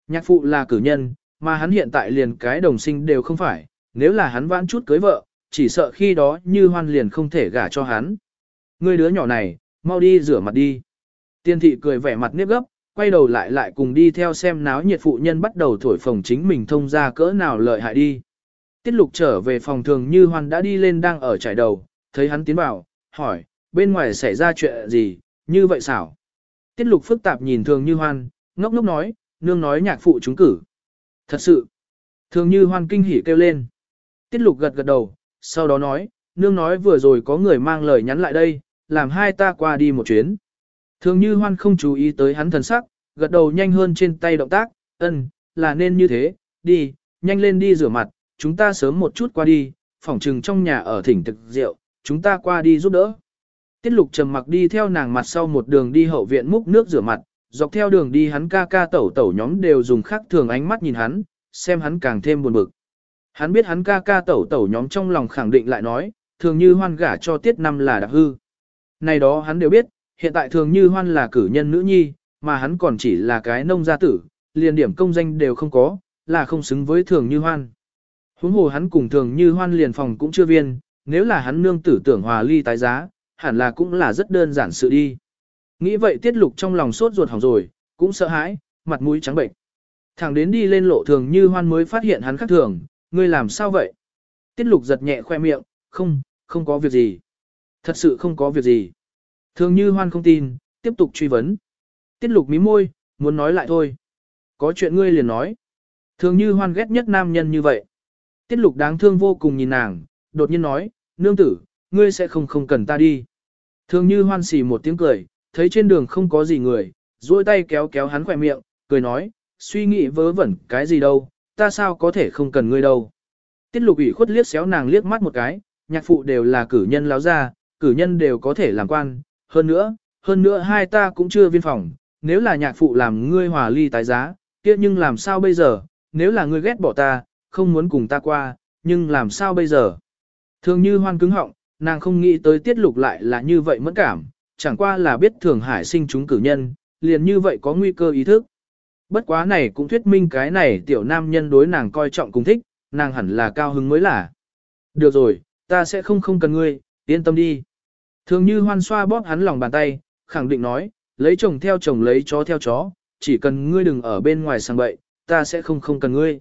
Nhạc phụ là cử nhân, mà hắn hiện tại liền cái đồng sinh đều không phải, nếu là hắn vãn chút cưới vợ, chỉ sợ khi đó như hoan liền không thể gả cho hắn. Ngươi đứa nhỏ này, mau đi rửa mặt đi. Tiên thị cười vẻ mặt nếp gấp, quay đầu lại lại cùng đi theo xem náo nhiệt phụ nhân bắt đầu thổi phồng chính mình thông ra cỡ nào lợi hại đi. Tiết lục trở về phòng thường như hoan đã đi lên đang ở trải đầu, thấy hắn tiến vào, hỏi, bên ngoài xảy ra chuyện gì, như vậy xảo. Tiết lục phức tạp nhìn thường như hoan, ngốc ngốc nói, nương nói nhạc phụ trúng cử. Thật sự, thường như hoan kinh hỉ kêu lên. Tiết lục gật gật đầu, sau đó nói, nương nói vừa rồi có người mang lời nhắn lại đây, làm hai ta qua đi một chuyến. Thường như hoan không chú ý tới hắn thần sắc, gật đầu nhanh hơn trên tay động tác, ân, là nên như thế, đi, nhanh lên đi rửa mặt, chúng ta sớm một chút qua đi, phỏng trừng trong nhà ở thỉnh thực rượu, chúng ta qua đi giúp đỡ. Tiết lục trầm mặc đi theo nàng mặt sau một đường đi hậu viện múc nước rửa mặt, dọc theo đường đi hắn ca ca tẩu tẩu nhóm đều dùng khác thường ánh mắt nhìn hắn, xem hắn càng thêm buồn bực. Hắn biết hắn ca ca tẩu tẩu nhóm trong lòng khẳng định lại nói, thường như hoan gả cho tiết năm là đặc hư. Này đó hắn đều biết, hiện tại thường như hoan là cử nhân nữ nhi, mà hắn còn chỉ là cái nông gia tử, liền điểm công danh đều không có, là không xứng với thường như hoan. Huống hồ hắn cùng thường như hoan liền phòng cũng chưa viên, nếu là hắn nương tử tưởng hòa ly tái giá, hẳn là cũng là rất đơn giản sự đi. Nghĩ vậy tiết lục trong lòng sốt ruột hỏng rồi, cũng sợ hãi, mặt mũi trắng bệnh. Thẳng đến đi lên lộ thường như hoan mới phát hiện hắn khác thường, ngươi làm sao vậy? Tiết lục giật nhẹ khoe miệng, không, không có việc gì. Thật sự không có việc gì. Thường như hoan không tin, tiếp tục truy vấn. Tiết lục mí môi, muốn nói lại thôi. Có chuyện ngươi liền nói. Thường như hoan ghét nhất nam nhân như vậy. Tiết lục đáng thương vô cùng nhìn nàng, đột nhiên nói, nương tử, ngươi sẽ không không cần ta đi. Thường như hoan xì một tiếng cười, thấy trên đường không có gì người, duỗi tay kéo kéo hắn khỏe miệng, cười nói, suy nghĩ vớ vẩn cái gì đâu, ta sao có thể không cần ngươi đâu. Tiết lục ủy khuất liếc xéo nàng liếc mắt một cái, nhạc phụ đều là cử nhân láo ra, cử nhân đều có thể làm quan, hơn nữa, hơn nữa hai ta cũng chưa viên phòng, nếu là nhạc phụ làm ngươi hòa ly tái giá, kia nhưng làm sao bây giờ, nếu là ngươi ghét bỏ ta, không muốn cùng ta qua, nhưng làm sao bây giờ. Thường như hoan cứng họng, nàng không nghĩ tới tiết lục lại là như vậy mẫn cảm, chẳng qua là biết thường hải sinh chúng cử nhân, liền như vậy có nguy cơ ý thức. Bất quá này cũng thuyết minh cái này tiểu nam nhân đối nàng coi trọng cùng thích, nàng hẳn là cao hứng mới là. Được rồi, ta sẽ không không cần ngươi, yên tâm đi. Thường như hoan xoa bóp hắn lòng bàn tay, khẳng định nói, lấy chồng theo chồng lấy chó theo chó, chỉ cần ngươi đừng ở bên ngoài sang bậy, ta sẽ không không cần ngươi.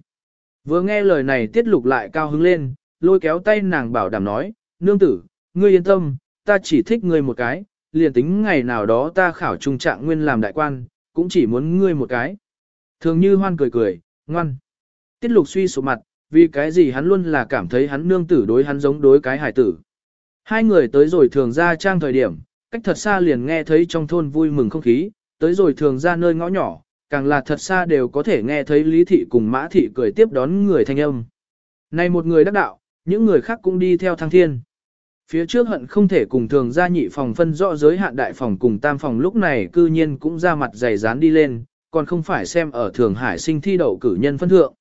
Vừa nghe lời này tiết lục lại cao hứng lên, lôi kéo tay nàng bảo đảm nói, nương tử, ngươi yên tâm, ta chỉ thích ngươi một cái, liền tính ngày nào đó ta khảo trung trạng nguyên làm đại quan, cũng chỉ muốn ngươi một cái. Thường như hoan cười cười, ngoan. Tiết lục suy sụp mặt, vì cái gì hắn luôn là cảm thấy hắn nương tử đối hắn giống đối cái hải tử. Hai người tới rồi thường ra trang thời điểm, cách thật xa liền nghe thấy trong thôn vui mừng không khí, tới rồi thường ra nơi ngõ nhỏ, càng là thật xa đều có thể nghe thấy lý thị cùng mã thị cười tiếp đón người thanh âm. Này một người đắc đạo, những người khác cũng đi theo thăng thiên. Phía trước hận không thể cùng thường gia nhị phòng phân rõ giới hạn đại phòng cùng tam phòng lúc này cư nhiên cũng ra mặt dày dán đi lên, còn không phải xem ở thường hải sinh thi đậu cử nhân phân thượng.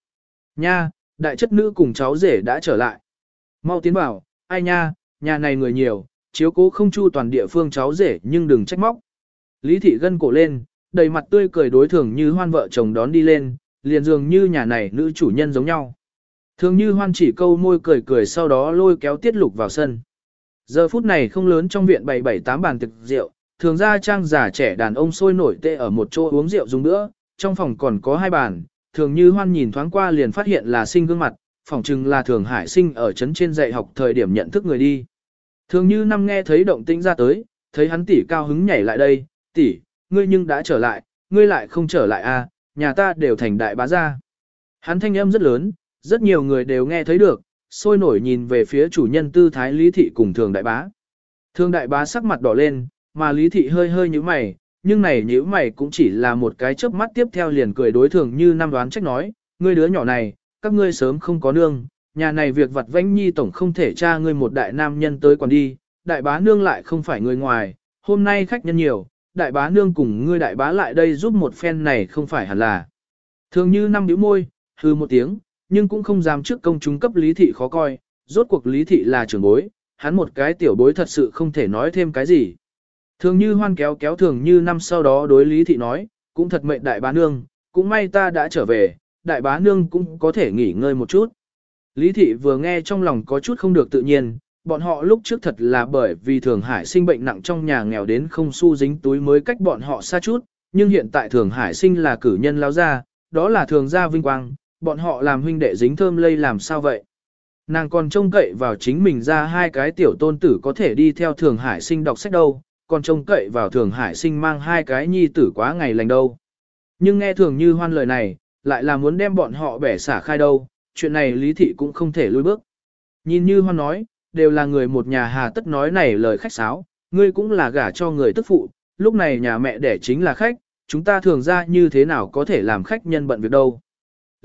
Nha, đại chất nữ cùng cháu rể đã trở lại. Mau tiến vào, ai nha, nhà này người nhiều, chiếu cố không chu toàn địa phương cháu rể nhưng đừng trách móc. Lý thị gân cổ lên, đầy mặt tươi cười đối thường như hoan vợ chồng đón đi lên, liền dường như nhà này nữ chủ nhân giống nhau. Thường như hoan chỉ câu môi cười cười sau đó lôi kéo tiết lục vào sân. Giờ phút này không lớn trong viện bảy bảy tám bàn thực rượu, thường ra trang giả trẻ đàn ông sôi nổi tê ở một chỗ uống rượu dùng nữa, trong phòng còn có hai bàn, thường như hoan nhìn thoáng qua liền phát hiện là sinh gương mặt, phòng chừng là thường hải sinh ở trấn trên dạy học thời điểm nhận thức người đi. Thường như năm nghe thấy động tĩnh ra tới, thấy hắn tỷ cao hứng nhảy lại đây, tỷ, ngươi nhưng đã trở lại, ngươi lại không trở lại a, à, nhà ta đều thành đại bá gia. Hắn thanh âm rất lớn, rất nhiều người đều nghe thấy được, sôi nổi nhìn về phía chủ nhân tư thái lý thị cùng thường đại bá. Thường đại bá sắc mặt đỏ lên, mà lý thị hơi hơi như mày, nhưng này nhíu mày cũng chỉ là một cái chớp mắt tiếp theo liền cười đối thường như năm đoán trách nói, ngươi đứa nhỏ này, các ngươi sớm không có nương, nhà này việc vặt vãnh nhi tổng không thể cha ngươi một đại nam nhân tới còn đi, đại bá nương lại không phải người ngoài, hôm nay khách nhân nhiều, đại bá nương cùng ngươi đại bá lại đây giúp một phen này không phải hẳn là. Thường như năm điếu môi, hư một tiếng, nhưng cũng không dám trước công chúng cấp lý thị khó coi, rốt cuộc lý thị là trưởng bối, hắn một cái tiểu bối thật sự không thể nói thêm cái gì. Thường như hoan kéo kéo thường như năm sau đó đối lý thị nói, cũng thật mệnh đại bá nương, cũng may ta đã trở về, đại bá nương cũng có thể nghỉ ngơi một chút. Lý thị vừa nghe trong lòng có chút không được tự nhiên, bọn họ lúc trước thật là bởi vì Thường Hải sinh bệnh nặng trong nhà nghèo đến không xu dính túi mới cách bọn họ xa chút, nhưng hiện tại Thường Hải sinh là cử nhân lao ra, đó là thường gia vinh quang, bọn họ làm huynh đệ dính thơm lây làm sao vậy. Nàng còn trông cậy vào chính mình ra hai cái tiểu tôn tử có thể đi theo Thường Hải sinh đọc sách đâu, còn trông cậy vào Thường Hải sinh mang hai cái nhi tử quá ngày lành đâu. Nhưng nghe Thường Như Hoan lời này, lại là muốn đem bọn họ bẻ xả khai đâu, chuyện này Lý Thị cũng không thể lùi bước. Nhìn Như Hoan nói, đều là người một nhà hà tất nói này lời khách sáo, ngươi cũng là gả cho người tức phụ, lúc này nhà mẹ đẻ chính là khách, chúng ta thường ra như thế nào có thể làm khách nhân bận việc đâu.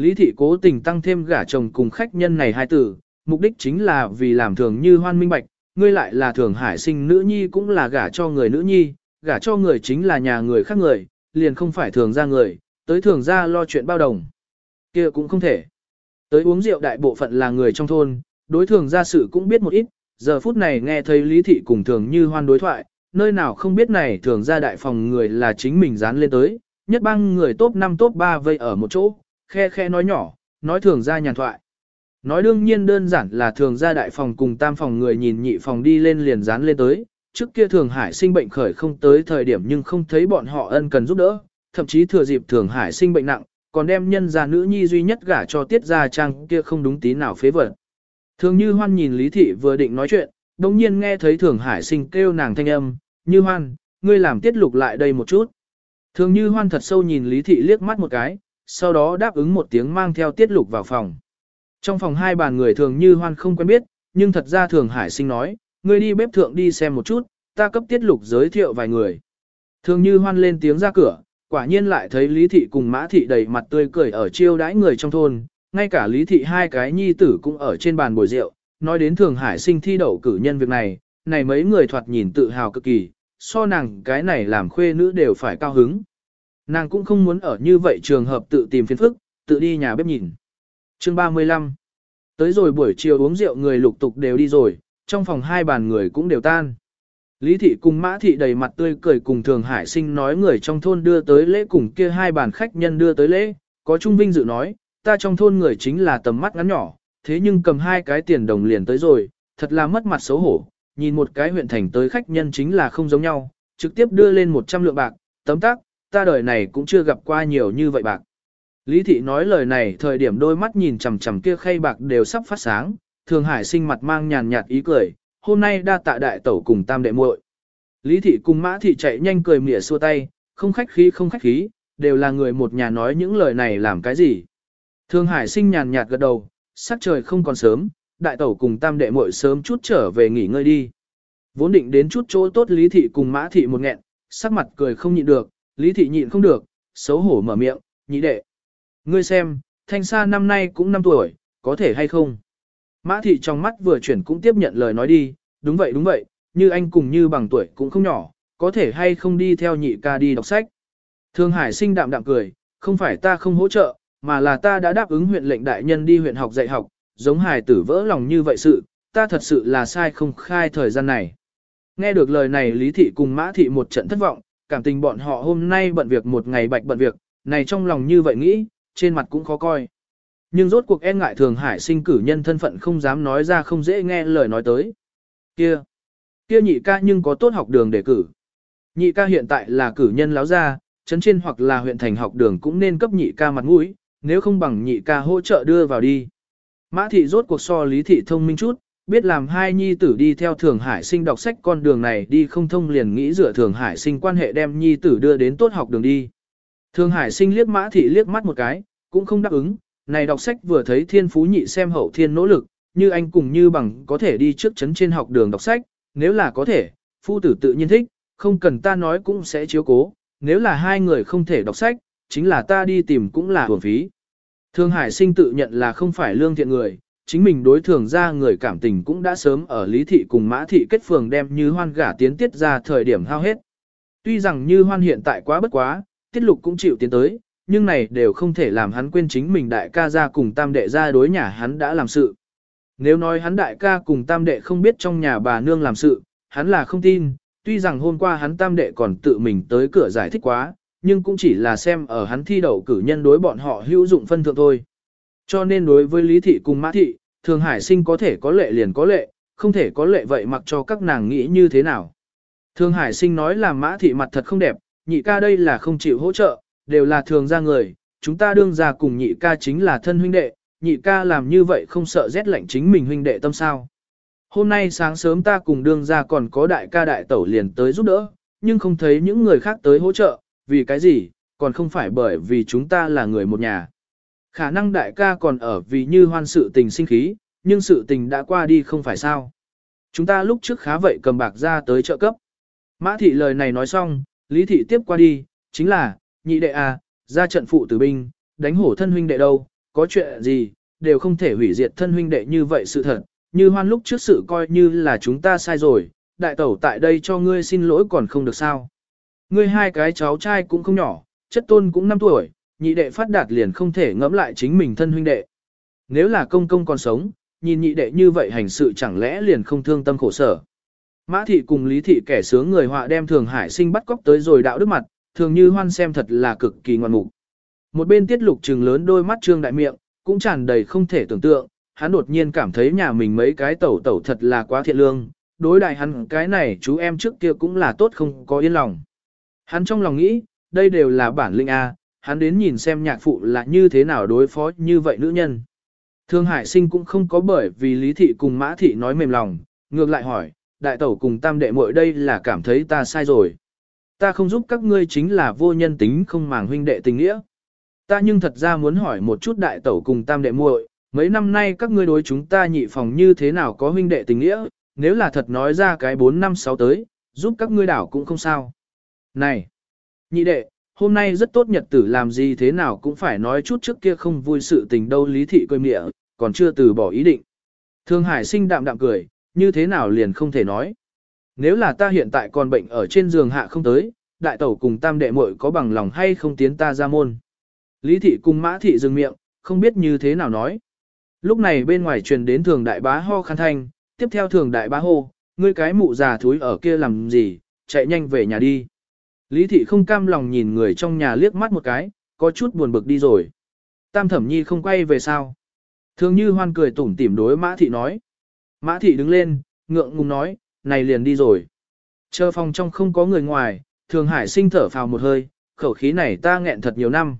Lý thị cố tình tăng thêm gả chồng cùng khách nhân này hai tử, mục đích chính là vì làm thường như hoan minh bạch, ngươi lại là thường hải sinh nữ nhi cũng là gả cho người nữ nhi, gả cho người chính là nhà người khác người, liền không phải thường ra người, tới thường ra lo chuyện bao đồng. kia cũng không thể. Tới uống rượu đại bộ phận là người trong thôn, đối thường ra sự cũng biết một ít, giờ phút này nghe thấy lý thị cùng thường như hoan đối thoại, nơi nào không biết này thường ra đại phòng người là chính mình dán lên tới, nhất bang người top 5 top 3 vây ở một chỗ, khe khe nói nhỏ, nói thường ra nhàn thoại. Nói đương nhiên đơn giản là thường ra đại phòng cùng tam phòng người nhìn nhị phòng đi lên liền dán lên tới, trước kia thường hải sinh bệnh khởi không tới thời điểm nhưng không thấy bọn họ ân cần giúp đỡ, thậm chí thừa dịp thường hải sinh bệnh nặng, còn đem nhân gia nữ nhi duy nhất gả cho tiết gia trang kia không đúng tí nào phế vật. Thường như hoan nhìn Lý Thị vừa định nói chuyện, đồng nhiên nghe thấy thường hải sinh kêu nàng thanh âm, như hoan, ngươi làm tiết lục lại đây một chút. Thường như hoan thật sâu nhìn Lý Thị liếc mắt một cái, sau đó đáp ứng một tiếng mang theo tiết lục vào phòng. Trong phòng hai bàn người thường như hoan không quen biết, nhưng thật ra thường hải sinh nói, ngươi đi bếp thượng đi xem một chút, ta cấp tiết lục giới thiệu vài người. Thường như hoan lên tiếng ra cửa, quả nhiên lại thấy Lý Thị cùng Mã Thị đầy mặt tươi cười ở chiêu đãi người trong thôn, ngay cả Lý Thị hai cái nhi tử cũng ở trên bàn bồi rượu, nói đến Thường Hải sinh thi đậu cử nhân việc này, này mấy người thoạt nhìn tự hào cực kỳ, so nàng cái này làm khuê nữ đều phải cao hứng. Nàng cũng không muốn ở như vậy trường hợp tự tìm phiền phức, tự đi nhà bếp nhìn. Chương 35 Tới rồi buổi chiều uống rượu người lục tục đều đi rồi, trong phòng hai bàn người cũng đều tan. Lý thị cùng mã thị đầy mặt tươi cười cùng thường hải sinh nói người trong thôn đưa tới lễ cùng kia hai bàn khách nhân đưa tới lễ, có trung vinh dự nói, ta trong thôn người chính là tầm mắt ngắn nhỏ, thế nhưng cầm hai cái tiền đồng liền tới rồi, thật là mất mặt xấu hổ, nhìn một cái huyện thành tới khách nhân chính là không giống nhau, trực tiếp đưa lên 100 lượng bạc, tấm tắc, ta đời này cũng chưa gặp qua nhiều như vậy bạc. Lý thị nói lời này thời điểm đôi mắt nhìn chằm chằm kia khay bạc đều sắp phát sáng, thường hải sinh mặt mang nhàn nhạt ý cười, hôm nay đa tạ đại tẩu cùng tam đệ muội. Lý thị cùng mã thị chạy nhanh cười mỉa xua tay, không khách khí không khách khí, đều là người một nhà nói những lời này làm cái gì. Thương Hải sinh nhàn nhạt gật đầu, sắc trời không còn sớm, đại tẩu cùng tam đệ muội sớm chút trở về nghỉ ngơi đi. Vốn định đến chút chỗ tốt Lý thị cùng Mã thị một nghẹn, sắc mặt cười không nhịn được, Lý thị nhịn không được, xấu hổ mở miệng, nhị đệ. Ngươi xem, thanh sa năm nay cũng 5 tuổi, có thể hay không? Mã thị trong mắt vừa chuyển cũng tiếp nhận lời nói đi, đúng vậy đúng vậy, như anh cùng như bằng tuổi cũng không nhỏ, có thể hay không đi theo nhị ca đi đọc sách. Thương Hải sinh đạm đạm cười, không phải ta không hỗ trợ, mà là ta đã đáp ứng huyện lệnh đại nhân đi huyện học dạy học, giống Hải tử vỡ lòng như vậy sự, ta thật sự là sai không khai thời gian này. Nghe được lời này Lý Thị cùng Mã Thị một trận thất vọng, cảm tình bọn họ hôm nay bận việc một ngày bạch bận việc, này trong lòng như vậy nghĩ, trên mặt cũng khó coi. Nhưng rốt cuộc e ngại thường hải sinh cử nhân thân phận không dám nói ra không dễ nghe lời nói tới. Kia, kia nhị ca nhưng có tốt học đường để cử. Nhị ca hiện tại là cử nhân láo gia, chấn trên hoặc là huyện thành học đường cũng nên cấp nhị ca mặt mũi, nếu không bằng nhị ca hỗ trợ đưa vào đi. Mã thị rốt cuộc so lý thị thông minh chút, biết làm hai nhi tử đi theo Thường Hải sinh đọc sách con đường này đi không thông liền nghĩ dựa Thường Hải sinh quan hệ đem nhi tử đưa đến tốt học đường đi. Thường Hải sinh liếc Mã thị liếc mắt một cái, cũng không đáp ứng, này đọc sách vừa thấy thiên phú nhị xem hậu thiên nỗ lực, như anh cùng như bằng có thể đi trước chấn trên học đường đọc sách, nếu là có thể, phu tử tự nhiên thích, không cần ta nói cũng sẽ chiếu cố, nếu là hai người không thể đọc sách, chính là ta đi tìm cũng là hưởng phí. Thương Hải sinh tự nhận là không phải lương thiện người, chính mình đối thường ra người cảm tình cũng đã sớm ở lý thị cùng mã thị kết phường đem như hoan gả tiến tiết ra thời điểm hao hết. Tuy rằng như hoan hiện tại quá bất quá, tiết lục cũng chịu tiến tới, nhưng này đều không thể làm hắn quên chính mình đại ca ra cùng tam đệ ra đối nhà hắn đã làm sự. Nếu nói hắn đại ca cùng tam đệ không biết trong nhà bà nương làm sự, hắn là không tin, tuy rằng hôm qua hắn tam đệ còn tự mình tới cửa giải thích quá, nhưng cũng chỉ là xem ở hắn thi đậu cử nhân đối bọn họ hữu dụng phân thượng thôi. Cho nên đối với Lý Thị cùng Mã Thị, Thường Hải sinh có thể có lệ liền có lệ, không thể có lệ vậy mặc cho các nàng nghĩ như thế nào. Thường Hải sinh nói là Mã Thị mặt thật không đẹp, nhị ca đây là không chịu hỗ trợ, đều là thường ra người, chúng ta đương ra cùng nhị ca chính là thân huynh đệ, nhị ca làm như vậy không sợ rét lạnh chính mình huynh đệ tâm sao. Hôm nay sáng sớm ta cùng đương ra còn có đại ca đại tẩu liền tới giúp đỡ, nhưng không thấy những người khác tới hỗ trợ, vì cái gì, còn không phải bởi vì chúng ta là người một nhà. Khả năng đại ca còn ở vì như hoan sự tình sinh khí, nhưng sự tình đã qua đi không phải sao. Chúng ta lúc trước khá vậy cầm bạc ra tới trợ cấp. Mã thị lời này nói xong, lý thị tiếp qua đi, chính là, nhị đệ à, ra trận phụ tử binh, đánh hổ thân huynh đệ đâu, có chuyện gì, đều không thể hủy diệt thân huynh đệ như vậy sự thật, như hoan lúc trước sự coi như là chúng ta sai rồi, đại tẩu tại đây cho ngươi xin lỗi còn không được sao. Ngươi hai cái cháu trai cũng không nhỏ, chất tôn cũng 5 tuổi, nhị đệ phát đạt liền không thể ngẫm lại chính mình thân huynh đệ. Nếu là công công còn sống, nhìn nhị đệ như vậy hành sự chẳng lẽ liền không thương tâm khổ sở. Mã thị cùng lý thị kẻ sướng người họa đem thường hải sinh bắt cóc tới rồi đạo đức mặt, thường như hoan xem thật là cực kỳ ngoan mục. Một bên tiết lục trừng lớn đôi mắt trương đại miệng, cũng tràn đầy không thể tưởng tượng, hắn đột nhiên cảm thấy nhà mình mấy cái tẩu tẩu thật là quá thiện lương, đối đại hắn cái này chú em trước kia cũng là tốt không có yên lòng. Hắn trong lòng nghĩ, đây đều là bản linh A, hắn đến nhìn xem nhạc phụ là như thế nào đối phó như vậy nữ nhân. Thương Hải sinh cũng không có bởi vì Lý Thị cùng Mã Thị nói mềm lòng, ngược lại hỏi, đại tẩu cùng tam đệ muội đây là cảm thấy ta sai rồi. Ta không giúp các ngươi chính là vô nhân tính không màng huynh đệ tình nghĩa. Ta nhưng thật ra muốn hỏi một chút đại tẩu cùng tam đệ muội, mấy năm nay các ngươi đối chúng ta nhị phòng như thế nào có huynh đệ tình nghĩa, nếu là thật nói ra cái 4 năm 6 tới, giúp các ngươi đảo cũng không sao. Này, nhị đệ, hôm nay rất tốt nhật tử làm gì thế nào cũng phải nói chút trước kia không vui sự tình đâu lý thị cười mịa, còn chưa từ bỏ ý định. Thương Hải sinh đạm đạm cười, như thế nào liền không thể nói. Nếu là ta hiện tại còn bệnh ở trên giường hạ không tới, đại tẩu cùng tam đệ muội có bằng lòng hay không tiến ta ra môn. Lý thị cùng mã thị dừng miệng, không biết như thế nào nói. Lúc này bên ngoài truyền đến thường đại bá ho khăn thanh, tiếp theo thường đại bá hô, ngươi cái mụ già thúi ở kia làm gì, chạy nhanh về nhà đi. Lý thị không cam lòng nhìn người trong nhà liếc mắt một cái, có chút buồn bực đi rồi. Tam thẩm nhi không quay về sao. Thường như hoan cười tủm tỉm đối mã thị nói. Mã thị đứng lên, ngượng ngùng nói, này liền đi rồi. Chờ phòng trong không có người ngoài, thường hải sinh thở phào một hơi, khẩu khí này ta nghẹn thật nhiều năm.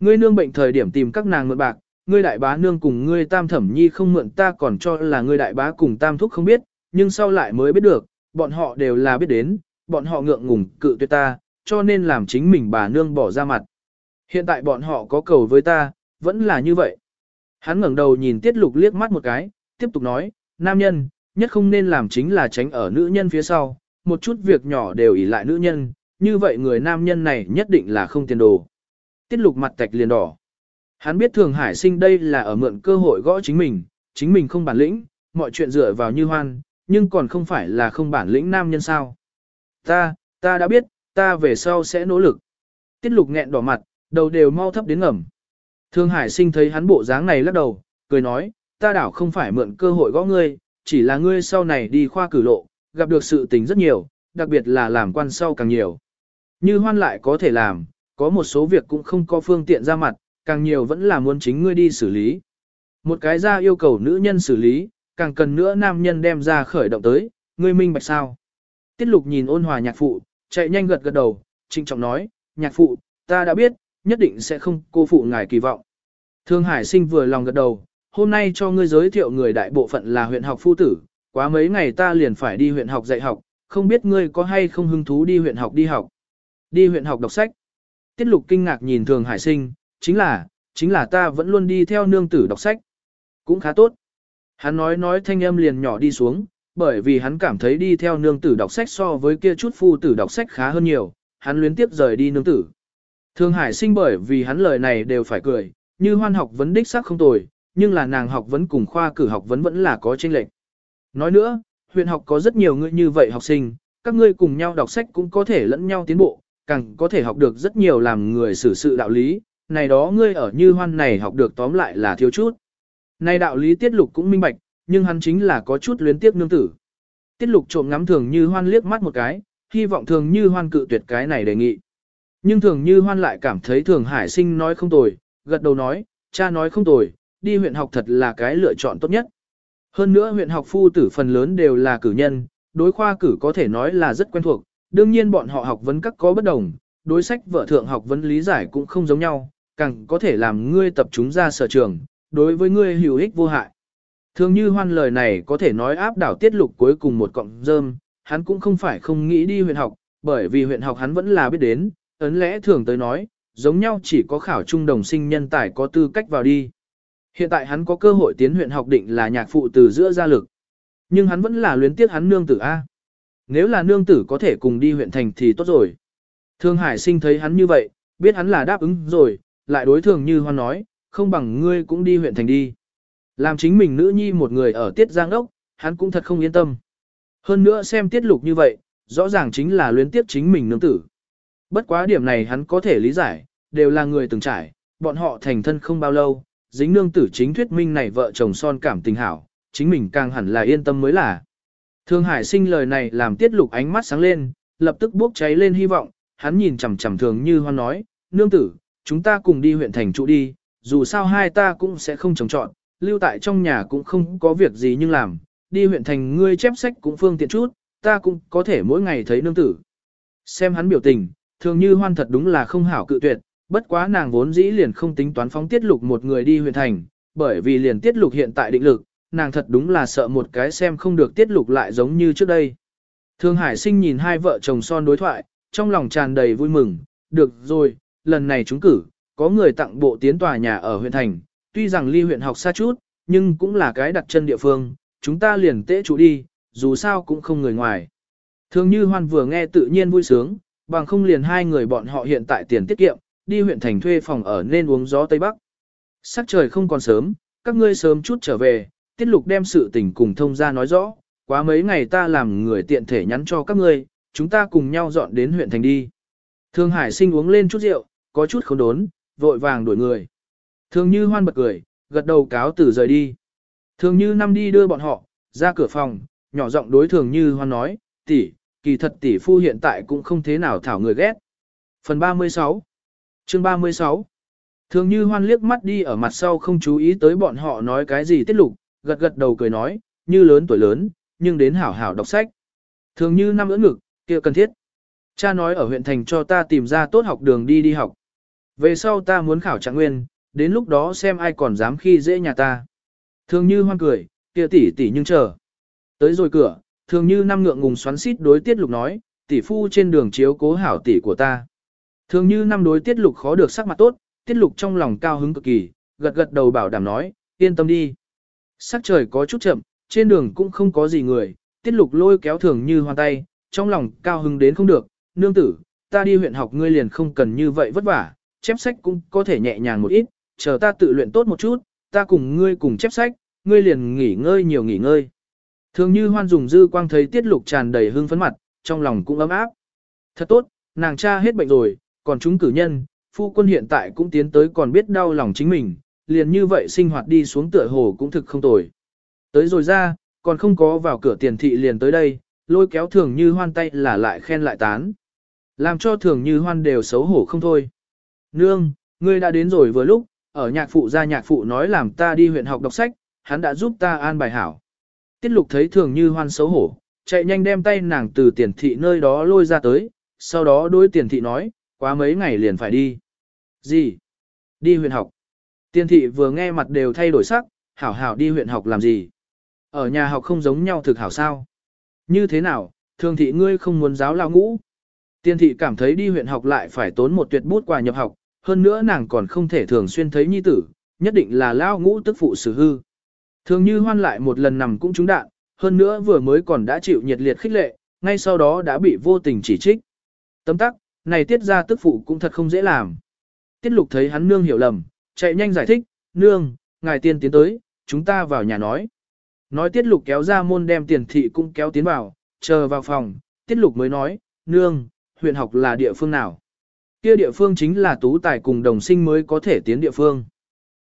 Ngươi nương bệnh thời điểm tìm các nàng mượn bạc, ngươi đại bá nương cùng ngươi tam thẩm nhi không mượn ta còn cho là ngươi đại bá cùng tam thúc không biết, nhưng sau lại mới biết được, bọn họ đều là biết đến, bọn họ ngượng ngùng cự tuyệt ta, cho nên làm chính mình bà nương bỏ ra mặt. Hiện tại bọn họ có cầu với ta, vẫn là như vậy. Hắn ngẩng đầu nhìn tiết lục liếc mắt một cái, tiếp tục nói, nam nhân, nhất không nên làm chính là tránh ở nữ nhân phía sau, một chút việc nhỏ đều ỷ lại nữ nhân, như vậy người nam nhân này nhất định là không tiền đồ. Tiết lục mặt tạch liền đỏ. Hắn biết Thường Hải sinh đây là ở mượn cơ hội gõ chính mình, chính mình không bản lĩnh, mọi chuyện dựa vào như hoan, nhưng còn không phải là không bản lĩnh nam nhân sao. Ta, ta đã biết, ta về sau sẽ nỗ lực. Tiết lục nghẹn đỏ mặt, đầu đều mau thấp đến ngầm. Thương Hải sinh thấy hắn bộ dáng này lắc đầu, cười nói, ta đảo không phải mượn cơ hội gõ ngươi, chỉ là ngươi sau này đi khoa cử lộ, gặp được sự tình rất nhiều, đặc biệt là làm quan sau càng nhiều. Như hoan lại có thể làm, có một số việc cũng không có phương tiện ra mặt, càng nhiều vẫn là muốn chính ngươi đi xử lý. Một cái ra yêu cầu nữ nhân xử lý, càng cần nữa nam nhân đem ra khởi động tới, ngươi minh bạch sao. Tiết lục nhìn ôn hòa nhạc phụ, chạy nhanh gật gật đầu, trinh trọng nói, nhạc phụ, ta đã biết, nhất định sẽ không cô phụ ngài kỳ vọng. Thương Hải sinh vừa lòng gật đầu, hôm nay cho ngươi giới thiệu người đại bộ phận là huyện học phu tử, quá mấy ngày ta liền phải đi huyện học dạy học, không biết ngươi có hay không hứng thú đi huyện học đi học. Đi huyện học đọc sách. Tiết lục kinh ngạc nhìn Thường Hải sinh, chính là, chính là ta vẫn luôn đi theo nương tử đọc sách. Cũng khá tốt. Hắn nói nói thanh âm liền nhỏ đi xuống, bởi vì hắn cảm thấy đi theo nương tử đọc sách so với kia chút phu tử đọc sách khá hơn nhiều, hắn luyến tiếp rời đi nương tử. Thương Hải sinh bởi vì hắn lời này đều phải cười, như hoan học vấn đích xác không tồi, nhưng là nàng học vấn cùng khoa cử học vấn vẫn là có chênh lệch. Nói nữa, huyện học có rất nhiều người như vậy học sinh, các ngươi cùng nhau đọc sách cũng có thể lẫn nhau tiến bộ, càng có thể học được rất nhiều làm người xử sự đạo lý, này đó ngươi ở như hoan này học được tóm lại là thiếu chút. Này đạo lý tiết lục cũng minh bạch, nhưng hắn chính là có chút luyến tiếc nương tử. Tiết lục trộm ngắm thường như hoan liếc mắt một cái, hy vọng thường như hoan cự tuyệt cái này đề nghị. Nhưng thường như hoan lại cảm thấy thường hải sinh nói không tồi, gật đầu nói, cha nói không tồi, đi huyện học thật là cái lựa chọn tốt nhất. Hơn nữa huyện học phu tử phần lớn đều là cử nhân, đối khoa cử có thể nói là rất quen thuộc, đương nhiên bọn họ học vấn các có bất đồng, đối sách vợ thượng học vấn lý giải cũng không giống nhau, càng có thể làm ngươi tập trung ra sở trường, đối với ngươi hữu ích vô hại. Thường như hoan lời này có thể nói áp đảo tiết lục cuối cùng một cọng rơm, hắn cũng không phải không nghĩ đi huyện học, bởi vì huyện học hắn vẫn là biết đến, ấn lẽ thường tới nói, giống nhau chỉ có khảo trung đồng sinh nhân tài có tư cách vào đi. Hiện tại hắn có cơ hội tiến huyện học định là nhạc phụ từ giữa gia lực. Nhưng hắn vẫn là luyến tiếc hắn nương tử A. Nếu là nương tử có thể cùng đi huyện thành thì tốt rồi. Thương Hải sinh thấy hắn như vậy, biết hắn là đáp ứng rồi, lại đối thường như hoan nói, không bằng ngươi cũng đi huyện thành đi. Làm chính mình nữ nhi một người ở tiết giang ốc, hắn cũng thật không yên tâm. Hơn nữa xem tiết lục như vậy, rõ ràng chính là luyến tiếp chính mình nương tử. Bất quá điểm này hắn có thể lý giải, đều là người từng trải, bọn họ thành thân không bao lâu, dính nương tử chính thuyết minh này vợ chồng son cảm tình hảo, chính mình càng hẳn là yên tâm mới là. Thương Hải sinh lời này làm tiết lục ánh mắt sáng lên, lập tức bốc cháy lên hy vọng, hắn nhìn chằm chằm thường như hoan nói, nương tử, chúng ta cùng đi huyện thành trụ đi, dù sao hai ta cũng sẽ không trồng trọn, lưu tại trong nhà cũng không có việc gì nhưng làm, đi huyện thành ngươi chép sách cũng phương tiện chút, ta cũng có thể mỗi ngày thấy nương tử. Xem hắn biểu tình, thường như hoan thật đúng là không hảo cự tuyệt, bất quá nàng vốn dĩ liền không tính toán phóng tiết lục một người đi huyện thành, bởi vì liền tiết lục hiện tại định lực, nàng thật đúng là sợ một cái xem không được tiết lục lại giống như trước đây. Thương Hải sinh nhìn hai vợ chồng son đối thoại, trong lòng tràn đầy vui mừng, được rồi, lần này chúng cử, có người tặng bộ tiến tòa nhà ở huyện thành, tuy rằng ly huyện học xa chút, nhưng cũng là cái đặt chân địa phương, chúng ta liền tế chủ đi, dù sao cũng không người ngoài. Thường như hoan vừa nghe tự nhiên vui sướng, bằng không liền hai người bọn họ hiện tại tiền tiết kiệm, đi huyện thành thuê phòng ở nên uống gió Tây Bắc. Sắc trời không còn sớm, các ngươi sớm chút trở về, tiết lục đem sự tình cùng thông ra nói rõ, quá mấy ngày ta làm người tiện thể nhắn cho các ngươi, chúng ta cùng nhau dọn đến huyện thành đi. Thương Hải sinh uống lên chút rượu, có chút không đốn, vội vàng đuổi người. Thường như hoan bật cười, gật đầu cáo từ rời đi. Thường như năm đi đưa bọn họ, ra cửa phòng, nhỏ giọng đối thường như hoan nói, tỷ, kỳ thật tỷ phu hiện tại cũng không thế nào thảo người ghét. Phần 36 Chương 36 Thường như hoan liếc mắt đi ở mặt sau không chú ý tới bọn họ nói cái gì tiết lục, gật gật đầu cười nói, như lớn tuổi lớn, nhưng đến hảo hảo đọc sách. Thường như năm ưỡn ngực, kia cần thiết. Cha nói ở huyện thành cho ta tìm ra tốt học đường đi đi học. Về sau ta muốn khảo trạng nguyên, đến lúc đó xem ai còn dám khi dễ nhà ta. Thường như hoan cười, kia tỷ tỷ nhưng chờ. Tới rồi cửa, thường như năm ngượng ngùng xoắn xít đối tiết lục nói, tỷ phu trên đường chiếu cố hảo tỷ của ta. Thường như năm đối tiết lục khó được sắc mặt tốt, tiết lục trong lòng cao hứng cực kỳ, gật gật đầu bảo đảm nói, yên tâm đi. Sắc trời có chút chậm, trên đường cũng không có gì người, tiết lục lôi kéo thường như hoan tay, trong lòng cao hứng đến không được, nương tử, ta đi huyện học ngươi liền không cần như vậy vất vả, chép sách cũng có thể nhẹ nhàng một ít, chờ ta tự luyện tốt một chút, ta cùng ngươi cùng chép sách, ngươi liền nghỉ ngơi nhiều nghỉ ngơi. Thường như hoan dùng dư quang thấy tiết lục tràn đầy hương phấn mặt, trong lòng cũng ấm áp. Thật tốt, nàng cha hết bệnh rồi, còn chúng cử nhân, phu quân hiện tại cũng tiến tới còn biết đau lòng chính mình, liền như vậy sinh hoạt đi xuống tựa hồ cũng thực không tồi. Tới rồi ra, còn không có vào cửa tiền thị liền tới đây, lôi kéo thường như hoan tay là lại khen lại tán. Làm cho thường như hoan đều xấu hổ không thôi. Nương, ngươi đã đến rồi vừa lúc, ở nhạc phụ ra nhạc phụ nói làm ta đi huyện học đọc sách, hắn đã giúp ta an bài hảo. Tiết lục thấy thường như hoan xấu hổ, chạy nhanh đem tay nàng từ tiền thị nơi đó lôi ra tới, sau đó đối tiền thị nói, quá mấy ngày liền phải đi. Gì? Đi huyện học. Tiền thị vừa nghe mặt đều thay đổi sắc, hảo hảo đi huyện học làm gì? Ở nhà học không giống nhau thực hảo sao? Như thế nào, thường thị ngươi không muốn giáo lao ngũ? Tiền thị cảm thấy đi huyện học lại phải tốn một tuyệt bút quà nhập học, hơn nữa nàng còn không thể thường xuyên thấy nhi tử, nhất định là lao ngũ tức phụ xử hư. Thường như hoan lại một lần nằm cũng trúng đạn, hơn nữa vừa mới còn đã chịu nhiệt liệt khích lệ, ngay sau đó đã bị vô tình chỉ trích. Tấm tắc, này tiết ra tức phụ cũng thật không dễ làm. Tiết lục thấy hắn nương hiểu lầm, chạy nhanh giải thích, nương, ngài tiên tiến tới, chúng ta vào nhà nói. Nói tiết lục kéo ra môn đem tiền thị cũng kéo tiến vào, chờ vào phòng, tiết lục mới nói, nương, huyện học là địa phương nào? Kia địa phương chính là tú tài cùng đồng sinh mới có thể tiến địa phương.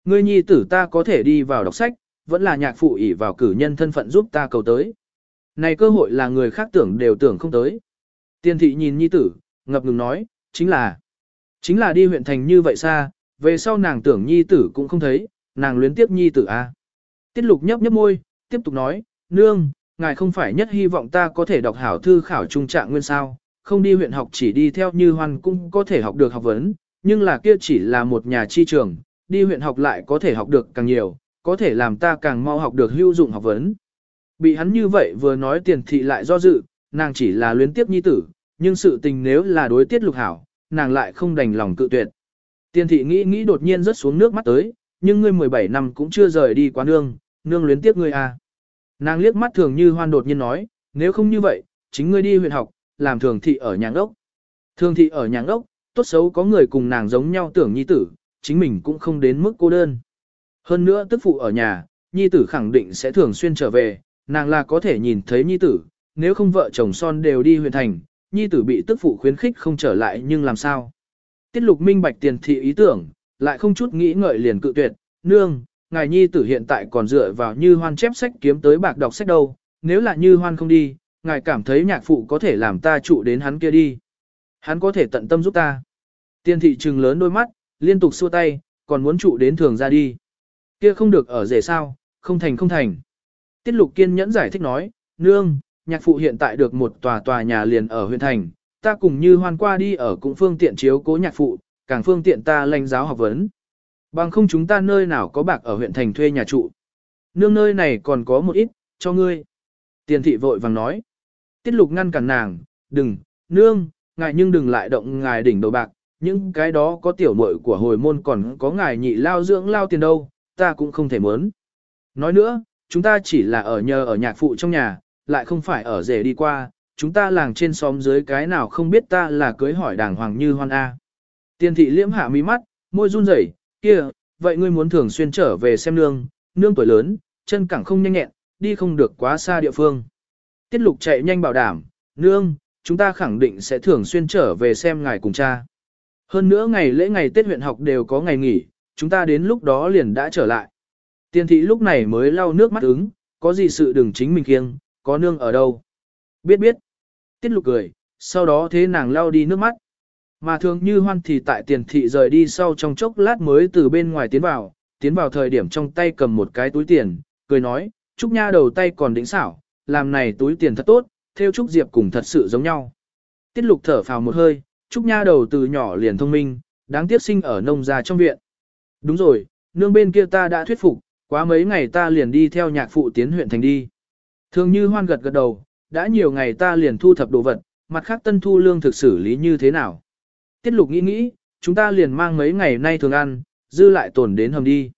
Ngươi nhi tử ta có thể đi vào đọc sách, vẫn là nhạc phụ ỷ vào cử nhân thân phận giúp ta cầu tới. Này cơ hội là người khác tưởng đều tưởng không tới. Tiên thị nhìn nhi tử, ngập ngừng nói, chính là, chính là đi huyện thành như vậy xa, về sau nàng tưởng nhi tử cũng không thấy, nàng luyến tiếp nhi tử a. À. Tiết lục nhấp nhấp môi, tiếp tục nói, nương, ngài không phải nhất hy vọng ta có thể đọc hảo thư khảo trung trạng nguyên sao, không đi huyện học chỉ đi theo như hoan cũng có thể học được học vấn, nhưng là kia chỉ là một nhà chi trường, đi huyện học lại có thể học được càng nhiều, có thể làm ta càng mau học được hữu dụng học vấn. Bị hắn như vậy vừa nói tiền thị lại do dự, nàng chỉ là luyến tiếp nhi tử, nhưng sự tình nếu là đối tiết lục hảo, nàng lại không đành lòng cự tuyệt. Tiền thị nghĩ nghĩ đột nhiên rớt xuống nước mắt tới, nhưng ngươi 17 năm cũng chưa rời đi quá nương, nương luyến tiếp ngươi à. Nàng liếc mắt thường như hoan đột nhiên nói, nếu không như vậy, chính ngươi đi huyện học, làm thường thị ở nhà ốc. Thường thị ở nhà ốc, tốt xấu có người cùng nàng giống nhau tưởng nhi tử, chính mình cũng không đến mức cô đơn. Hơn nữa tức phụ ở nhà, nhi tử khẳng định sẽ thường xuyên trở về, nàng là có thể nhìn thấy nhi tử, nếu không vợ chồng son đều đi huyện thành, nhi tử bị tức phụ khuyến khích không trở lại nhưng làm sao. Tiết lục minh bạch tiền thị ý tưởng, lại không chút nghĩ ngợi liền cự tuyệt, nương, ngài nhi tử hiện tại còn dựa vào như hoan chép sách kiếm tới bạc đọc sách đâu, nếu là như hoan không đi, ngài cảm thấy nhạc phụ có thể làm ta trụ đến hắn kia đi. Hắn có thể tận tâm giúp ta. Tiên thị trừng lớn đôi mắt, liên tục xua tay, còn muốn trụ đến thường ra đi. Kia không được ở rể sao, không thành không thành. Tiết lục kiên nhẫn giải thích nói, nương, nhạc phụ hiện tại được một tòa tòa nhà liền ở huyện thành, ta cùng như hoan qua đi ở cũng phương tiện chiếu cố nhạc phụ, càng phương tiện ta lãnh giáo học vấn. Bằng không chúng ta nơi nào có bạc ở huyện thành thuê nhà trụ. Nương nơi này còn có một ít, cho ngươi. Tiền thị vội vàng nói. Tiết lục ngăn cản nàng, đừng, nương, ngài nhưng đừng lại động ngài đỉnh đầu bạc, những cái đó có tiểu muội của hồi môn còn có ngài nhị lao dưỡng lao tiền đâu, ta cũng không thể muốn. Nói nữa, chúng ta chỉ là ở nhờ ở nhạc phụ trong nhà, lại không phải ở rể đi qua, chúng ta làng trên xóm dưới cái nào không biết ta là cưới hỏi đàng hoàng như hoan A. Tiền thị liễm hạ mí mắt, môi run rẩy, kia, vậy ngươi muốn thường xuyên trở về xem nương, nương tuổi lớn, chân cẳng không nhanh nhẹn, đi không được quá xa địa phương. Tiết lục chạy nhanh bảo đảm, nương, chúng ta khẳng định sẽ thường xuyên trở về xem ngài cùng cha. Hơn nữa ngày lễ ngày Tết huyện học đều có ngày nghỉ, chúng ta đến lúc đó liền đã trở lại. Tiên thị lúc này mới lau nước mắt ứng, có gì sự đừng chính mình kiêng, có nương ở đâu. Biết biết. Tiết lục cười, sau đó thế nàng lau đi nước mắt. Mà thường như hoan thì tại tiền thị rời đi sau trong chốc lát mới từ bên ngoài tiến vào, tiến vào thời điểm trong tay cầm một cái túi tiền, cười nói, Trúc Nha đầu tay còn đỉnh xảo, làm này túi tiền thật tốt, theo Trúc Diệp cùng thật sự giống nhau. Tiết lục thở phào một hơi, Trúc Nha đầu từ nhỏ liền thông minh, đáng tiếc sinh ở nông gia trong viện. Đúng rồi, nương bên kia ta đã thuyết phục, quá mấy ngày ta liền đi theo nhạc phụ tiến huyện thành đi. Thường như hoan gật gật đầu, đã nhiều ngày ta liền thu thập đồ vật, mặt khác tân thu lương thực xử lý như thế nào. Tiết lục nghĩ nghĩ, chúng ta liền mang mấy ngày nay thường ăn, dư lại tổn đến hầm đi.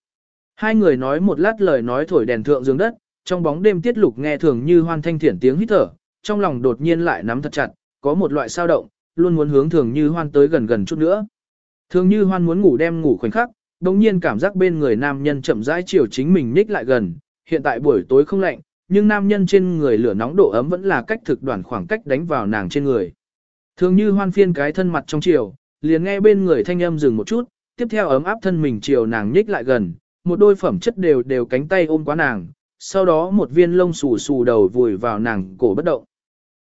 Hai người nói một lát lời nói thổi đèn thượng giường đất, trong bóng đêm tiết lục nghe thường như hoan thanh thiển tiếng hít thở, trong lòng đột nhiên lại nắm thật chặt, có một loại sao động, luôn muốn hướng thường như hoan tới gần gần chút nữa. Thường như hoan muốn ngủ đem ngủ khoảnh khắc, đồng nhiên cảm giác bên người nam nhân chậm rãi chiều chính mình nhích lại gần, hiện tại buổi tối không lạnh, nhưng nam nhân trên người lửa nóng độ ấm vẫn là cách thực đoạn khoảng cách đánh vào nàng trên người. Thường như hoan phiên cái thân mặt trong chiều, liền nghe bên người thanh âm dừng một chút, tiếp theo ấm áp thân mình chiều nàng nhích lại gần, một đôi phẩm chất đều đều cánh tay ôm quá nàng, sau đó một viên lông xù xù đầu vùi vào nàng cổ bất động.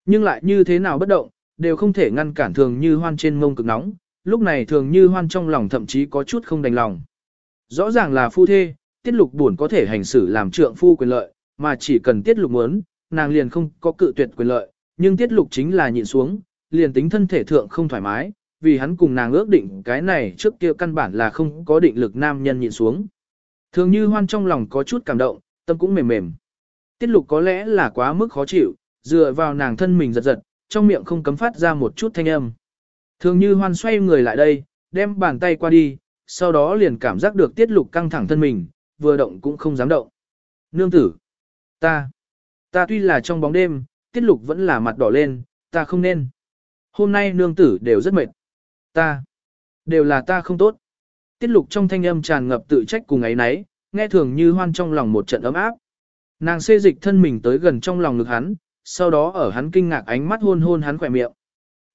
Nhưng lại như thế nào bất động, đều không thể ngăn cản thường như hoan trên mông cực nóng, lúc này thường như hoan trong lòng thậm chí có chút không đành lòng. Rõ ràng là phu thê, tiết lục buồn có thể hành xử làm trượng phu quyền lợi, mà chỉ cần tiết lục muốn, nàng liền không có cự tuyệt quyền lợi, nhưng tiết lục chính là nhịn xuống, liền tính thân thể thượng không thoải mái, vì hắn cùng nàng ước định cái này trước kia căn bản là không có định lực nam nhân nhịn xuống. Thường như hoan trong lòng có chút cảm động, tâm cũng mềm mềm. Tiết lục có lẽ là quá mức khó chịu, dựa vào nàng thân mình giật giật, trong miệng không cấm phát ra một chút thanh âm. Thường như hoan xoay người lại đây, đem bàn tay qua đi, sau đó liền cảm giác được tiết lục căng thẳng thân mình, vừa động cũng không dám động. Nương tử, ta, ta tuy là trong bóng đêm, tiết lục vẫn là mặt đỏ lên, ta không nên. Hôm nay nương tử đều rất mệt. Ta, đều là ta không tốt. Tiết lục trong thanh âm tràn ngập tự trách cùng ấy nấy, nghe thường như hoan trong lòng một trận ấm áp. Nàng xê dịch thân mình tới gần trong lòng ngực hắn, sau đó ở hắn kinh ngạc ánh mắt hôn hôn hắn khỏe miệng.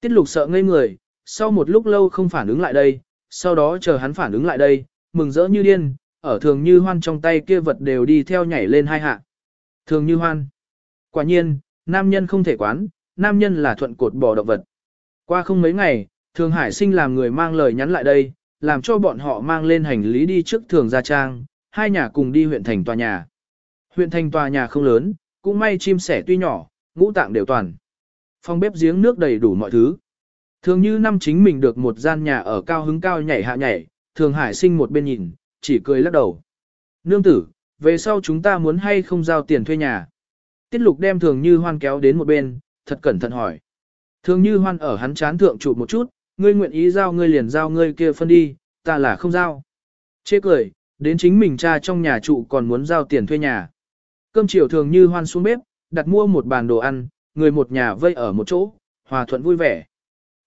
Tiết lục sợ ngây người, sau một lúc lâu không phản ứng lại đây, sau đó chờ hắn phản ứng lại đây, mừng rỡ như điên, ở thường như hoan trong tay kia vật đều đi theo nhảy lên hai hạ. Thường như hoan. Quả nhiên, nam nhân không thể quán, nam nhân là thuận cột bỏ động vật. Qua không mấy ngày, thường hải sinh làm người mang lời nhắn lại đây, làm cho bọn họ mang lên hành lý đi trước thường gia trang, hai nhà cùng đi huyện thành tòa nhà. Huyện thành tòa nhà không lớn, cũng may chim sẻ tuy nhỏ, ngũ tạng đều toàn. Phòng bếp giếng nước đầy đủ mọi thứ. Thường như năm chính mình được một gian nhà ở cao hứng cao nhảy hạ nhảy, thường hải sinh một bên nhìn, chỉ cười lắc đầu. Nương tử, về sau chúng ta muốn hay không giao tiền thuê nhà. Tiết lục đem thường như hoan kéo đến một bên, thật cẩn thận hỏi. Thường như hoan ở hắn chán thượng trụ một chút, ngươi nguyện ý giao ngươi liền giao ngươi kia phân đi, ta là không giao. Chê cười, đến chính mình cha trong nhà trụ còn muốn giao tiền thuê nhà. Cơm chiều thường như hoan xuống bếp, đặt mua một bàn đồ ăn, người một nhà vây ở một chỗ, hòa thuận vui vẻ.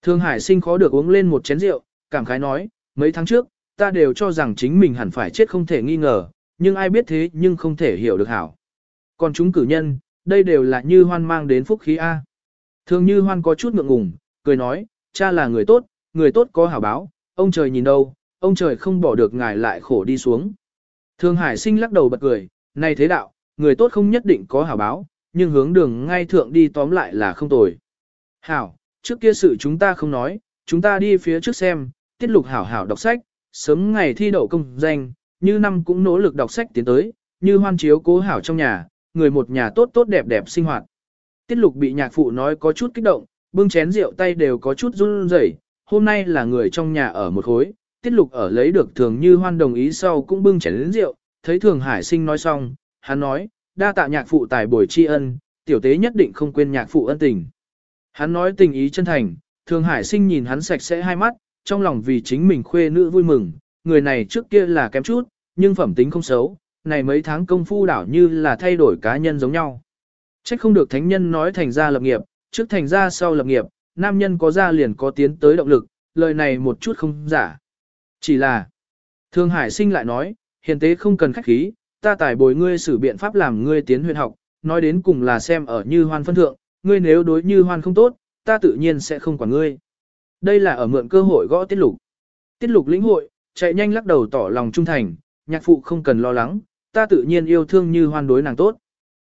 Thương Hải sinh khó được uống lên một chén rượu, cảm khái nói, mấy tháng trước, ta đều cho rằng chính mình hẳn phải chết không thể nghi ngờ, nhưng ai biết thế nhưng không thể hiểu được hảo. Còn chúng cử nhân, đây đều là như hoan mang đến phúc khí A. Thường như hoan có chút ngượng ngùng, cười nói, cha là người tốt, người tốt có hảo báo, ông trời nhìn đâu, ông trời không bỏ được ngài lại khổ đi xuống. Thương Hải sinh lắc đầu bật cười, này thế đạo, người tốt không nhất định có hảo báo, nhưng hướng đường ngay thượng đi tóm lại là không tồi. Hảo, trước kia sự chúng ta không nói, chúng ta đi phía trước xem, tiết lục hảo hảo đọc sách, sớm ngày thi đậu công danh, như năm cũng nỗ lực đọc sách tiến tới, như hoan chiếu cố hảo trong nhà, người một nhà tốt tốt đẹp đẹp sinh hoạt. Tiết lục bị nhạc phụ nói có chút kích động, bưng chén rượu tay đều có chút run rẩy. hôm nay là người trong nhà ở một khối, tiết lục ở lấy được thường như hoan đồng ý sau cũng bưng chén đến rượu, thấy thường hải sinh nói xong, hắn nói, đa tạ nhạc phụ tài bồi tri ân, tiểu tế nhất định không quên nhạc phụ ân tình. Hắn nói tình ý chân thành, thường hải sinh nhìn hắn sạch sẽ hai mắt, trong lòng vì chính mình khuê nữ vui mừng, người này trước kia là kém chút, nhưng phẩm tính không xấu, này mấy tháng công phu đảo như là thay đổi cá nhân giống nhau. Trách không được thánh nhân nói thành ra lập nghiệp, trước thành ra sau lập nghiệp, nam nhân có ra liền có tiến tới động lực, lời này một chút không giả. Chỉ là, Thương Hải sinh lại nói, hiền tế không cần khách khí, ta tài bồi ngươi xử biện pháp làm ngươi tiến huyện học, nói đến cùng là xem ở như hoan phân thượng, ngươi nếu đối như hoan không tốt, ta tự nhiên sẽ không quản ngươi. Đây là ở mượn cơ hội gõ tiết lục. Tiết lục lĩnh hội, chạy nhanh lắc đầu tỏ lòng trung thành, nhạc phụ không cần lo lắng, ta tự nhiên yêu thương như hoan đối nàng tốt.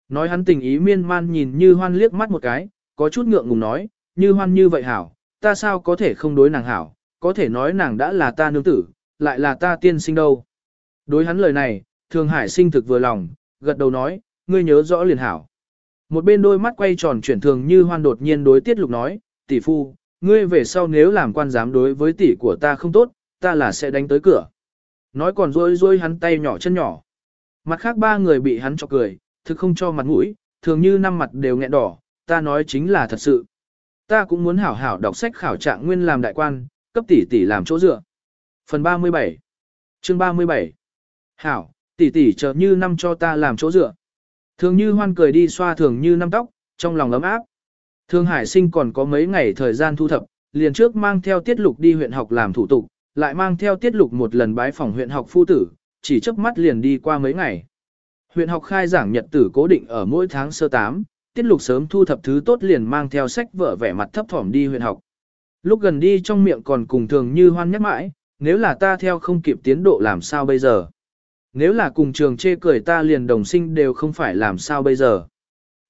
Nói hắn tình ý miên man nhìn như hoan liếc mắt một cái, có chút ngượng ngùng nói, như hoan như vậy hảo, ta sao có thể không đối nàng hảo, có thể nói nàng đã là ta nương tử, lại là ta tiên sinh đâu. Đối hắn lời này, thường hải sinh thực vừa lòng, gật đầu nói, ngươi nhớ rõ liền hảo. Một bên đôi mắt quay tròn chuyển thường như hoan đột nhiên đối tiết lục nói, tỷ phu, ngươi về sau nếu làm quan giám đối với tỷ của ta không tốt, ta là sẽ đánh tới cửa. Nói còn rôi rôi hắn tay nhỏ chân nhỏ. Mặt khác ba người bị hắn chọc cười, thực không cho mặt mũi, thường như năm mặt đều nghẹn đỏ, ta nói chính là thật sự. Ta cũng muốn hảo hảo đọc sách khảo trạng nguyên làm đại quan, cấp tỷ tỷ làm chỗ dựa. Phần 37 Chương 37 Hảo, tỷ tỷ chờ như năm cho ta làm chỗ dựa. Thường như hoan cười đi xoa thường như năm tóc, trong lòng ấm áp. Thường hải sinh còn có mấy ngày thời gian thu thập, liền trước mang theo tiết lục đi huyện học làm thủ tục, lại mang theo tiết lục một lần bái phòng huyện học phu tử, chỉ chớp mắt liền đi qua mấy ngày. Huyện học khai giảng nhật tử cố định ở mỗi tháng sơ tám, tiết lục sớm thu thập thứ tốt liền mang theo sách vở vẻ mặt thấp thỏm đi huyện học. Lúc gần đi trong miệng còn cùng thường như hoan nhắc mãi, nếu là ta theo không kịp tiến độ làm sao bây giờ. Nếu là cùng trường chê cười ta liền đồng sinh đều không phải làm sao bây giờ.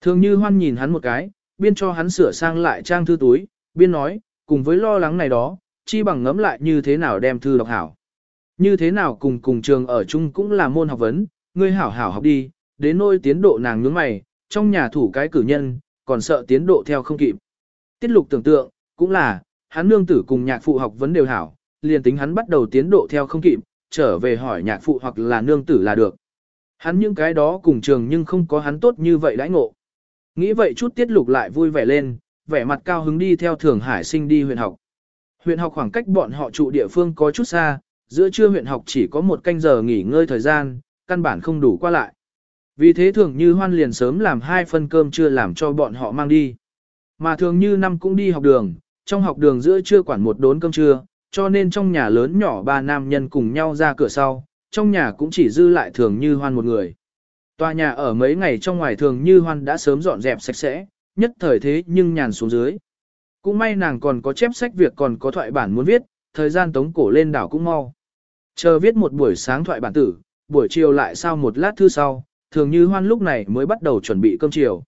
Thường như hoan nhìn hắn một cái, biên cho hắn sửa sang lại trang thư túi, biên nói, cùng với lo lắng này đó, chi bằng ngẫm lại như thế nào đem thư đọc hảo. Như thế nào cùng cùng trường ở chung cũng là môn học vấn, ngươi hảo hảo học đi, đến nôi tiến độ nàng nhướng mày, trong nhà thủ cái cử nhân, còn sợ tiến độ theo không kịp. Tiết lục tưởng tượng, cũng là, hắn nương tử cùng nhạc phụ học vấn đều hảo, liền tính hắn bắt đầu tiến độ theo không kịp, trở về hỏi nhạc phụ hoặc là nương tử là được. Hắn những cái đó cùng trường nhưng không có hắn tốt như vậy đãi ngộ. Nghĩ vậy chút tiết lục lại vui vẻ lên, vẻ mặt cao hứng đi theo thường hải sinh đi huyện học. Huyện học khoảng cách bọn họ trụ địa phương có chút xa, giữa trưa huyện học chỉ có một canh giờ nghỉ ngơi thời gian, căn bản không đủ qua lại. Vì thế thường như hoan liền sớm làm hai phân cơm chưa làm cho bọn họ mang đi. Mà thường như năm cũng đi học đường, trong học đường giữa chưa quản một đốn cơm trưa, cho nên trong nhà lớn nhỏ ba nam nhân cùng nhau ra cửa sau, trong nhà cũng chỉ dư lại thường như hoan một người. Tòa nhà ở mấy ngày trong ngoài thường như hoan đã sớm dọn dẹp sạch sẽ, nhất thời thế nhưng nhàn xuống dưới. Cũng may nàng còn có chép sách việc còn có thoại bản muốn viết, thời gian tống cổ lên đảo cũng mau. Chờ viết một buổi sáng thoại bản tử, buổi chiều lại sau một lát thư sau, thường như hoan lúc này mới bắt đầu chuẩn bị cơm chiều.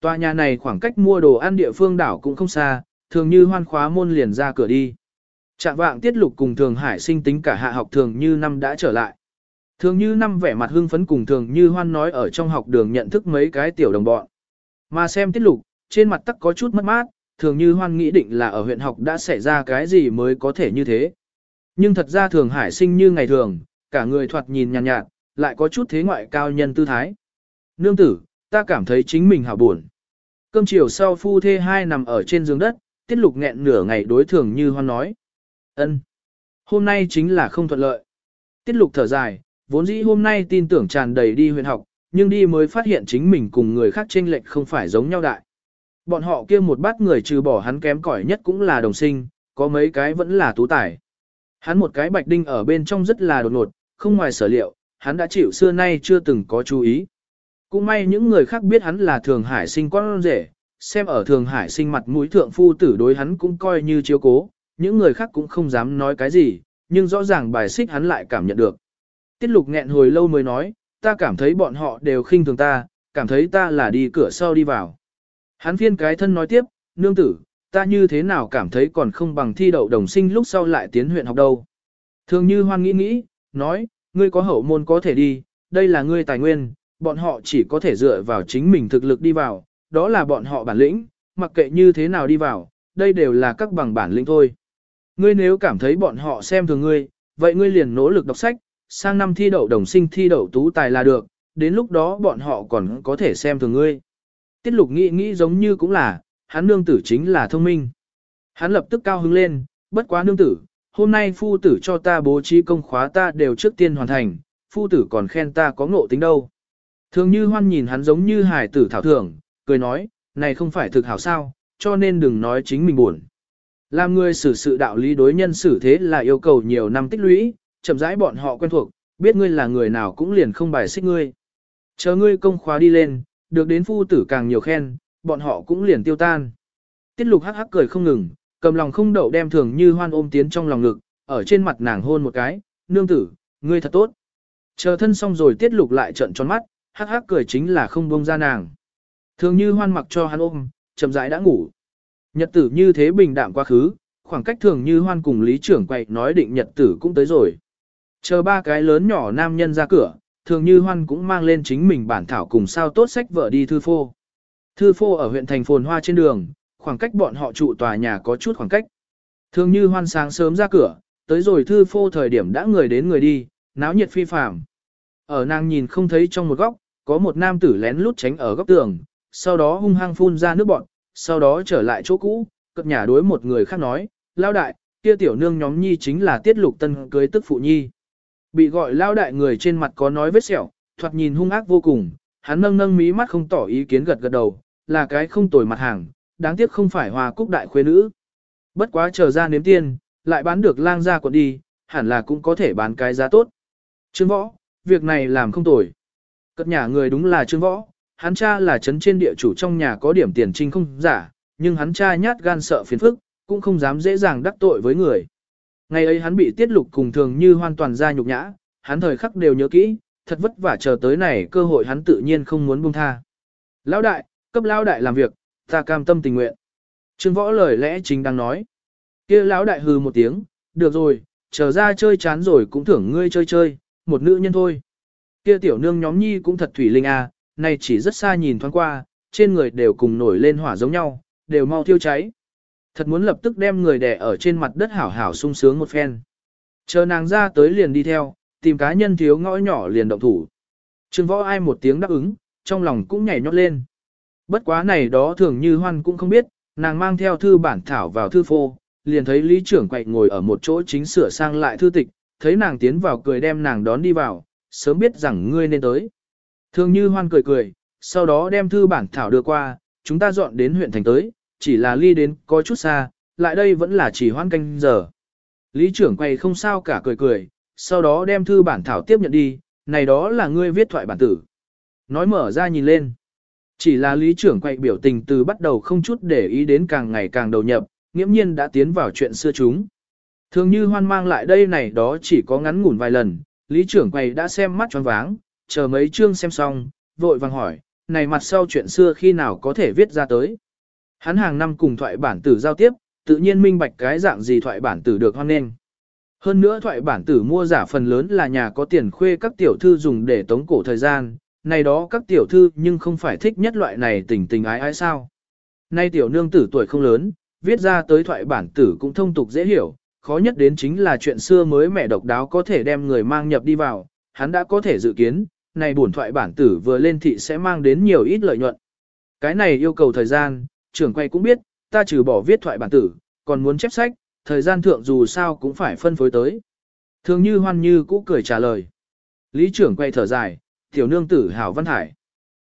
Tòa nhà này khoảng cách mua đồ ăn địa phương đảo cũng không xa, thường như hoan khóa môn liền ra cửa đi. Trạng vạng tiết lục cùng thường hải sinh tính cả hạ học thường như năm đã trở lại. Thường như năm vẻ mặt hưng phấn cùng thường như hoan nói ở trong học đường nhận thức mấy cái tiểu đồng bọn. Mà xem tiết lục, trên mặt tắc có chút mất mát, thường như hoan nghĩ định là ở huyện học đã xảy ra cái gì mới có thể như thế. Nhưng thật ra thường hải sinh như ngày thường, cả người thoạt nhìn nhàn nhạt, nhạt, lại có chút thế ngoại cao nhân tư thái. Nương tử, ta cảm thấy chính mình hảo buồn. Cơm chiều sau phu thê hai nằm ở trên giường đất, tiết lục nghẹn nửa ngày đối thường như hoan nói. ân Hôm nay chính là không thuận lợi. Tiết lục thở dài, vốn dĩ hôm nay tin tưởng tràn đầy đi huyện học, nhưng đi mới phát hiện chính mình cùng người khác chênh lệch không phải giống nhau đại. Bọn họ kia một bát người trừ bỏ hắn kém cỏi nhất cũng là đồng sinh, có mấy cái vẫn là tú tài. Hắn một cái bạch đinh ở bên trong rất là đột ngột, không ngoài sở liệu, hắn đã chịu xưa nay chưa từng có chú ý. Cũng may những người khác biết hắn là Thường Hải sinh con rể, xem ở Thường Hải sinh mặt mũi thượng phu tử đối hắn cũng coi như chiếu cố, những người khác cũng không dám nói cái gì, nhưng rõ ràng bài xích hắn lại cảm nhận được. Tiết lục nghẹn hồi lâu mới nói, ta cảm thấy bọn họ đều khinh thường ta, cảm thấy ta là đi cửa sau đi vào. Hắn phiên cái thân nói tiếp, nương tử, ta như thế nào cảm thấy còn không bằng thi đậu đồng sinh lúc sau lại tiến huyện học đâu. Thường như hoan nghĩ nghĩ, nói, ngươi có hậu môn có thể đi, đây là ngươi tài nguyên, bọn họ chỉ có thể dựa vào chính mình thực lực đi vào, đó là bọn họ bản lĩnh, mặc kệ như thế nào đi vào, đây đều là các bằng bản lĩnh thôi. Ngươi nếu cảm thấy bọn họ xem thường ngươi, vậy ngươi liền nỗ lực đọc sách, sang năm thi đậu đồng sinh thi đậu tú tài là được, đến lúc đó bọn họ còn có thể xem thường ngươi. Tiết lục nghĩ nghĩ giống như cũng là, hắn nương tử chính là thông minh. Hắn lập tức cao hứng lên, bất quá nương tử, hôm nay phu tử cho ta bố trí công khóa ta đều trước tiên hoàn thành, phu tử còn khen ta có ngộ tính đâu. Thường như hoan nhìn hắn giống như hải tử thảo thưởng, cười nói, này không phải thực hảo sao, cho nên đừng nói chính mình buồn. Làm người xử sự đạo lý đối nhân xử thế là yêu cầu nhiều năm tích lũy, chậm rãi bọn họ quen thuộc, biết ngươi là người nào cũng liền không bài xích ngươi. Chờ ngươi công khóa đi lên, được đến phu tử càng nhiều khen, bọn họ cũng liền tiêu tan. Tiết lục hắc hắc cười không ngừng, cầm lòng không đậu đem thường như hoan ôm tiến trong lòng ngực, ở trên mặt nàng hôn một cái, nương tử, ngươi thật tốt. Chờ thân xong rồi tiết lục lại trận tròn mắt, hắc hắc cười chính là không buông ra nàng. Thường như hoan mặc cho hắn ôm, chậm rãi đã ngủ. Nhật tử như thế bình đạm quá khứ, khoảng cách thường như hoan cùng lý trưởng quậy nói định nhật tử cũng tới rồi. Chờ ba cái lớn nhỏ nam nhân ra cửa, thường như hoan cũng mang lên chính mình bản thảo cùng sao tốt sách vợ đi thư phô. Thư phô ở huyện thành phồn hoa trên đường, khoảng cách bọn họ trụ tòa nhà có chút khoảng cách. Thường như hoan sáng sớm ra cửa, tới rồi thư phô thời điểm đã người đến người đi, náo nhiệt phi phàm. Ở nàng nhìn không thấy trong một góc, có một nam tử lén lút tránh ở góc tường, sau đó hung hăng phun ra nước bọn, sau đó trở lại chỗ cũ, cập nhà đối một người khác nói, lao đại, kia tiểu nương nhóm nhi chính là tiết lục tân cưới tức phụ nhi. Bị gọi lao đại người trên mặt có nói vết sẹo, thoạt nhìn hung ác vô cùng, hắn nâng nâng mí mắt không tỏ ý kiến gật gật đầu, là cái không tồi mặt hàng, đáng tiếc không phải hòa cúc đại khuê nữ. Bất quá chờ ra nếm tiền, lại bán được lang ra quận đi, hẳn là cũng có thể bán cái giá tốt. Trương võ, việc này làm không tồi. Cất nhà người đúng là trương võ, hắn cha là chấn trên địa chủ trong nhà có điểm tiền trinh không giả, nhưng hắn cha nhát gan sợ phiền phức, cũng không dám dễ dàng đắc tội với người. Ngày ấy hắn bị tiết lục cùng thường như hoàn toàn ra nhục nhã, hắn thời khắc đều nhớ kỹ, thật vất vả chờ tới này cơ hội hắn tự nhiên không muốn buông tha. Lão đại, cấp lão đại làm việc, ta cam tâm tình nguyện. Trương võ lời lẽ chính đang nói. kia lão đại hừ một tiếng, được rồi, chờ ra chơi chán rồi cũng thưởng ngươi chơi chơi, một nữ nhân thôi. Kia tiểu nương nhóm nhi cũng thật thủy linh à, này chỉ rất xa nhìn thoáng qua, trên người đều cùng nổi lên hỏa giống nhau, đều mau thiêu cháy. Thật muốn lập tức đem người đè ở trên mặt đất hảo hảo sung sướng một phen. Chờ nàng ra tới liền đi theo, tìm cá nhân thiếu ngõ nhỏ liền động thủ. Trương võ ai một tiếng đáp ứng, trong lòng cũng nhảy nhót lên. Bất quá này đó thường như hoan cũng không biết, nàng mang theo thư bản thảo vào thư phô, liền thấy lý trưởng quậy ngồi ở một chỗ chính sửa sang lại thư tịch, thấy nàng tiến vào cười đem nàng đón đi vào, sớm biết rằng ngươi nên tới. Thường như hoan cười cười, sau đó đem thư bản thảo đưa qua, chúng ta dọn đến huyện thành tới, chỉ là ly đến có chút xa, lại đây vẫn là chỉ hoan canh giờ. Lý trưởng quay không sao cả cười cười, sau đó đem thư bản thảo tiếp nhận đi, này đó là ngươi viết thoại bản tử. Nói mở ra nhìn lên. Chỉ là lý trưởng quay biểu tình từ bắt đầu không chút để ý đến càng ngày càng đầu nhập, nghiễm nhiên đã tiến vào chuyện xưa chúng. Thường như hoan mang lại đây này đó chỉ có ngắn ngủn vài lần, lý trưởng quay đã xem mắt choáng váng, chờ mấy chương xem xong, vội vàng hỏi, này mặt sau chuyện xưa khi nào có thể viết ra tới. Hắn hàng năm cùng thoại bản tử giao tiếp, tự nhiên minh bạch cái dạng gì thoại bản tử được hoan nghênh. Hơn nữa thoại bản tử mua giả phần lớn là nhà có tiền khuê các tiểu thư dùng để tống cổ thời gian, này đó các tiểu thư nhưng không phải thích nhất loại này tình tình ái ái sao. Nay tiểu nương tử tuổi không lớn, viết ra tới thoại bản tử cũng thông tục dễ hiểu, khó nhất đến chính là chuyện xưa mới mẹ độc đáo có thể đem người mang nhập đi vào, hắn đã có thể dự kiến, này bổn thoại bản tử vừa lên thị sẽ mang đến nhiều ít lợi nhuận. Cái này yêu cầu thời gian, trưởng quay cũng biết, ta trừ bỏ viết thoại bản tử, còn muốn chép sách, thời gian thượng dù sao cũng phải phân phối tới. Thường như hoan như cũ cười trả lời. Lý trưởng quay thở dài, tiểu nương tử hảo văn hải.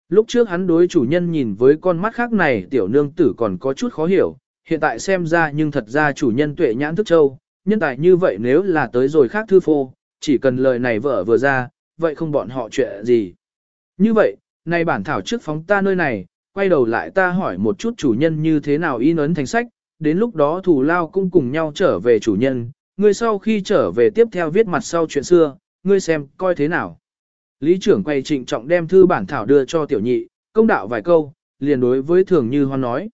Lúc trước hắn đối chủ nhân nhìn với con mắt khác này tiểu nương tử còn có chút khó hiểu, hiện tại xem ra nhưng thật ra chủ nhân tuệ nhãn thức châu, nhân tài như vậy nếu là tới rồi khác thư phô, chỉ cần lời này vợ vừa ra, vậy không bọn họ chuyện gì. Như vậy, nay bản thảo trước phóng ta nơi này, quay đầu lại ta hỏi một chút chủ nhân như thế nào in ấn thành sách, đến lúc đó thủ lao cũng cùng nhau trở về chủ nhân, ngươi sau khi trở về tiếp theo viết mặt sau chuyện xưa, ngươi xem coi thế nào. Lý trưởng quay trịnh trọng đem thư bản thảo đưa cho tiểu nhị, công đạo vài câu, liền đối với thường như hoan nói.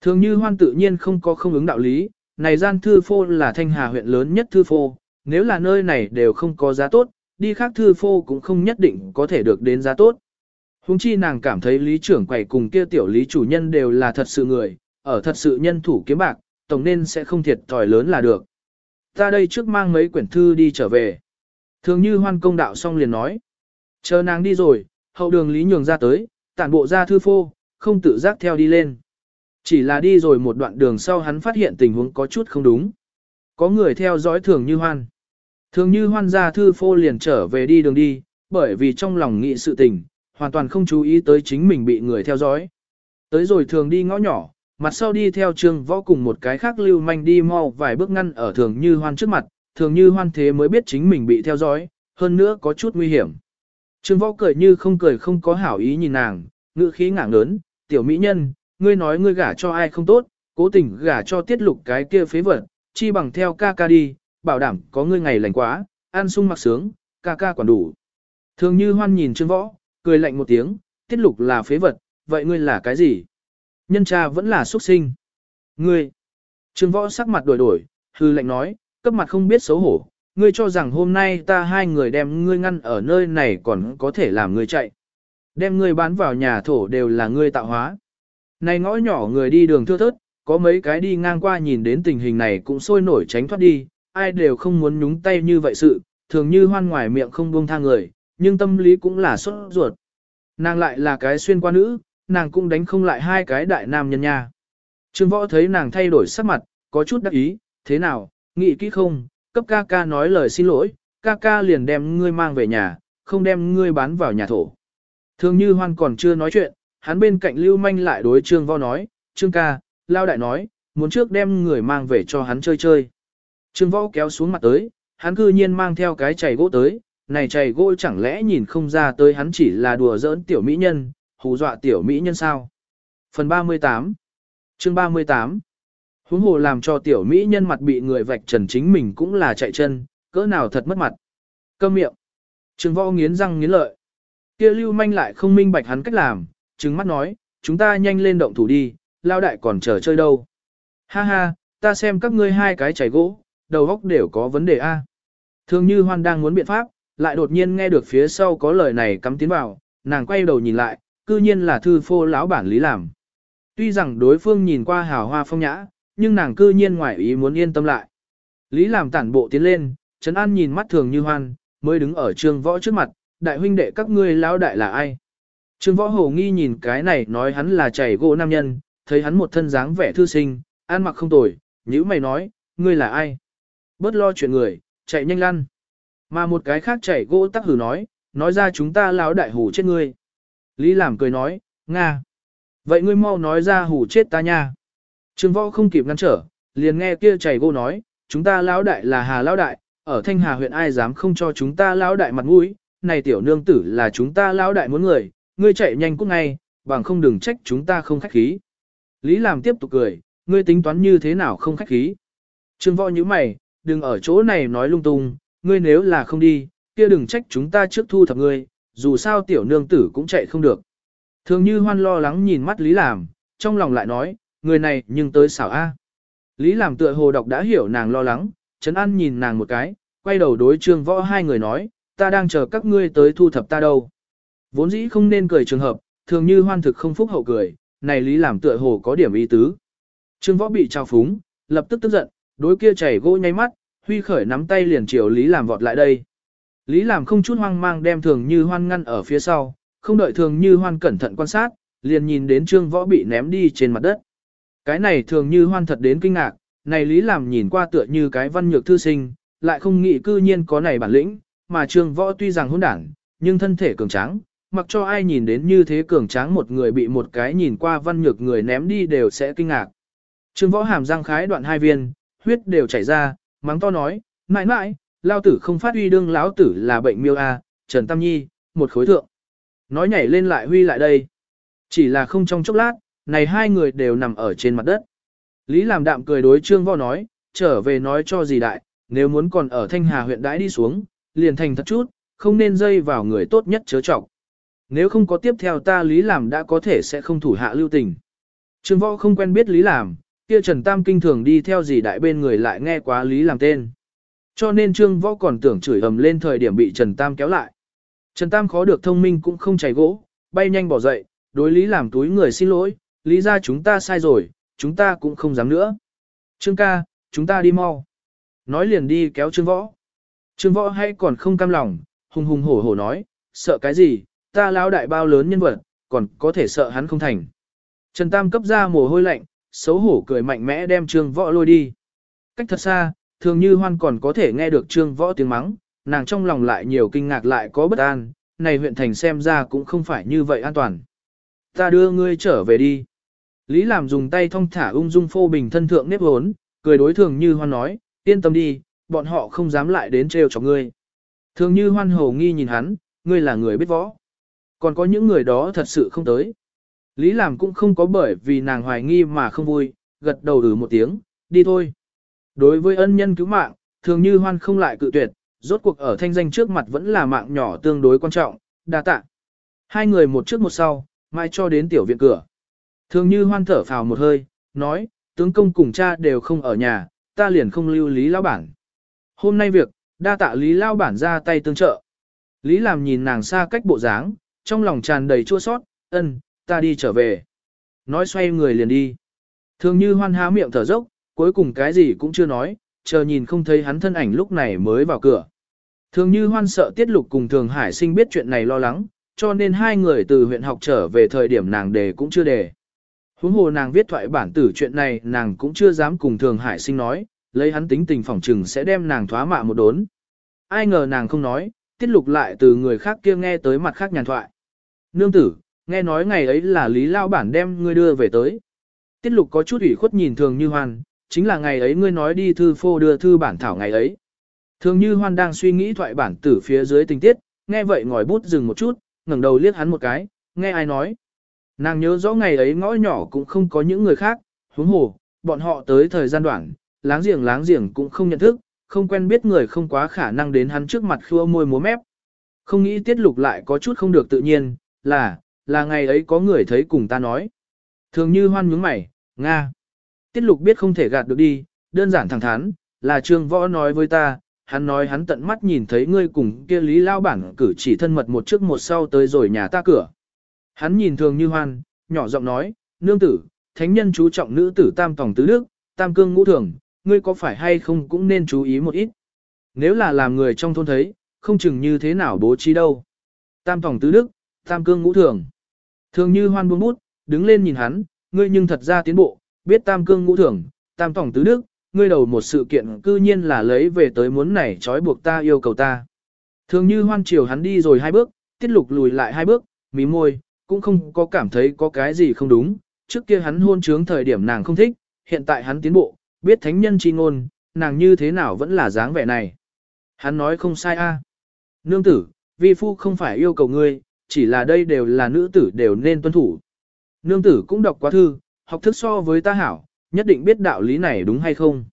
Thường như hoan tự nhiên không có không ứng đạo lý, này gian thư phô là thanh hà huyện lớn nhất thư phô, nếu là nơi này đều không có giá tốt, đi khác thư phô cũng không nhất định có thể được đến giá tốt. Hùng chi nàng cảm thấy lý trưởng quầy cùng kia tiểu lý chủ nhân đều là thật sự người, ở thật sự nhân thủ kiếm bạc, tổng nên sẽ không thiệt thòi lớn là được. Ta đây trước mang mấy quyển thư đi trở về. Thường như hoan công đạo xong liền nói. Chờ nàng đi rồi, hậu đường lý nhường ra tới, tản bộ ra thư phô, không tự giác theo đi lên. Chỉ là đi rồi một đoạn đường sau hắn phát hiện tình huống có chút không đúng. Có người theo dõi thường như hoan. Thường như hoan ra thư phô liền trở về đi đường đi, bởi vì trong lòng nghĩ sự tình, hoàn toàn không chú ý tới chính mình bị người theo dõi. Tới rồi thường đi ngõ nhỏ, mặt sau đi theo trương võ cùng một cái khác lưu manh đi mau vài bước ngăn ở thường như hoan trước mặt, thường như hoan thế mới biết chính mình bị theo dõi, hơn nữa có chút nguy hiểm. Trương võ cười như không cười không có hảo ý nhìn nàng, ngữ khí ngạng lớn, tiểu mỹ nhân, ngươi nói ngươi gả cho ai không tốt, cố tình gả cho tiết lục cái kia phế vật, chi bằng theo ca ca đi, bảo đảm có ngươi ngày lành quá, an sung mặc sướng, ca ca quản đủ. Thường như hoan nhìn trương võ, cười lạnh một tiếng, tiết lục là phế vật, vậy ngươi là cái gì? Nhân cha vẫn là xuất sinh. Ngươi! Trương võ sắc mặt đổi đổi, hư lạnh nói, cấp mặt không biết xấu hổ, ngươi cho rằng hôm nay ta hai người đem ngươi ngăn ở nơi này còn có thể làm ngươi chạy. Đem ngươi bán vào nhà thổ đều là ngươi tạo hóa. Này ngõ nhỏ người đi đường thưa thớt, có mấy cái đi ngang qua nhìn đến tình hình này cũng sôi nổi tránh thoát đi, ai đều không muốn nhúng tay như vậy sự, thường như hoan ngoài miệng không buông tha người, nhưng tâm lý cũng là sốt ruột. Nàng lại là cái xuyên qua nữ, nàng cũng đánh không lại hai cái đại nam nhân nha. Trương võ thấy nàng thay đổi sắc mặt, có chút đắc ý, thế nào, nghĩ kỹ không, cấp ca ca nói lời xin lỗi, ca ca liền đem ngươi mang về nhà, không đem ngươi bán vào nhà thổ. Thường như hoan còn chưa nói chuyện, hắn bên cạnh lưu manh lại đối trương võ nói, trương ca, lao đại nói, muốn trước đem người mang về cho hắn chơi chơi. Trương võ kéo xuống mặt tới, hắn cư nhiên mang theo cái chày gỗ tới, này chày gỗ chẳng lẽ nhìn không ra tới hắn chỉ là đùa giỡn tiểu mỹ nhân, hù dọa tiểu mỹ nhân sao. Phần 38 Chương 38 Huống hồ làm cho tiểu mỹ nhân mặt bị người vạch trần chính mình cũng là chạy chân, cỡ nào thật mất mặt. Câm miệng. Trương võ nghiến răng nghiến lợi. kia lưu manh lại không minh bạch hắn cách làm, trừng mắt nói, chúng ta nhanh lên động thủ đi, lao đại còn chờ chơi đâu. Ha ha, ta xem các ngươi hai cái chảy gỗ, đầu óc đều có vấn đề A. Thường như hoan đang muốn biện pháp, lại đột nhiên nghe được phía sau có lời này cắm tiến vào, nàng quay đầu nhìn lại, cư nhiên là thư phô lão bản lý làm. Tuy rằng đối phương nhìn qua hào hoa phong nhã, nhưng nàng cư nhiên ngoài ý muốn yên tâm lại. Lý làm tản bộ tiến lên, Trấn An nhìn mắt thường như hoan, mới đứng ở trường võ trước mặt, đại huynh đệ các ngươi lão đại là ai? Trương võ hồ nghi nhìn cái này nói hắn là chảy gỗ nam nhân, thấy hắn một thân dáng vẻ thư sinh, ăn mặc không tồi, nhữ mày nói, ngươi là ai? Bớt lo chuyện người, chạy nhanh lăn. Mà một cái khác chạy gỗ tắc hử nói, nói ra chúng ta lão đại hủ chết ngươi. Lý làm cười nói, Nga. Vậy ngươi mau nói ra hủ chết ta nha. Trương võ không kịp ngăn trở, liền nghe kia chảy gỗ nói, chúng ta lão đại là Hà lão đại, ở Thanh Hà huyện ai dám không cho chúng ta lão đại mặt mũi, này tiểu nương tử là chúng ta lão đại muốn người, ngươi chạy nhanh cút ngay, bằng không đừng trách chúng ta không khách khí. Lý làm tiếp tục cười, ngươi tính toán như thế nào không khách khí. Trương võ như mày, đừng ở chỗ này nói lung tung, ngươi nếu là không đi, kia đừng trách chúng ta trước thu thập ngươi, dù sao tiểu nương tử cũng chạy không được. Thường như hoan lo lắng nhìn mắt Lý làm, trong lòng lại nói, người này nhưng tới xảo A. Lý làm tựa hồ đọc đã hiểu nàng lo lắng, Trấn An nhìn nàng một cái, quay đầu đối trương võ hai người nói, ta đang chờ các ngươi tới thu thập ta đâu. Vốn dĩ không nên cười trường hợp, thường như hoan thực không phúc hậu cười, này lý làm tựa hồ có điểm ý tứ. Trương võ bị trao phúng, lập tức tức giận, đối kia chảy gỗ nháy mắt, huy khởi nắm tay liền chiều lý làm vọt lại đây. Lý làm không chút hoang mang đem thường như hoan ngăn ở phía sau, không đợi thường như hoan cẩn thận quan sát, liền nhìn đến trương võ bị ném đi trên mặt đất. Cái này thường như hoan thật đến kinh ngạc, này lý làm nhìn qua tựa như cái văn nhược thư sinh, lại không nghĩ cư nhiên có này bản lĩnh, mà trương võ tuy rằng hỗn đảng, nhưng thân thể cường tráng, mặc cho ai nhìn đến như thế cường tráng một người bị một cái nhìn qua văn nhược người ném đi đều sẽ kinh ngạc. Trương võ hàm răng khái đoạn hai viên, huyết đều chảy ra, mắng to nói, mãi mãi, lao tử không phát huy đương lão tử là bệnh miêu a, Trần Tam Nhi, một khối thượng. Nói nhảy lên lại huy lại đây. Chỉ là không trong chốc lát, này hai người đều nằm ở trên mặt đất. Lý làm đạm cười đối trương võ nói, trở về nói cho gì đại, nếu muốn còn ở Thanh Hà huyện đãi đi xuống, liền thành thật chút, không nên dây vào người tốt nhất chớ trọng. Nếu không có tiếp theo ta Lý làm đã có thể sẽ không thủ hạ lưu tình. Trương võ không quen biết Lý làm, kia Trần Tam kinh thường đi theo gì đại bên người lại nghe quá Lý làm tên. Cho nên Trương võ còn tưởng chửi ầm lên thời điểm bị Trần Tam kéo lại. Trần Tam khó được thông minh cũng không chảy gỗ, bay nhanh bỏ dậy, đối Lý làm túi người xin lỗi, Lý ra chúng ta sai rồi, chúng ta cũng không dám nữa. Trương ca, chúng ta đi mau. Nói liền đi kéo Trương võ. Trương võ hay còn không cam lòng, hùng hùng hổ hổ nói, sợ cái gì, ta lão đại bao lớn nhân vật, còn có thể sợ hắn không thành. Trần Tam cấp ra mồ hôi lạnh, xấu hổ cười mạnh mẽ đem trương võ lôi đi. Cách thật xa, thường như hoan còn có thể nghe được trương võ tiếng mắng, nàng trong lòng lại nhiều kinh ngạc lại có bất an, này huyện thành xem ra cũng không phải như vậy an toàn. Ta đưa ngươi trở về đi. Lý làm dùng tay thong thả ung dung phô bình thân thượng nếp hốn, cười đối thường như hoan nói, yên tâm đi, bọn họ không dám lại đến trêu cho ngươi. Thường như hoan hầu nghi nhìn hắn, ngươi là người biết võ. Còn có những người đó thật sự không tới. Lý làm cũng không có bởi vì nàng hoài nghi mà không vui, gật đầu ừ một tiếng, đi thôi. Đối với ân nhân cứu mạng, thường như hoan không lại cự tuyệt, rốt cuộc ở thanh danh trước mặt vẫn là mạng nhỏ tương đối quan trọng, đa tạ. Hai người một trước một sau, mai cho đến tiểu viện cửa. Thường như hoan thở phào một hơi, nói, tướng công cùng cha đều không ở nhà, ta liền không lưu lý lao bản. Hôm nay việc, đa tạ lý lao bản ra tay tương trợ. Lý làm nhìn nàng xa cách bộ dáng, trong lòng tràn đầy chua sót, ân, ta đi trở về. Nói xoay người liền đi. Thường như hoan há miệng thở dốc, cuối cùng cái gì cũng chưa nói, chờ nhìn không thấy hắn thân ảnh lúc này mới vào cửa. Thường như hoan sợ tiết lục cùng thường hải sinh biết chuyện này lo lắng, cho nên hai người từ huyện học trở về thời điểm nàng đề cũng chưa đề. Huống hồ nàng viết thoại bản tử chuyện này nàng cũng chưa dám cùng thường hải sinh nói, lấy hắn tính tình phỏng trừng sẽ đem nàng thoá mạ một đốn. Ai ngờ nàng không nói, tiết lục lại từ người khác kia nghe tới mặt khác nhàn thoại. Nương tử, nghe nói ngày ấy là Lý Lao Bản đem ngươi đưa về tới. Tiết lục có chút ủy khuất nhìn thường như hoan, chính là ngày ấy ngươi nói đi thư phô đưa thư bản thảo ngày ấy. Thường như hoan đang suy nghĩ thoại bản tử phía dưới tình tiết, nghe vậy ngòi bút dừng một chút, ngẩng đầu liếc hắn một cái, nghe ai nói. Nàng nhớ rõ ngày ấy ngõ nhỏ cũng không có những người khác, huống hồ, bọn họ tới thời gian đoạn, láng giềng láng giềng cũng không nhận thức, không quen biết người không quá khả năng đến hắn trước mặt khua môi múa mép. Không nghĩ tiết lục lại có chút không được tự nhiên, là, là ngày ấy có người thấy cùng ta nói. Thường như hoan nhướng mày, Nga. Tiết lục biết không thể gạt được đi, đơn giản thẳng thắn, là trương võ nói với ta, hắn nói hắn tận mắt nhìn thấy ngươi cùng kia lý lao bản cử chỉ thân mật một trước một sau tới rồi nhà ta cửa. Hắn nhìn thường như hoan, nhỏ giọng nói, nương tử, thánh nhân chú trọng nữ tử tam tòng tứ đức, tam cương ngũ thường, ngươi có phải hay không cũng nên chú ý một ít. Nếu là làm người trong thôn thấy, không chừng như thế nào bố trí đâu. Tam tòng tứ đức, tam cương ngũ thường. Thường như hoan buông bút, đứng lên nhìn hắn, ngươi nhưng thật ra tiến bộ, biết tam cương ngũ thường, tam tổng tứ đức, ngươi đầu một sự kiện cư nhiên là lấy về tới muốn này trói buộc ta yêu cầu ta. Thường như hoan chiều hắn đi rồi hai bước, tiết lục lùi lại hai bước, mí môi, cũng không có cảm thấy có cái gì không đúng, trước kia hắn hôn trướng thời điểm nàng không thích, hiện tại hắn tiến bộ, biết thánh nhân chi ngôn, nàng như thế nào vẫn là dáng vẻ này. Hắn nói không sai a. Nương tử, vi phu không phải yêu cầu ngươi, chỉ là đây đều là nữ tử đều nên tuân thủ. Nương tử cũng đọc quá thư, học thức so với ta hảo, nhất định biết đạo lý này đúng hay không.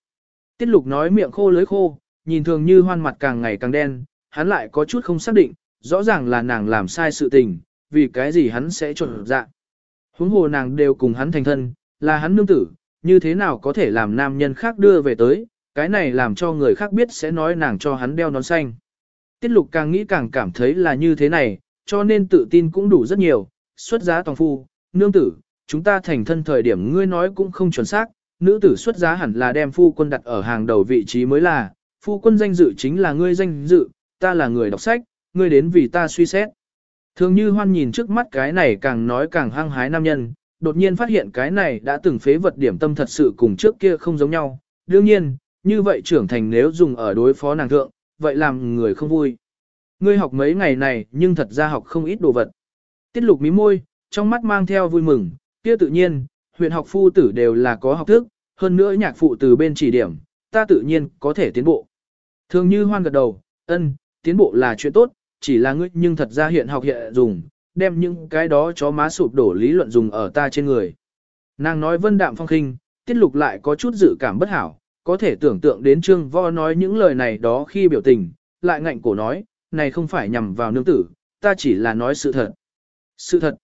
Tiết lục nói miệng khô lưới khô, nhìn thường như hoan mặt càng ngày càng đen, hắn lại có chút không xác định, rõ ràng là nàng làm sai sự tình, vì cái gì hắn sẽ trộn dạ. Huống hồ nàng đều cùng hắn thành thân, là hắn nương tử, như thế nào có thể làm nam nhân khác đưa về tới, cái này làm cho người khác biết sẽ nói nàng cho hắn đeo nón xanh. Tiết lục càng nghĩ càng cảm thấy là như thế này, cho nên tự tin cũng đủ rất nhiều, xuất giá tòng phu, nương tử, chúng ta thành thân thời điểm ngươi nói cũng không chuẩn xác, nữ tử xuất giá hẳn là đem phu quân đặt ở hàng đầu vị trí mới là, phu quân danh dự chính là ngươi danh dự, ta là người đọc sách, ngươi đến vì ta suy xét. Thường như hoan nhìn trước mắt cái này càng nói càng hăng hái nam nhân, đột nhiên phát hiện cái này đã từng phế vật điểm tâm thật sự cùng trước kia không giống nhau. Đương nhiên, như vậy trưởng thành nếu dùng ở đối phó nàng thượng, vậy làm người không vui. Ngươi học mấy ngày này nhưng thật ra học không ít đồ vật. Tiết lục mí môi, trong mắt mang theo vui mừng, kia tự nhiên, huyện học phu tử đều là có học thức, hơn nữa nhạc phụ từ bên chỉ điểm, ta tự nhiên có thể tiến bộ. Thường như hoan gật đầu, ân, tiến bộ là chuyện tốt, chỉ là ngươi nhưng thật ra hiện học hiện dùng, đem những cái đó chó má sụp đổ lý luận dùng ở ta trên người. Nàng nói vân đạm phong khinh, tiết lục lại có chút dự cảm bất hảo, có thể tưởng tượng đến trương vo nói những lời này đó khi biểu tình, lại ngạnh cổ nói, này không phải nhằm vào nương tử, ta chỉ là nói sự thật. Sự thật.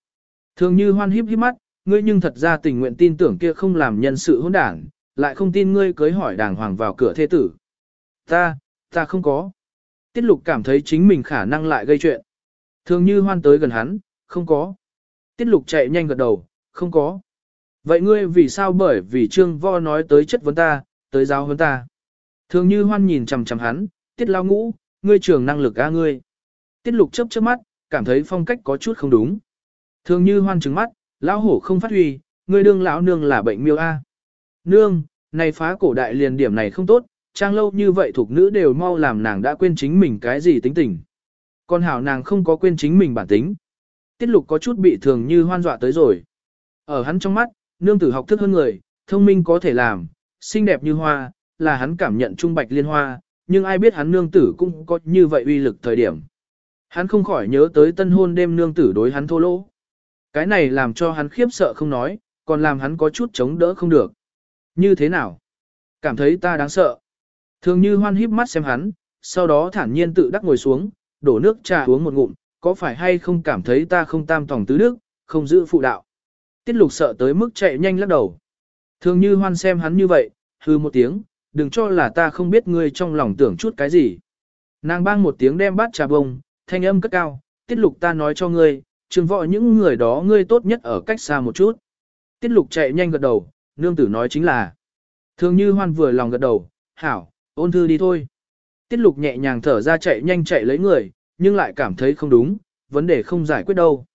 Thường như hoan híp híp mắt, ngươi nhưng thật ra tình nguyện tin tưởng kia không làm nhân sự hỗn đảng, lại không tin ngươi cưới hỏi đàng hoàng vào cửa thế tử. Ta, ta không có. Tiết lục cảm thấy chính mình khả năng lại gây chuyện. Thường như hoan tới gần hắn, không có. Tiết lục chạy nhanh gật đầu, không có. Vậy ngươi vì sao bởi vì trương vo nói tới chất vấn ta, tới giáo hơn ta. Thường như hoan nhìn chằm chằm hắn, tiết lao ngũ, ngươi trường năng lực a ngươi. Tiết lục chớp chớp mắt, cảm thấy phong cách có chút không đúng. Thường như hoan trừng mắt, lão hổ không phát huy, ngươi đương lão nương là bệnh miêu a. Nương, này phá cổ đại liền điểm này không tốt, trang lâu như vậy thuộc nữ đều mau làm nàng đã quên chính mình cái gì tính tình. Còn hảo nàng không có quên chính mình bản tính. Tiết lục có chút bị thường như hoan dọa tới rồi. Ở hắn trong mắt, nương tử học thức hơn người, thông minh có thể làm, xinh đẹp như hoa, là hắn cảm nhận trung bạch liên hoa, nhưng ai biết hắn nương tử cũng có như vậy uy lực thời điểm. Hắn không khỏi nhớ tới tân hôn đêm nương tử đối hắn thô lỗ. Cái này làm cho hắn khiếp sợ không nói, còn làm hắn có chút chống đỡ không được. Như thế nào? Cảm thấy ta đáng sợ. Thường như hoan híp mắt xem hắn, sau đó thản nhiên tự đắc ngồi xuống, đổ nước trà uống một ngụm, có phải hay không cảm thấy ta không tam tòng tứ đức, không giữ phụ đạo. Tiết lục sợ tới mức chạy nhanh lắc đầu. Thường như hoan xem hắn như vậy, hư một tiếng, đừng cho là ta không biết ngươi trong lòng tưởng chút cái gì. Nàng bang một tiếng đem bát trà bông, thanh âm cất cao, tiết lục ta nói cho ngươi, trường võ những người đó ngươi tốt nhất ở cách xa một chút. Tiết lục chạy nhanh gật đầu, nương tử nói chính là. Thường như hoan vừa lòng gật đầu, hảo, ôn thư đi thôi. Tiết lục nhẹ nhàng thở ra chạy nhanh chạy lấy người, nhưng lại cảm thấy không đúng, vấn đề không giải quyết đâu.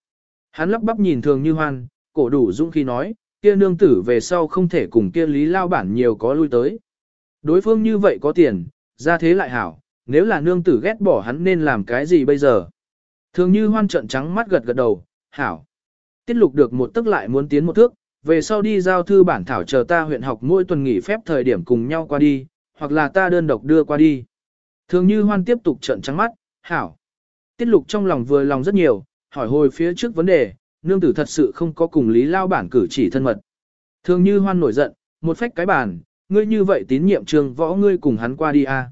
Hắn lắp bắp nhìn thường như hoan, cổ đủ dũng khi nói, kia nương tử về sau không thể cùng kia lý lao bản nhiều có lui tới. Đối phương như vậy có tiền, ra thế lại hảo, nếu là nương tử ghét bỏ hắn nên làm cái gì bây giờ. Thường như hoan trận trắng mắt gật gật đầu, hảo. Tiết lục được một tức lại muốn tiến một thước, về sau đi giao thư bản thảo chờ ta huyện học mỗi tuần nghỉ phép thời điểm cùng nhau qua đi, hoặc là ta đơn độc đưa qua đi. Thường như hoan tiếp tục trận trắng mắt, hảo. Tiết lục trong lòng vừa lòng rất nhiều, hỏi hồi phía trước vấn đề, nương tử thật sự không có cùng lý lao bản cử chỉ thân mật. Thường như hoan nổi giận, một phách cái bàn, ngươi như vậy tín nhiệm trường võ ngươi cùng hắn qua đi à.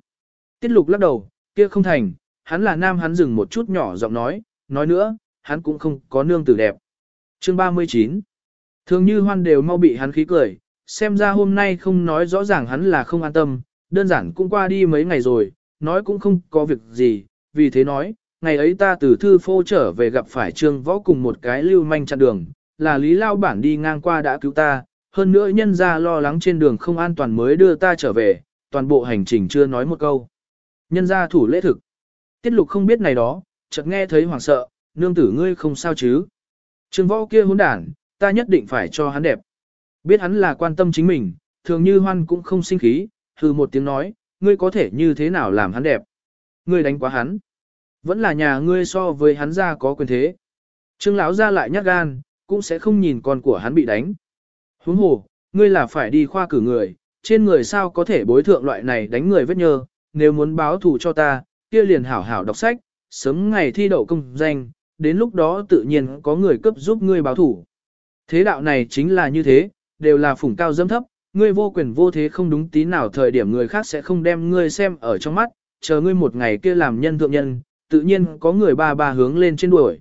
Tiết lục lắc đầu, kia không thành, hắn là nam hắn dừng một chút nhỏ giọng nói, nói nữa, hắn cũng không có nương tử đẹp. Chương 39 Thường như hoan đều mau bị hắn khí cười, xem ra hôm nay không nói rõ ràng hắn là không an tâm, đơn giản cũng qua đi mấy ngày rồi, nói cũng không có việc gì, vì thế nói, ngày ấy ta từ thư phô trở về gặp phải trương võ cùng một cái lưu manh chặn đường, là lý lao bản đi ngang qua đã cứu ta, hơn nữa nhân ra lo lắng trên đường không an toàn mới đưa ta trở về, toàn bộ hành trình chưa nói một câu. Nhân ra thủ lễ thực. Tiết lục không biết này đó, chợt nghe thấy hoảng sợ, nương tử ngươi không sao chứ. Trương võ kia hỗn đản, ta nhất định phải cho hắn đẹp. Biết hắn là quan tâm chính mình, thường như hoan cũng không sinh khí, hừ một tiếng nói, ngươi có thể như thế nào làm hắn đẹp. Ngươi đánh quá hắn. Vẫn là nhà ngươi so với hắn ra có quyền thế. Trương lão ra lại nhát gan, cũng sẽ không nhìn con của hắn bị đánh. Huống hồ, ngươi là phải đi khoa cử người, trên người sao có thể bối thượng loại này đánh người vết nhơ, nếu muốn báo thù cho ta, kia liền hảo hảo đọc sách, sớm ngày thi đậu công danh, đến lúc đó tự nhiên có người cấp giúp ngươi báo thù. Thế đạo này chính là như thế, đều là phủng cao dâm thấp, ngươi vô quyền vô thế không đúng tí nào thời điểm người khác sẽ không đem ngươi xem ở trong mắt, chờ ngươi một ngày kia làm nhân thượng nhân, tự nhiên có người ba ba hướng lên trên đuổi.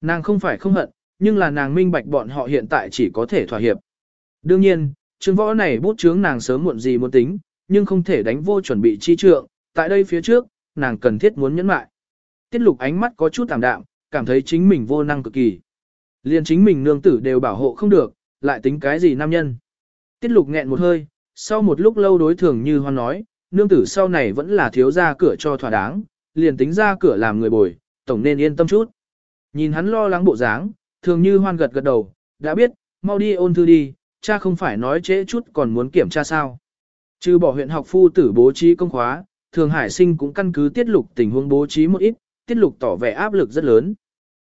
Nàng không phải không hận, nhưng là nàng minh bạch bọn họ hiện tại chỉ có thể thỏa hiệp. Đương nhiên, chương võ này bút chướng nàng sớm muộn gì muốn tính, nhưng không thể đánh vô chuẩn bị chi trượng, tại đây phía trước, nàng cần thiết muốn nhẫn mại. Tiết lục ánh mắt có chút tạm đạm, cảm thấy chính mình vô năng cực kỳ. Liên chính mình nương tử đều bảo hộ không được, lại tính cái gì nam nhân. Tiết lục nghẹn một hơi, sau một lúc lâu đối thường như hoan nói, nương tử sau này vẫn là thiếu ra cửa cho thỏa đáng, liền tính ra cửa làm người bồi, tổng nên yên tâm chút. Nhìn hắn lo lắng bộ dáng, thường như hoan gật gật đầu, đã biết, mau đi ôn thư đi, cha không phải nói trễ chút còn muốn kiểm tra sao. Trừ bỏ huyện học phu tử bố trí công khóa, thường hải sinh cũng căn cứ tiết lục tình huống bố trí một ít, tiết lục tỏ vẻ áp lực rất lớn.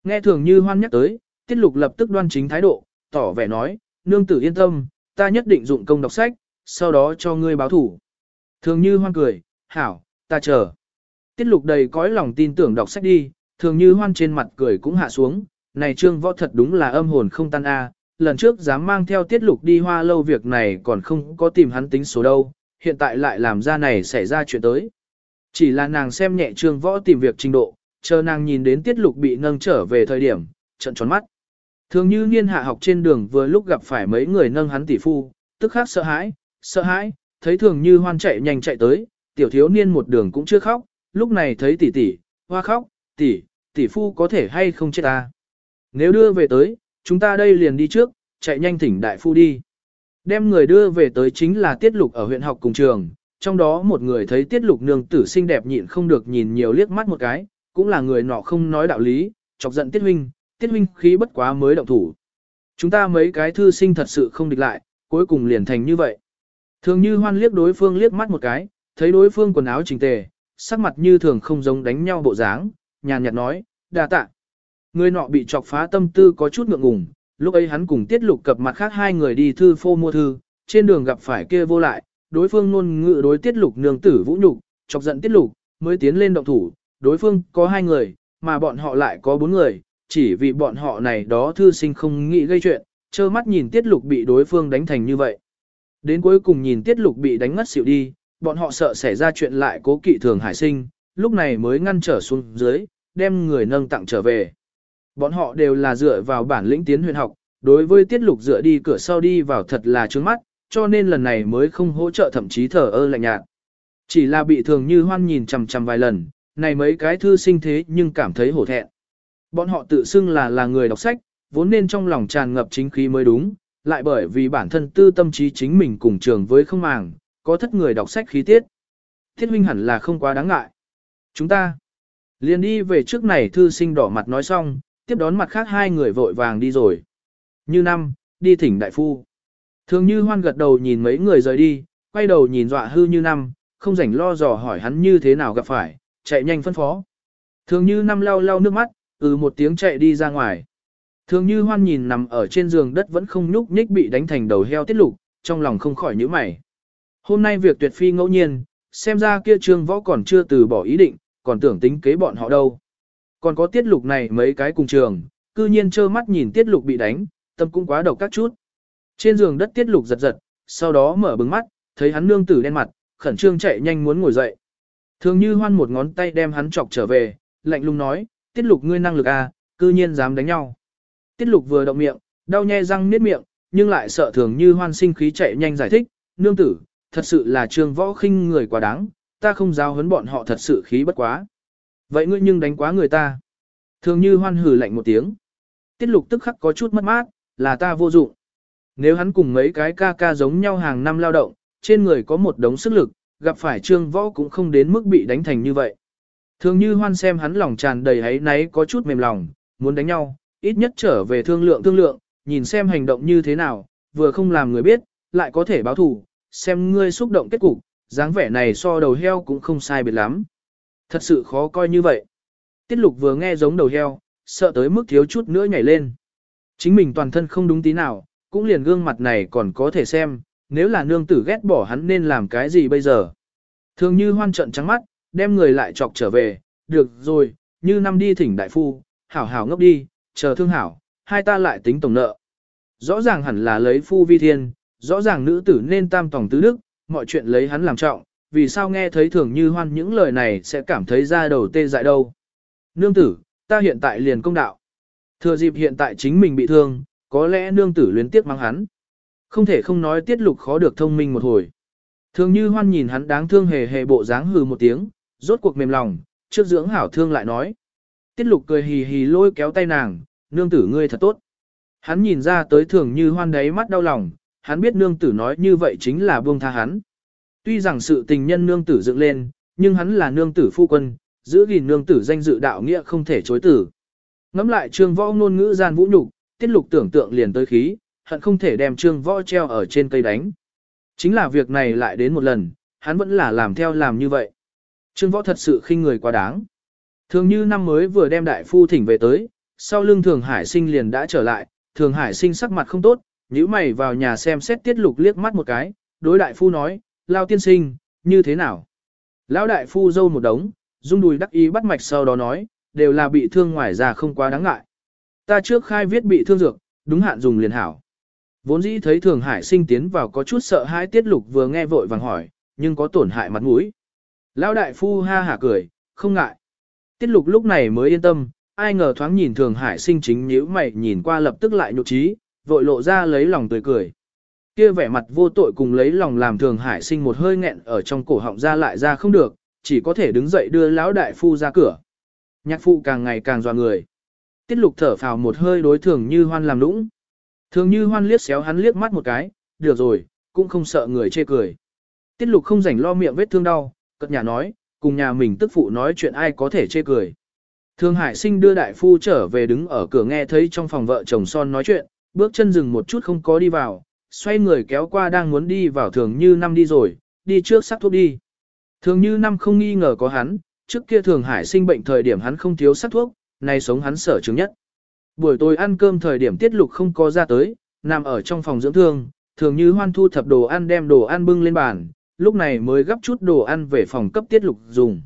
Nghe thường như hoan nhắc tới, tiết lục lập tức đoan chính thái độ, tỏ vẻ nói, nương tử yên tâm, ta nhất định dụng công đọc sách, sau đó cho ngươi báo thủ. Thường như hoan cười, hảo, ta chờ. Tiết lục đầy cõi lòng tin tưởng đọc sách đi, thường như hoan trên mặt cười cũng hạ xuống, này trương võ thật đúng là âm hồn không tan a lần trước dám mang theo tiết lục đi hoa lâu việc này còn không có tìm hắn tính số đâu, hiện tại lại làm ra này xảy ra chuyện tới. Chỉ là nàng xem nhẹ trương võ tìm việc trình độ, chờ nàng nhìn đến tiết lục bị nâng trở về thời điểm, trận tròn mắt. Thường như niên hạ học trên đường vừa lúc gặp phải mấy người nâng hắn tỷ phu, tức khắc sợ hãi, sợ hãi, thấy thường như hoan chạy nhanh chạy tới, tiểu thiếu niên một đường cũng chưa khóc, lúc này thấy tỷ tỷ, hoa khóc, tỷ, tỷ phu có thể hay không chết ta. Nếu đưa về tới, chúng ta đây liền đi trước, chạy nhanh thỉnh đại phu đi. Đem người đưa về tới chính là tiết lục ở huyện học cùng trường, trong đó một người thấy tiết lục nương tử xinh đẹp nhịn không được nhìn nhiều liếc mắt một cái, cũng là người nọ không nói đạo lý, chọc giận tiết huynh, tiết huynh khí bất quá mới động thủ. Chúng ta mấy cái thư sinh thật sự không địch lại, cuối cùng liền thành như vậy. Thường như hoan liếc đối phương liếc mắt một cái, thấy đối phương quần áo chỉnh tề, sắc mặt như thường không giống đánh nhau bộ dáng, nhàn nhạt nói, đa tạ. Người nọ bị chọc phá tâm tư có chút ngượng ngùng, lúc ấy hắn cùng tiết lục cập mặt khác hai người đi thư phô mua thư, trên đường gặp phải kia vô lại, đối phương luôn ngự đối tiết lục nương tử vũ nhục, chọc giận tiết lục, mới tiến lên động thủ, đối phương có hai người, mà bọn họ lại có bốn người, chỉ vì bọn họ này đó thư sinh không nghĩ gây chuyện, trơ mắt nhìn tiết lục bị đối phương đánh thành như vậy. Đến cuối cùng nhìn tiết lục bị đánh ngất xỉu đi, bọn họ sợ xảy ra chuyện lại cố kỵ thường hải sinh, lúc này mới ngăn trở xuống dưới, đem người nâng tặng trở về. Bọn họ đều là dựa vào bản lĩnh tiến huyền học, đối với tiết lục dựa đi cửa sau đi vào thật là trướng mắt, cho nên lần này mới không hỗ trợ thậm chí thở ơ lạnh nhạt. Chỉ là bị thường như hoan nhìn chằm chằm vài lần, này mấy cái thư sinh thế nhưng cảm thấy hổ thẹn. Bọn họ tự xưng là là người đọc sách, vốn nên trong lòng tràn ngập chính khí mới đúng, lại bởi vì bản thân tư tâm trí chính mình cùng trường với không màng, có thất người đọc sách khí tiết. Thiết huynh hẳn là không quá đáng ngại. Chúng ta liền đi về trước này thư sinh đỏ mặt nói xong, tiếp đón mặt khác hai người vội vàng đi rồi. Như năm, đi thỉnh đại phu. Thường như hoan gật đầu nhìn mấy người rời đi, quay đầu nhìn dọa hư như năm, không rảnh lo dò hỏi hắn như thế nào gặp phải, chạy nhanh phân phó. Thường như năm lau lau nước mắt, ừ một tiếng chạy đi ra ngoài. Thường như hoan nhìn nằm ở trên giường đất vẫn không nhúc nhích bị đánh thành đầu heo tiết lục, trong lòng không khỏi nhíu mày. Hôm nay việc tuyệt phi ngẫu nhiên, xem ra kia trương võ còn chưa từ bỏ ý định, còn tưởng tính kế bọn họ đâu. Còn có tiết lục này mấy cái cùng trường, cư nhiên trơ mắt nhìn tiết lục bị đánh, tâm cũng quá độc các chút. Trên giường đất tiết lục giật giật, sau đó mở bừng mắt, thấy hắn nương tử đen mặt, khẩn trương chạy nhanh muốn ngồi dậy. Thường như hoan một ngón tay đem hắn chọc trở về, lạnh lùng nói, tiết lục ngươi năng lực à, cư nhiên dám đánh nhau. Tiết lục vừa động miệng, đau nhe răng niết miệng, nhưng lại sợ thường như hoan sinh khí chạy nhanh giải thích, nương tử, thật sự là trương võ khinh người quá đáng, ta không giao huấn bọn họ thật sự khí bất quá. Vậy ngươi nhưng đánh quá người ta. Thường như hoan hử lạnh một tiếng. Tiết lục tức khắc có chút mất mát, là ta vô dụng. Nếu hắn cùng mấy cái ca ca giống nhau hàng năm lao động, trên người có một đống sức lực, gặp phải trương võ cũng không đến mức bị đánh thành như vậy. Thường như hoan xem hắn lòng tràn đầy ấy náy có chút mềm lòng, muốn đánh nhau, ít nhất trở về thương lượng thương lượng, nhìn xem hành động như thế nào, vừa không làm người biết, lại có thể báo thù, xem ngươi xúc động kết cục, dáng vẻ này so đầu heo cũng không sai biệt lắm. Thật sự khó coi như vậy. Tiết lục vừa nghe giống đầu heo, sợ tới mức thiếu chút nữa nhảy lên. Chính mình toàn thân không đúng tí nào, cũng liền gương mặt này còn có thể xem, nếu là nương tử ghét bỏ hắn nên làm cái gì bây giờ. Thường như hoan trận trắng mắt, đem người lại chọc trở về, được rồi, như năm đi thỉnh đại phu, hảo hảo ngốc đi, chờ thương hảo, hai ta lại tính tổng nợ. Rõ ràng hẳn là lấy phu vi thiên, rõ ràng nữ tử nên tam tổng tứ đức, mọi chuyện lấy hắn làm trọng, vì sao nghe thấy thường như hoan những lời này sẽ cảm thấy ra đầu tê dại đâu. Nương tử, ta hiện tại liền công đạo. Thừa dịp hiện tại chính mình bị thương, có lẽ nương tử luyến tiếc mang hắn. Không thể không nói tiết lục khó được thông minh một hồi. Thường như hoan nhìn hắn đáng thương hề hề bộ dáng hừ một tiếng, rốt cuộc mềm lòng, trước dưỡng hảo thương lại nói. Tiết lục cười hì hì lôi kéo tay nàng, nương tử ngươi thật tốt. Hắn nhìn ra tới thường như hoan đáy mắt đau lòng, hắn biết nương tử nói như vậy chính là buông tha hắn. Tuy rằng sự tình nhân nương tử dựng lên, nhưng hắn là nương tử phu quân, giữ gìn nương tử danh dự đạo nghĩa không thể chối tử. Ngắm lại trương võ ngôn ngữ gian vũ nhục, tiết lục tưởng tượng liền tới khí, hận không thể đem trương võ treo ở trên cây đánh. Chính là việc này lại đến một lần, hắn vẫn là làm theo làm như vậy. Trương võ thật sự khinh người quá đáng. Thường như năm mới vừa đem đại phu thỉnh về tới, sau lưng thường hải sinh liền đã trở lại, thường hải sinh sắc mặt không tốt, nhíu mày vào nhà xem xét tiết lục liếc mắt một cái, đối đại phu nói, lao tiên sinh, như thế nào? Lão đại phu dâu một đống, dung đùi đắc ý bắt mạch sau đó nói, đều là bị thương ngoài ra không quá đáng ngại. Ta trước khai viết bị thương dược, đúng hạn dùng liền hảo. Vốn dĩ thấy thường hải sinh tiến vào có chút sợ hãi tiết lục vừa nghe vội vàng hỏi, nhưng có tổn hại mặt mũi. Lão đại phu ha hả cười, không ngại. Tiết lục lúc này mới yên tâm, ai ngờ thoáng nhìn thường hải sinh chính nhíu mày nhìn qua lập tức lại nhục trí, vội lộ ra lấy lòng tươi cười. Kia vẻ mặt vô tội cùng lấy lòng làm thường hải sinh một hơi nghẹn ở trong cổ họng ra lại ra không được, chỉ có thể đứng dậy đưa lão đại phu ra cửa. Nhạc phụ càng ngày càng dọa người. Tiết lục thở phào một hơi đối thường như hoan làm lũng. Thường như hoan liếc xéo hắn liếc mắt một cái, được rồi, cũng không sợ người chê cười. Tiết lục không rảnh lo miệng vết thương đau, cất nhà nói, cùng nhà mình tức phụ nói chuyện ai có thể chê cười. thường Hải Sinh đưa đại phu trở về đứng ở cửa nghe thấy trong phòng vợ chồng son nói chuyện, bước chân dừng một chút không có đi vào, xoay người kéo qua đang muốn đi vào thường như năm đi rồi, đi trước sắc thuốc đi. Thường như năm không nghi ngờ có hắn, trước kia thường hải sinh bệnh thời điểm hắn không thiếu sắc thuốc, nay sống hắn sở chứng nhất. Buổi tối ăn cơm thời điểm tiết lục không có ra tới, nằm ở trong phòng dưỡng thương, thường như hoan thu thập đồ ăn đem đồ ăn bưng lên bàn, lúc này mới gấp chút đồ ăn về phòng cấp tiết lục dùng.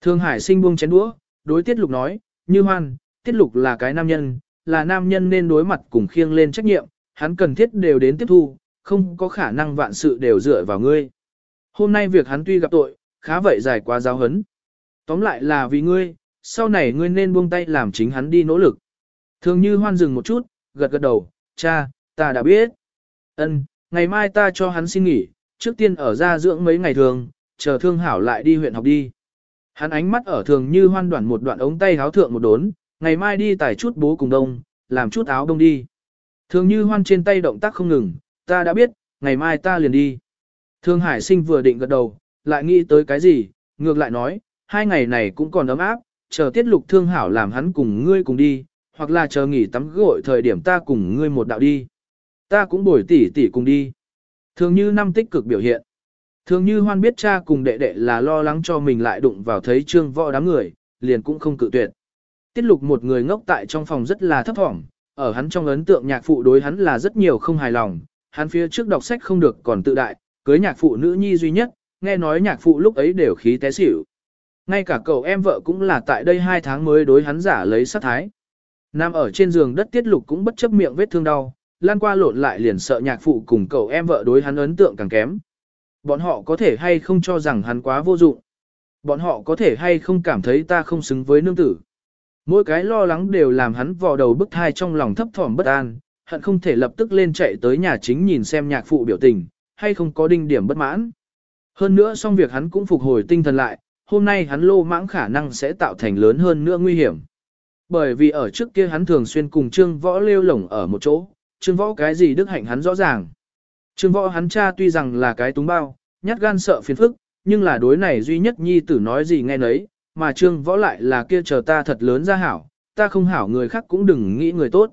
Thường hải sinh buông chén đũa, đối tiết lục nói, như hoan, tiết lục là cái nam nhân, là nam nhân nên đối mặt cùng khiêng lên trách nhiệm, hắn cần thiết đều đến tiếp thu, không có khả năng vạn sự đều dựa vào ngươi. Hôm nay việc hắn tuy gặp tội, khá vậy dài quá giáo hấn. Tóm lại là vì ngươi, sau này ngươi nên buông tay làm chính hắn đi nỗ lực. Thường như hoan dừng một chút, gật gật đầu, cha, ta đã biết. Ân, ngày mai ta cho hắn xin nghỉ, trước tiên ở ra dưỡng mấy ngày thường, chờ thương hảo lại đi huyện học đi. Hắn ánh mắt ở thường như hoan đoạn một đoạn ống tay háo thượng một đốn, ngày mai đi tải chút bố cùng đông, làm chút áo đông đi. Thường như hoan trên tay động tác không ngừng, ta đã biết, ngày mai ta liền đi. Thương Hải sinh vừa định gật đầu, lại nghĩ tới cái gì, ngược lại nói, hai ngày này cũng còn ấm áp, chờ tiết lục thương hảo làm hắn cùng ngươi cùng đi, hoặc là chờ nghỉ tắm gội thời điểm ta cùng ngươi một đạo đi. Ta cũng bồi tỉ tỉ cùng đi. Thường như năm tích cực biểu hiện. Thường như hoan biết cha cùng đệ đệ là lo lắng cho mình lại đụng vào thấy trương võ đám người, liền cũng không cự tuyệt. Tiết lục một người ngốc tại trong phòng rất là thấp thỏm, ở hắn trong ấn tượng nhạc phụ đối hắn là rất nhiều không hài lòng, hắn phía trước đọc sách không được còn tự đại, cưới nhạc phụ nữ nhi duy nhất, nghe nói nhạc phụ lúc ấy đều khí té xỉu. Ngay cả cậu em vợ cũng là tại đây hai tháng mới đối hắn giả lấy sát thái. Nam ở trên giường đất tiết lục cũng bất chấp miệng vết thương đau, lan qua lộn lại liền sợ nhạc phụ cùng cậu em vợ đối hắn ấn tượng càng kém. Bọn họ có thể hay không cho rằng hắn quá vô dụng. Bọn họ có thể hay không cảm thấy ta không xứng với nương tử. Mỗi cái lo lắng đều làm hắn vò đầu bức thai trong lòng thấp thỏm bất an, hận không thể lập tức lên chạy tới nhà chính nhìn xem nhạc phụ biểu tình, hay không có đinh điểm bất mãn. Hơn nữa xong việc hắn cũng phục hồi tinh thần lại, hôm nay hắn lô mãng khả năng sẽ tạo thành lớn hơn nữa nguy hiểm. Bởi vì ở trước kia hắn thường xuyên cùng Trương Võ lêu lổng ở một chỗ, Trương Võ cái gì đức hạnh hắn rõ ràng. Trương Võ hắn cha tuy rằng là cái túng bao, nhát gan sợ phiền phức, nhưng là đối này duy nhất nhi tử nói gì nghe nấy, mà Trương Võ lại là kia chờ ta thật lớn ra hảo, ta không hảo người khác cũng đừng nghĩ người tốt.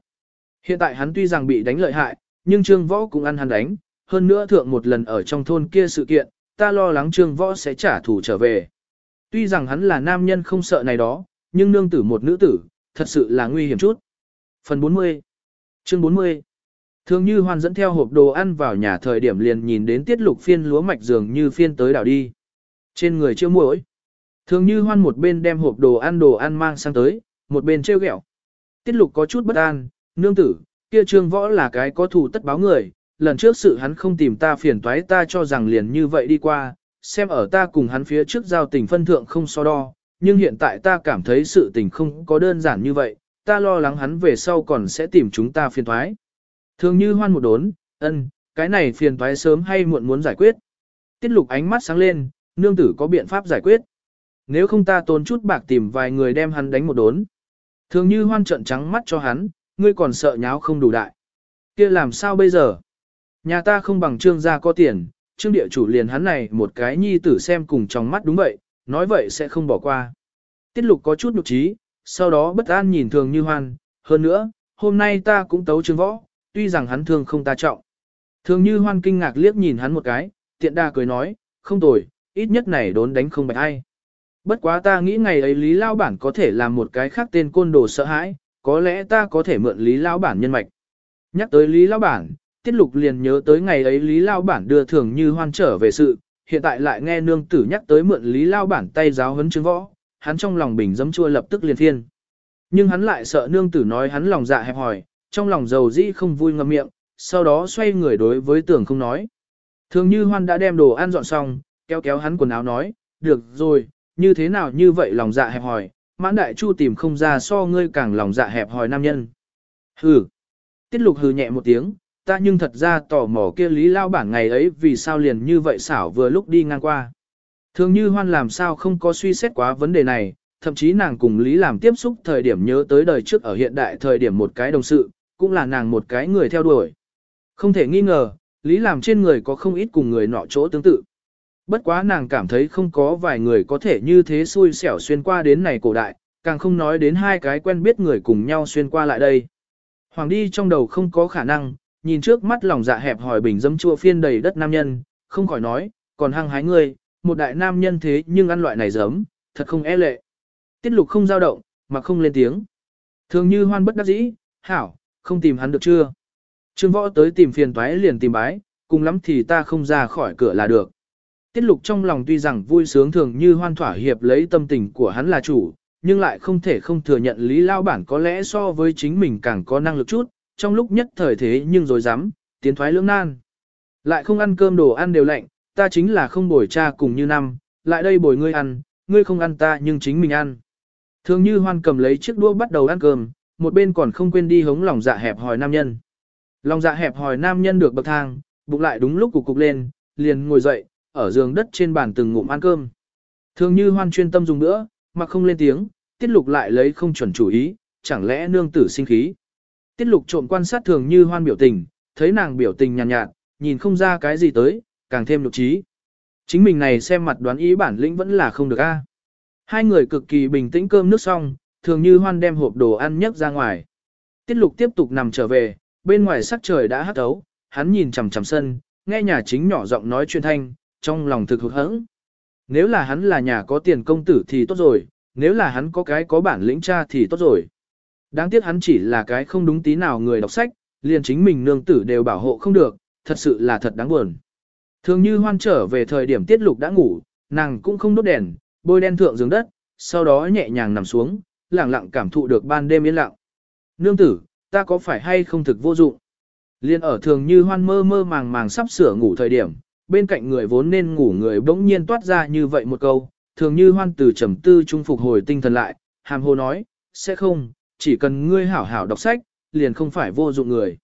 Hiện tại hắn tuy rằng bị đánh lợi hại, nhưng Trương Võ cũng ăn hắn đánh, hơn nữa thượng một lần ở trong thôn kia sự kiện, ta lo lắng Trương Võ sẽ trả thù trở về. Tuy rằng hắn là nam nhân không sợ này đó, nhưng nương tử một nữ tử, thật sự là nguy hiểm chút. Phần 40 Chương 40 Thường như hoan dẫn theo hộp đồ ăn vào nhà thời điểm liền nhìn đến tiết lục phiên lúa mạch dường như phiên tới đảo đi. Trên người chiêu muỗi. Thường như hoan một bên đem hộp đồ ăn đồ ăn mang sang tới, một bên trêu ghẹo. Tiết lục có chút bất an, nương tử, kia trương võ là cái có thù tất báo người, lần trước sự hắn không tìm ta phiền toái ta cho rằng liền như vậy đi qua, xem ở ta cùng hắn phía trước giao tình phân thượng không so đo, nhưng hiện tại ta cảm thấy sự tình không có đơn giản như vậy, ta lo lắng hắn về sau còn sẽ tìm chúng ta phiền toái. Thường như hoan một đốn, ân, cái này phiền toái sớm hay muộn muốn giải quyết. Tiết lục ánh mắt sáng lên, nương tử có biện pháp giải quyết. Nếu không ta tốn chút bạc tìm vài người đem hắn đánh một đốn. Thường như hoan trận trắng mắt cho hắn, ngươi còn sợ nháo không đủ đại. kia làm sao bây giờ? Nhà ta không bằng trương gia có tiền, trương địa chủ liền hắn này một cái nhi tử xem cùng trong mắt đúng vậy, nói vậy sẽ không bỏ qua. Tiết lục có chút nhục trí, sau đó bất an nhìn thường như hoan, hơn nữa, hôm nay ta cũng tấu trương võ, tuy rằng hắn thương không ta trọng. Thường như hoan kinh ngạc liếc nhìn hắn một cái, tiện đa cười nói, không tồi, ít nhất này đốn đánh không bạch ai. Bất quá ta nghĩ ngày ấy Lý Lao Bản có thể làm một cái khác tên côn đồ sợ hãi, có lẽ ta có thể mượn Lý Lao Bản nhân mạch. Nhắc tới Lý Lao Bản, Tiết Lục liền nhớ tới ngày ấy Lý Lao Bản đưa thường như hoan trở về sự, hiện tại lại nghe nương tử nhắc tới mượn Lý Lao Bản tay giáo huấn chứng võ, hắn trong lòng bình dấm chua lập tức liền thiên. Nhưng hắn lại sợ nương tử nói hắn lòng dạ hẹp hòi, trong lòng giàu dĩ không vui ngậm miệng, sau đó xoay người đối với tưởng không nói. Thường như hoan đã đem đồ ăn dọn xong, kéo kéo hắn quần áo nói, được rồi, như thế nào như vậy lòng dạ hẹp hòi, mãn đại chu tìm không ra so ngươi càng lòng dạ hẹp hòi nam nhân. Hừ. Tiết lục hừ nhẹ một tiếng, ta nhưng thật ra tò mò kia lý lao bản ngày ấy vì sao liền như vậy xảo vừa lúc đi ngang qua. Thường như hoan làm sao không có suy xét quá vấn đề này, thậm chí nàng cùng Lý làm tiếp xúc thời điểm nhớ tới đời trước ở hiện đại thời điểm một cái đồng sự, cũng là nàng một cái người theo đuổi. Không thể nghi ngờ, Lý làm trên người có không ít cùng người nọ chỗ tương tự. Bất quá nàng cảm thấy không có vài người có thể như thế xui xẻo xuyên qua đến này cổ đại, càng không nói đến hai cái quen biết người cùng nhau xuyên qua lại đây. Hoàng đi trong đầu không có khả năng, nhìn trước mắt lòng dạ hẹp hỏi bình dấm chua phiên đầy đất nam nhân, không khỏi nói, còn hăng hái ngươi, một đại nam nhân thế nhưng ăn loại này giấm, thật không e lệ. Tiết lục không dao động, mà không lên tiếng. Thường như hoan bất đắc dĩ, hảo, không tìm hắn được chưa? Trương võ tới tìm phiền toái liền tìm bái, cùng lắm thì ta không ra khỏi cửa là được. Tiết lục trong lòng tuy rằng vui sướng thường như hoan thỏa hiệp lấy tâm tình của hắn là chủ, nhưng lại không thể không thừa nhận lý lao bản có lẽ so với chính mình càng có năng lực chút, trong lúc nhất thời thế nhưng rồi dám, tiến thoái lưỡng nan. Lại không ăn cơm đồ ăn đều lạnh, ta chính là không bồi cha cùng như năm, lại đây bồi ngươi ăn, ngươi không ăn ta nhưng chính mình ăn. Thường như hoan cầm lấy chiếc đũa bắt đầu ăn cơm, một bên còn không quên đi hống lòng dạ hẹp hòi nam nhân. Lòng dạ hẹp hòi nam nhân được bậc thang, bụng lại đúng lúc cục cục lên, liền ngồi dậy, ở giường đất trên bàn từng ngụm ăn cơm. Thường như hoan chuyên tâm dùng nữa, mà không lên tiếng, tiết lục lại lấy không chuẩn chủ ý, chẳng lẽ nương tử sinh khí. Tiết lục trộm quan sát thường như hoan biểu tình, thấy nàng biểu tình nhàn nhạt, nhạt, nhìn không ra cái gì tới, càng thêm lục trí. Chính mình này xem mặt đoán ý bản lĩnh vẫn là không được a. Hai người cực kỳ bình tĩnh cơm nước xong, thường như hoan đem hộp đồ ăn nhấc ra ngoài. Tiết lục tiếp tục nằm trở về, bên ngoài sắc trời đã hắt thấu, hắn nhìn chằm chằm sân, nghe nhà chính nhỏ giọng nói chuyện thanh, trong lòng thực hụt hẫng. Nếu là hắn là nhà có tiền công tử thì tốt rồi, nếu là hắn có cái có bản lĩnh cha thì tốt rồi. Đáng tiếc hắn chỉ là cái không đúng tí nào người đọc sách, liền chính mình nương tử đều bảo hộ không được, thật sự là thật đáng buồn. Thường như hoan trở về thời điểm tiết lục đã ngủ, nàng cũng không đốt đèn, bôi đen thượng giường đất, sau đó nhẹ nhàng nằm xuống, lặng lặng cảm thụ được ban đêm yên lặng. Nương tử, ta có phải hay không thực vô dụng? Liên ở thường như hoan mơ mơ màng màng sắp sửa ngủ thời điểm, bên cạnh người vốn nên ngủ người bỗng nhiên toát ra như vậy một câu, thường như hoan từ trầm tư trung phục hồi tinh thần lại, hàm hồ nói, sẽ không, chỉ cần ngươi hảo hảo đọc sách, liền không phải vô dụng người.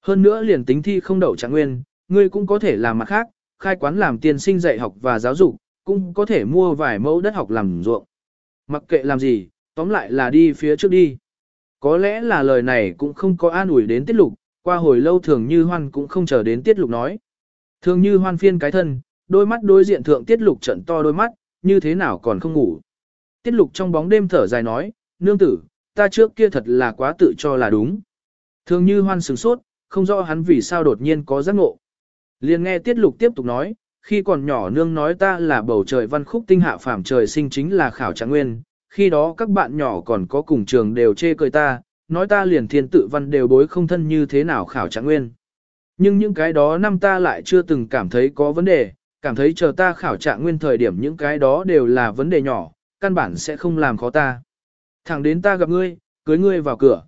Hơn nữa liền tính thi không đậu trạng nguyên, ngươi cũng có thể làm mặt khác, khai quán làm tiền sinh dạy học và giáo dục, cũng có thể mua vài mẫu đất học làm ruộng. Mặc kệ làm gì, tóm lại là đi phía trước đi. Có lẽ là lời này cũng không có an ủi đến tiết lục, qua hồi lâu thường như hoan cũng không chờ đến tiết lục nói. Thường như hoan phiên cái thân, đôi mắt đối diện thượng tiết lục trận to đôi mắt, như thế nào còn không ngủ. Tiết lục trong bóng đêm thở dài nói, nương tử, ta trước kia thật là quá tự cho là đúng. Thường như hoan sừng sốt, không rõ hắn vì sao đột nhiên có giác ngộ. Liền nghe tiết lục tiếp tục nói, khi còn nhỏ nương nói ta là bầu trời văn khúc tinh hạ phàm trời sinh chính là khảo trạng nguyên, khi đó các bạn nhỏ còn có cùng trường đều chê cười ta, nói ta liền thiên tự văn đều bối không thân như thế nào khảo trạng nguyên. Nhưng những cái đó năm ta lại chưa từng cảm thấy có vấn đề, cảm thấy chờ ta khảo trạng nguyên thời điểm những cái đó đều là vấn đề nhỏ, căn bản sẽ không làm khó ta. Thẳng đến ta gặp ngươi, cưới ngươi vào cửa.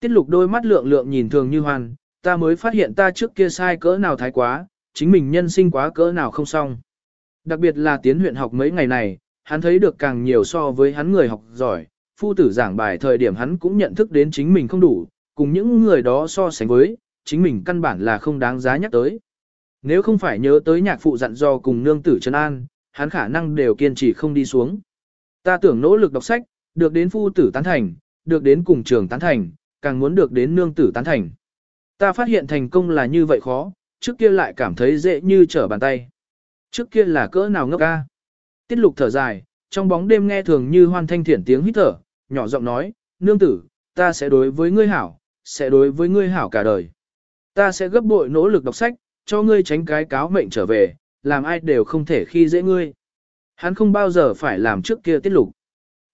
Tiết lục đôi mắt lượng lượng nhìn thường như hoàn, ta mới phát hiện ta trước kia sai cỡ nào thái quá, chính mình nhân sinh quá cỡ nào không xong. Đặc biệt là tiến huyện học mấy ngày này, hắn thấy được càng nhiều so với hắn người học giỏi, phu tử giảng bài thời điểm hắn cũng nhận thức đến chính mình không đủ, cùng những người đó so sánh với, chính mình căn bản là không đáng giá nhắc tới. Nếu không phải nhớ tới nhạc phụ dặn dò cùng nương tử Trần An, hắn khả năng đều kiên trì không đi xuống. Ta tưởng nỗ lực đọc sách, được đến phu tử tán thành, được đến cùng trường tán thành, càng muốn được đến nương tử tán thành. Ta phát hiện thành công là như vậy khó, trước kia lại cảm thấy dễ như trở bàn tay. Trước kia là cỡ nào ngốc ca. Tiết lục thở dài, trong bóng đêm nghe thường như hoan thanh thiển tiếng hít thở, nhỏ giọng nói, nương tử, ta sẽ đối với ngươi hảo, sẽ đối với ngươi hảo cả đời. Ta sẽ gấp bội nỗ lực đọc sách, cho ngươi tránh cái cáo mệnh trở về, làm ai đều không thể khi dễ ngươi. Hắn không bao giờ phải làm trước kia tiết lục.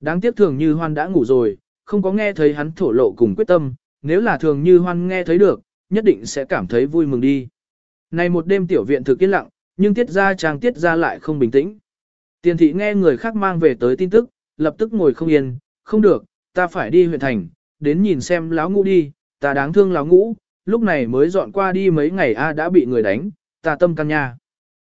Đáng tiếc thường như hoan đã ngủ rồi, không có nghe thấy hắn thổ lộ cùng quyết tâm, nếu là thường như hoan nghe thấy được, nhất định sẽ cảm thấy vui mừng đi. Này một đêm tiểu viện thực yên lặng, nhưng tiết ra trang tiết ra lại không bình tĩnh. Tiền thị nghe người khác mang về tới tin tức, lập tức ngồi không yên, không được, ta phải đi huyện thành, đến nhìn xem láo ngũ đi, ta đáng thương láo ngũ, lúc này mới dọn qua đi mấy ngày a đã bị người đánh, ta tâm căn nha.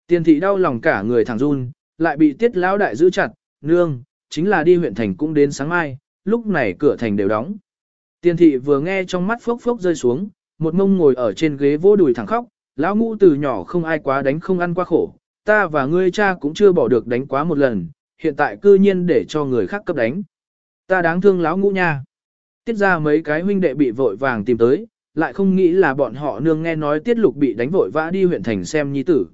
Tiền thị đau lòng cả người thẳng run, lại bị tiết lão đại giữ chặt, nương, chính là đi huyện thành cũng đến sáng mai, lúc này cửa thành đều đóng. Tiền thị vừa nghe trong mắt phốc phốc rơi xuống, một mông ngồi ở trên ghế vô đùi thẳng khóc, lão ngũ từ nhỏ không ai quá đánh không ăn qua khổ, ta và ngươi cha cũng chưa bỏ được đánh quá một lần, hiện tại cư nhiên để cho người khác cấp đánh. Ta đáng thương lão ngũ nha. Tiết ra mấy cái huynh đệ bị vội vàng tìm tới, lại không nghĩ là bọn họ nương nghe nói tiết lục bị đánh vội vã đi huyện thành xem nhi tử.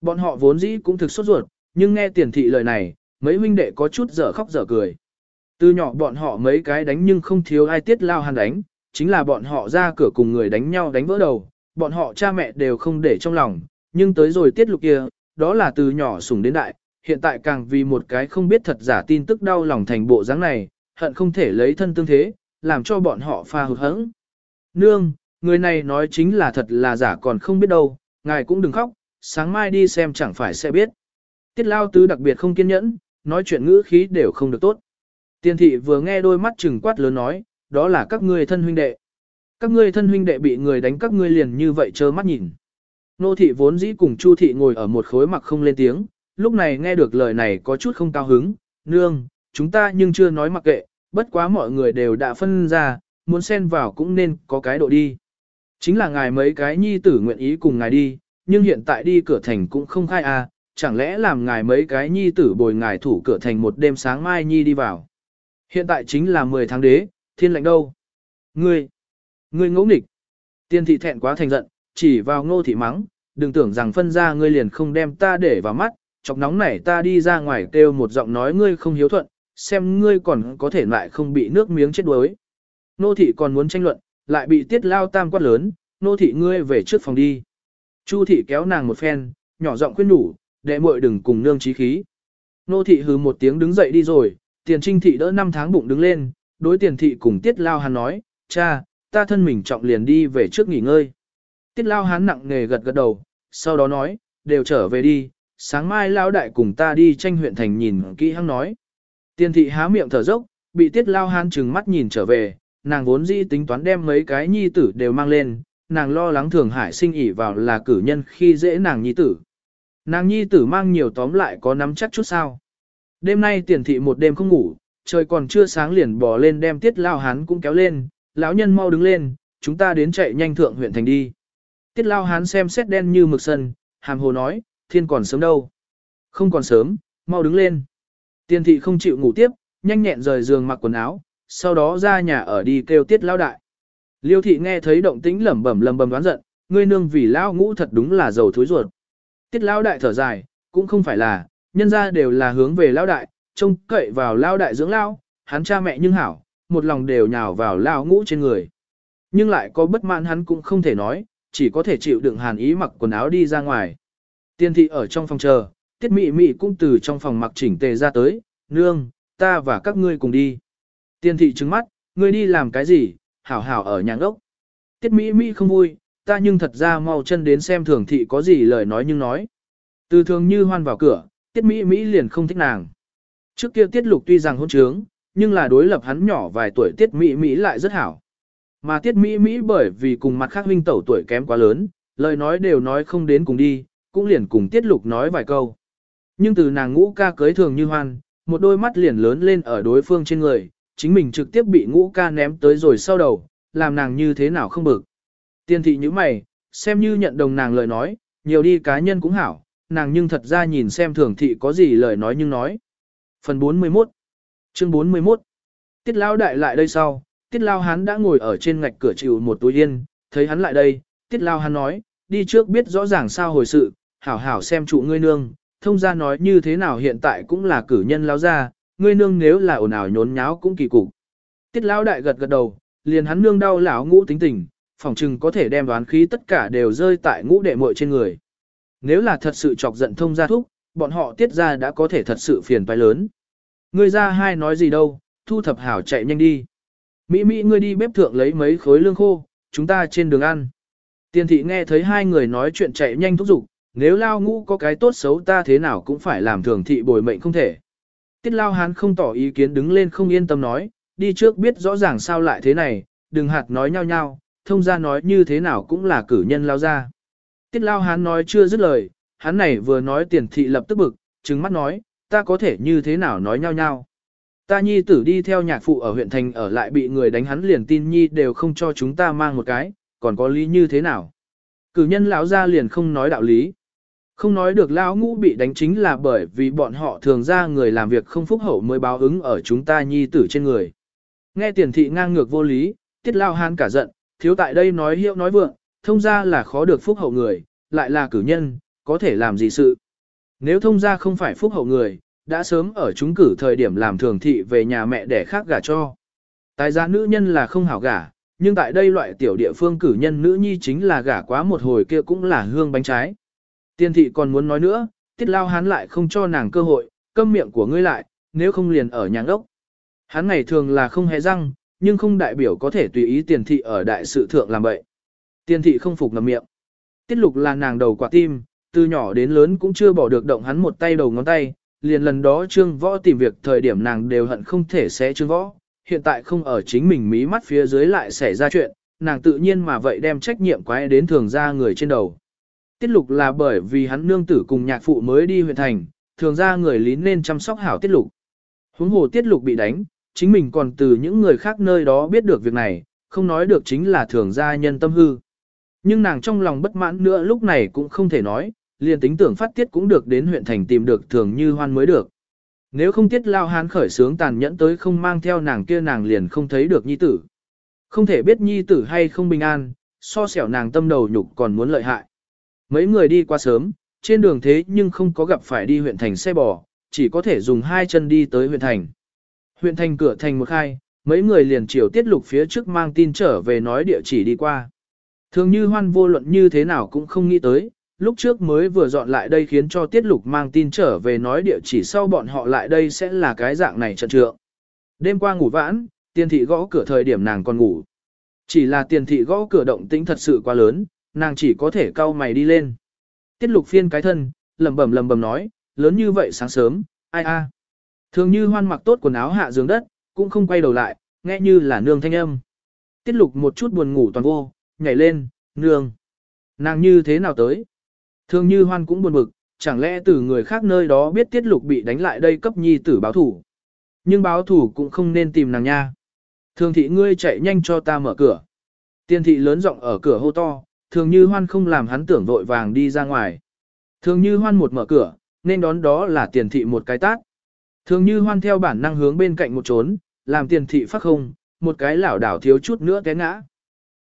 Bọn họ vốn dĩ cũng thực sốt ruột, nhưng nghe tiền thị lời này, mấy huynh đệ có chút dở khóc dở cười. Từ nhỏ bọn họ mấy cái đánh nhưng không thiếu ai tiết lao hàn đánh, chính là bọn họ ra cửa cùng người đánh nhau đánh vỡ đầu, bọn họ cha mẹ đều không để trong lòng, nhưng tới rồi tiết lục kia, đó là từ nhỏ sủng đến đại, hiện tại càng vì một cái không biết thật giả tin tức đau lòng thành bộ dáng này, hận không thể lấy thân tương thế, làm cho bọn họ pha hụt hẫng. Nương, người này nói chính là thật là giả còn không biết đâu, ngài cũng đừng khóc, sáng mai đi xem chẳng phải sẽ biết. Tiết lao tứ đặc biệt không kiên nhẫn, nói chuyện ngữ khí đều không được tốt. Tiên thị vừa nghe đôi mắt trừng quát lớn nói, đó là các ngươi thân huynh đệ. Các ngươi thân huynh đệ bị người đánh các ngươi liền như vậy trơ mắt nhìn. Nô thị vốn dĩ cùng Chu thị ngồi ở một khối mặc không lên tiếng, lúc này nghe được lời này có chút không cao hứng, nương, chúng ta nhưng chưa nói mặc kệ, bất quá mọi người đều đã phân ra, muốn xen vào cũng nên có cái độ đi. Chính là ngài mấy cái nhi tử nguyện ý cùng ngài đi, nhưng hiện tại đi cửa thành cũng không khai à, chẳng lẽ làm ngài mấy cái nhi tử bồi ngài thủ cửa thành một đêm sáng mai nhi đi vào. Hiện tại chính là 10 tháng đế, thiên lệnh đâu? Ngươi, ngươi ngỗ nghịch. Tiên thị thẹn quá thành giận, chỉ vào ngô thị mắng, đừng tưởng rằng phân ra ngươi liền không đem ta để vào mắt, chọc nóng nảy ta đi ra ngoài kêu một giọng nói ngươi không hiếu thuận, xem ngươi còn có thể lại không bị nước miếng chết đuối. Nô thị còn muốn tranh luận, lại bị tiết lao tam quát lớn, nô thị ngươi về trước phòng đi. Chu thị kéo nàng một phen, nhỏ giọng khuyên nhủ, đệ muội đừng cùng nương trí khí. Nô thị hừ một tiếng đứng dậy đi rồi, tiền trinh thị đỡ năm tháng bụng đứng lên, đối tiền thị cùng tiết lao hắn nói, cha, ta thân mình trọng liền đi về trước nghỉ ngơi. Tiết lao hắn nặng nề gật gật đầu, sau đó nói, đều trở về đi, sáng mai lao đại cùng ta đi tranh huyện thành nhìn kỹ hắn nói. Tiền thị há miệng thở dốc, bị tiết lao hắn trừng mắt nhìn trở về, nàng vốn dĩ tính toán đem mấy cái nhi tử đều mang lên, nàng lo lắng thường hải sinh ỉ vào là cử nhân khi dễ nàng nhi tử. Nàng nhi tử mang nhiều tóm lại có nắm chắc chút sao. Đêm nay tiền thị một đêm không ngủ, trời còn chưa sáng liền bỏ lên đem tiết lao hắn cũng kéo lên, lão nhân mau đứng lên, chúng ta đến chạy nhanh thượng huyện thành đi. Tiết lao hán xem xét đen như mực sân, hàm hồ nói, thiên còn sớm đâu. Không còn sớm, mau đứng lên. tiền thị không chịu ngủ tiếp, nhanh nhẹn rời giường mặc quần áo, sau đó ra nhà ở đi kêu tiết lao đại. Liêu thị nghe thấy động tĩnh lẩm bẩm lầm bầm đoán giận, ngươi nương vì lao ngũ thật đúng là giàu thối ruột. Tiết lao đại thở dài, cũng không phải là, nhân ra đều là hướng về lao đại, trông cậy vào lao đại dưỡng lao, hắn cha mẹ nhưng hảo, một lòng đều nhào vào lao ngũ trên người. Nhưng lại có bất mãn hắn cũng không thể nói, chỉ có thể chịu đựng hàn ý mặc quần áo đi ra ngoài. Tiên thị ở trong phòng chờ, tiết mị mị cũng từ trong phòng mặc chỉnh tề ra tới, nương, ta và các ngươi cùng đi. Tiên thị trứng mắt, ngươi đi làm cái gì, hảo hảo ở nhà ốc. Tiết mỹ Mỹ không vui, ta nhưng thật ra mau chân đến xem thường thị có gì lời nói nhưng nói. Từ thường như hoan vào cửa, tiết mỹ mỹ liền không thích nàng. Trước kia tiết lục tuy rằng hôn trướng, nhưng là đối lập hắn nhỏ vài tuổi tiết mỹ mỹ lại rất hảo. Mà tiết mỹ mỹ bởi vì cùng mặt khác huynh tẩu tuổi kém quá lớn, lời nói đều nói không đến cùng đi, cũng liền cùng tiết lục nói vài câu. Nhưng từ nàng ngũ ca cưới thường như hoan, một đôi mắt liền lớn lên ở đối phương trên người, chính mình trực tiếp bị ngũ ca ném tới rồi sau đầu, làm nàng như thế nào không bực. Tiên thị như mày, xem như nhận đồng nàng lời nói, nhiều đi cá nhân cũng hảo, nàng nhưng thật ra nhìn xem thường thị có gì lời nói nhưng nói. Phần 41 Chương 41 Tiết lao đại lại đây sau, tiết lao hắn đã ngồi ở trên ngạch cửa chịu một túi yên, thấy hắn lại đây, tiết lao hắn nói, đi trước biết rõ ràng sao hồi sự, hảo hảo xem trụ ngươi nương, thông ra nói như thế nào hiện tại cũng là cử nhân lao ra, ngươi nương nếu là ồn ào nhốn nháo cũng kỳ cục. Tiết Lão đại gật gật đầu, liền hắn nương đau lão ngũ tính tình, phòng chừng có thể đem đoán khí tất cả đều rơi tại ngũ đệ muội trên người. Nếu là thật sự chọc giận thông gia thúc, bọn họ tiết ra đã có thể thật sự phiền phải lớn. Ngươi ra hai nói gì đâu, thu thập hảo chạy nhanh đi. Mỹ Mỹ ngươi đi bếp thượng lấy mấy khối lương khô, chúng ta trên đường ăn. Tiền thị nghe thấy hai người nói chuyện chạy nhanh thúc giục, nếu lao ngũ có cái tốt xấu ta thế nào cũng phải làm thường thị bồi mệnh không thể. Tiết lao hán không tỏ ý kiến đứng lên không yên tâm nói, đi trước biết rõ ràng sao lại thế này, đừng hạt nói nhau nhau, thông ra nói như thế nào cũng là cử nhân lao ra. Tiết lao hán nói chưa dứt lời, hắn này vừa nói tiền thị lập tức bực, trừng mắt nói, ta có thể như thế nào nói nhau nhau. Ta nhi tử đi theo nhạc phụ ở huyện thành ở lại bị người đánh hắn liền tin nhi đều không cho chúng ta mang một cái, còn có lý như thế nào. Cử nhân lão ra liền không nói đạo lý. Không nói được lão ngũ bị đánh chính là bởi vì bọn họ thường ra người làm việc không phúc hậu mới báo ứng ở chúng ta nhi tử trên người. Nghe tiền thị ngang ngược vô lý, tiết lao hán cả giận, thiếu tại đây nói hiệu nói vượng, thông ra là khó được phúc hậu người, lại là cử nhân, có thể làm gì sự. Nếu thông ra không phải phúc hậu người, đã sớm ở chúng cử thời điểm làm thường thị về nhà mẹ để khác gả cho. Tài gia nữ nhân là không hảo gả, nhưng tại đây loại tiểu địa phương cử nhân nữ nhi chính là gả quá một hồi kia cũng là hương bánh trái. Tiên thị còn muốn nói nữa, tiết lao hắn lại không cho nàng cơ hội, câm miệng của ngươi lại, nếu không liền ở nhà ốc. Hắn ngày thường là không hề răng, nhưng không đại biểu có thể tùy ý tiền thị ở đại sự thượng làm vậy. Tiền thị không phục ngầm miệng. Tiết lục là nàng đầu quả tim, từ nhỏ đến lớn cũng chưa bỏ được động hắn một tay đầu ngón tay, liền lần đó trương võ tìm việc thời điểm nàng đều hận không thể sẽ trương võ, hiện tại không ở chính mình mí mắt phía dưới lại xảy ra chuyện, nàng tự nhiên mà vậy đem trách nhiệm quái đến thường ra người trên đầu. Tiết lục là bởi vì hắn nương tử cùng nhạc phụ mới đi huyện thành, thường ra người lý nên chăm sóc hảo tiết lục. Huống hồ tiết lục bị đánh, chính mình còn từ những người khác nơi đó biết được việc này, không nói được chính là thường gia nhân tâm hư. Nhưng nàng trong lòng bất mãn nữa lúc này cũng không thể nói, liền tính tưởng phát tiết cũng được đến huyện thành tìm được thường như hoan mới được. Nếu không tiết lao hán khởi sướng tàn nhẫn tới không mang theo nàng kia nàng liền không thấy được nhi tử. Không thể biết nhi tử hay không bình an, so sẻo nàng tâm đầu nhục còn muốn lợi hại. Mấy người đi qua sớm, trên đường thế nhưng không có gặp phải đi huyện thành xe bò, chỉ có thể dùng hai chân đi tới huyện thành. Huyện thành cửa thành một khai, mấy người liền chiều tiết lục phía trước mang tin trở về nói địa chỉ đi qua. Thường như hoan vô luận như thế nào cũng không nghĩ tới, lúc trước mới vừa dọn lại đây khiến cho tiết lục mang tin trở về nói địa chỉ sau bọn họ lại đây sẽ là cái dạng này trận trượng. Đêm qua ngủ vãn, tiền thị gõ cửa thời điểm nàng còn ngủ. Chỉ là tiền thị gõ cửa động tĩnh thật sự quá lớn, nàng chỉ có thể cau mày đi lên. Tiết lục phiên cái thân, lầm bầm lầm bầm nói, lớn như vậy sáng sớm, ai a. Thường như hoan mặc tốt quần áo hạ giường đất, cũng không quay đầu lại, nghe như là nương thanh âm. Tiết lục một chút buồn ngủ toàn vô, nhảy lên, nương. Nàng như thế nào tới? Thường như hoan cũng buồn bực, chẳng lẽ từ người khác nơi đó biết tiết lục bị đánh lại đây cấp nhi tử báo thủ. Nhưng báo thủ cũng không nên tìm nàng nha. Thường thị ngươi chạy nhanh cho ta mở cửa. Tiên thị lớn giọng ở cửa hô to, thường như hoan không làm hắn tưởng vội vàng đi ra ngoài. Thường như hoan một mở cửa, nên đón đó là tiền thị một cái tát. Thường như hoan theo bản năng hướng bên cạnh một trốn, làm tiền thị phát không, một cái lảo đảo thiếu chút nữa té ngã.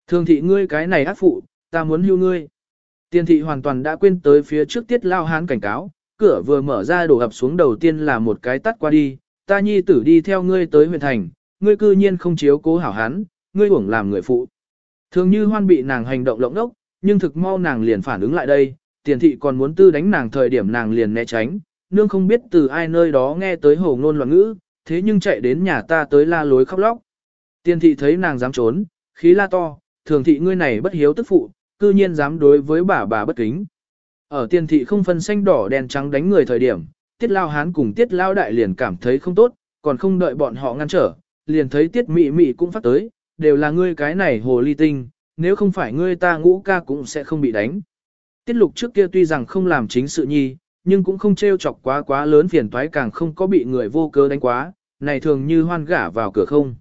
Thường thị ngươi cái này ác phụ, ta muốn hưu ngươi. Tiền thị hoàn toàn đã quên tới phía trước tiết lao hán cảnh cáo, cửa vừa mở ra đổ ập xuống đầu tiên là một cái tắt qua đi, ta nhi tử đi theo ngươi tới huyện thành, ngươi cư nhiên không chiếu cố hảo hán, ngươi uổng làm người phụ. Thường như hoan bị nàng hành động lộng ốc, nhưng thực mau nàng liền phản ứng lại đây, tiền thị còn muốn tư đánh nàng thời điểm nàng liền né tránh, nương không biết từ ai nơi đó nghe tới hồ ngôn loạn ngữ, thế nhưng chạy đến nhà ta tới la lối khóc lóc. Tiền thị thấy nàng dám trốn, khí la to, thường thị ngươi này bất hiếu tức phụ, cư nhiên dám đối với bà bà bất kính. Ở tiền thị không phân xanh đỏ đen trắng đánh người thời điểm, tiết lao hán cùng tiết lao đại liền cảm thấy không tốt, còn không đợi bọn họ ngăn trở, liền thấy tiết mị mị cũng phát tới, đều là ngươi cái này hồ ly tinh, nếu không phải ngươi ta ngũ ca cũng sẽ không bị đánh. Tiết lục trước kia tuy rằng không làm chính sự nhi, nhưng cũng không trêu chọc quá quá lớn phiền toái càng không có bị người vô cớ đánh quá, này thường như hoan gả vào cửa không.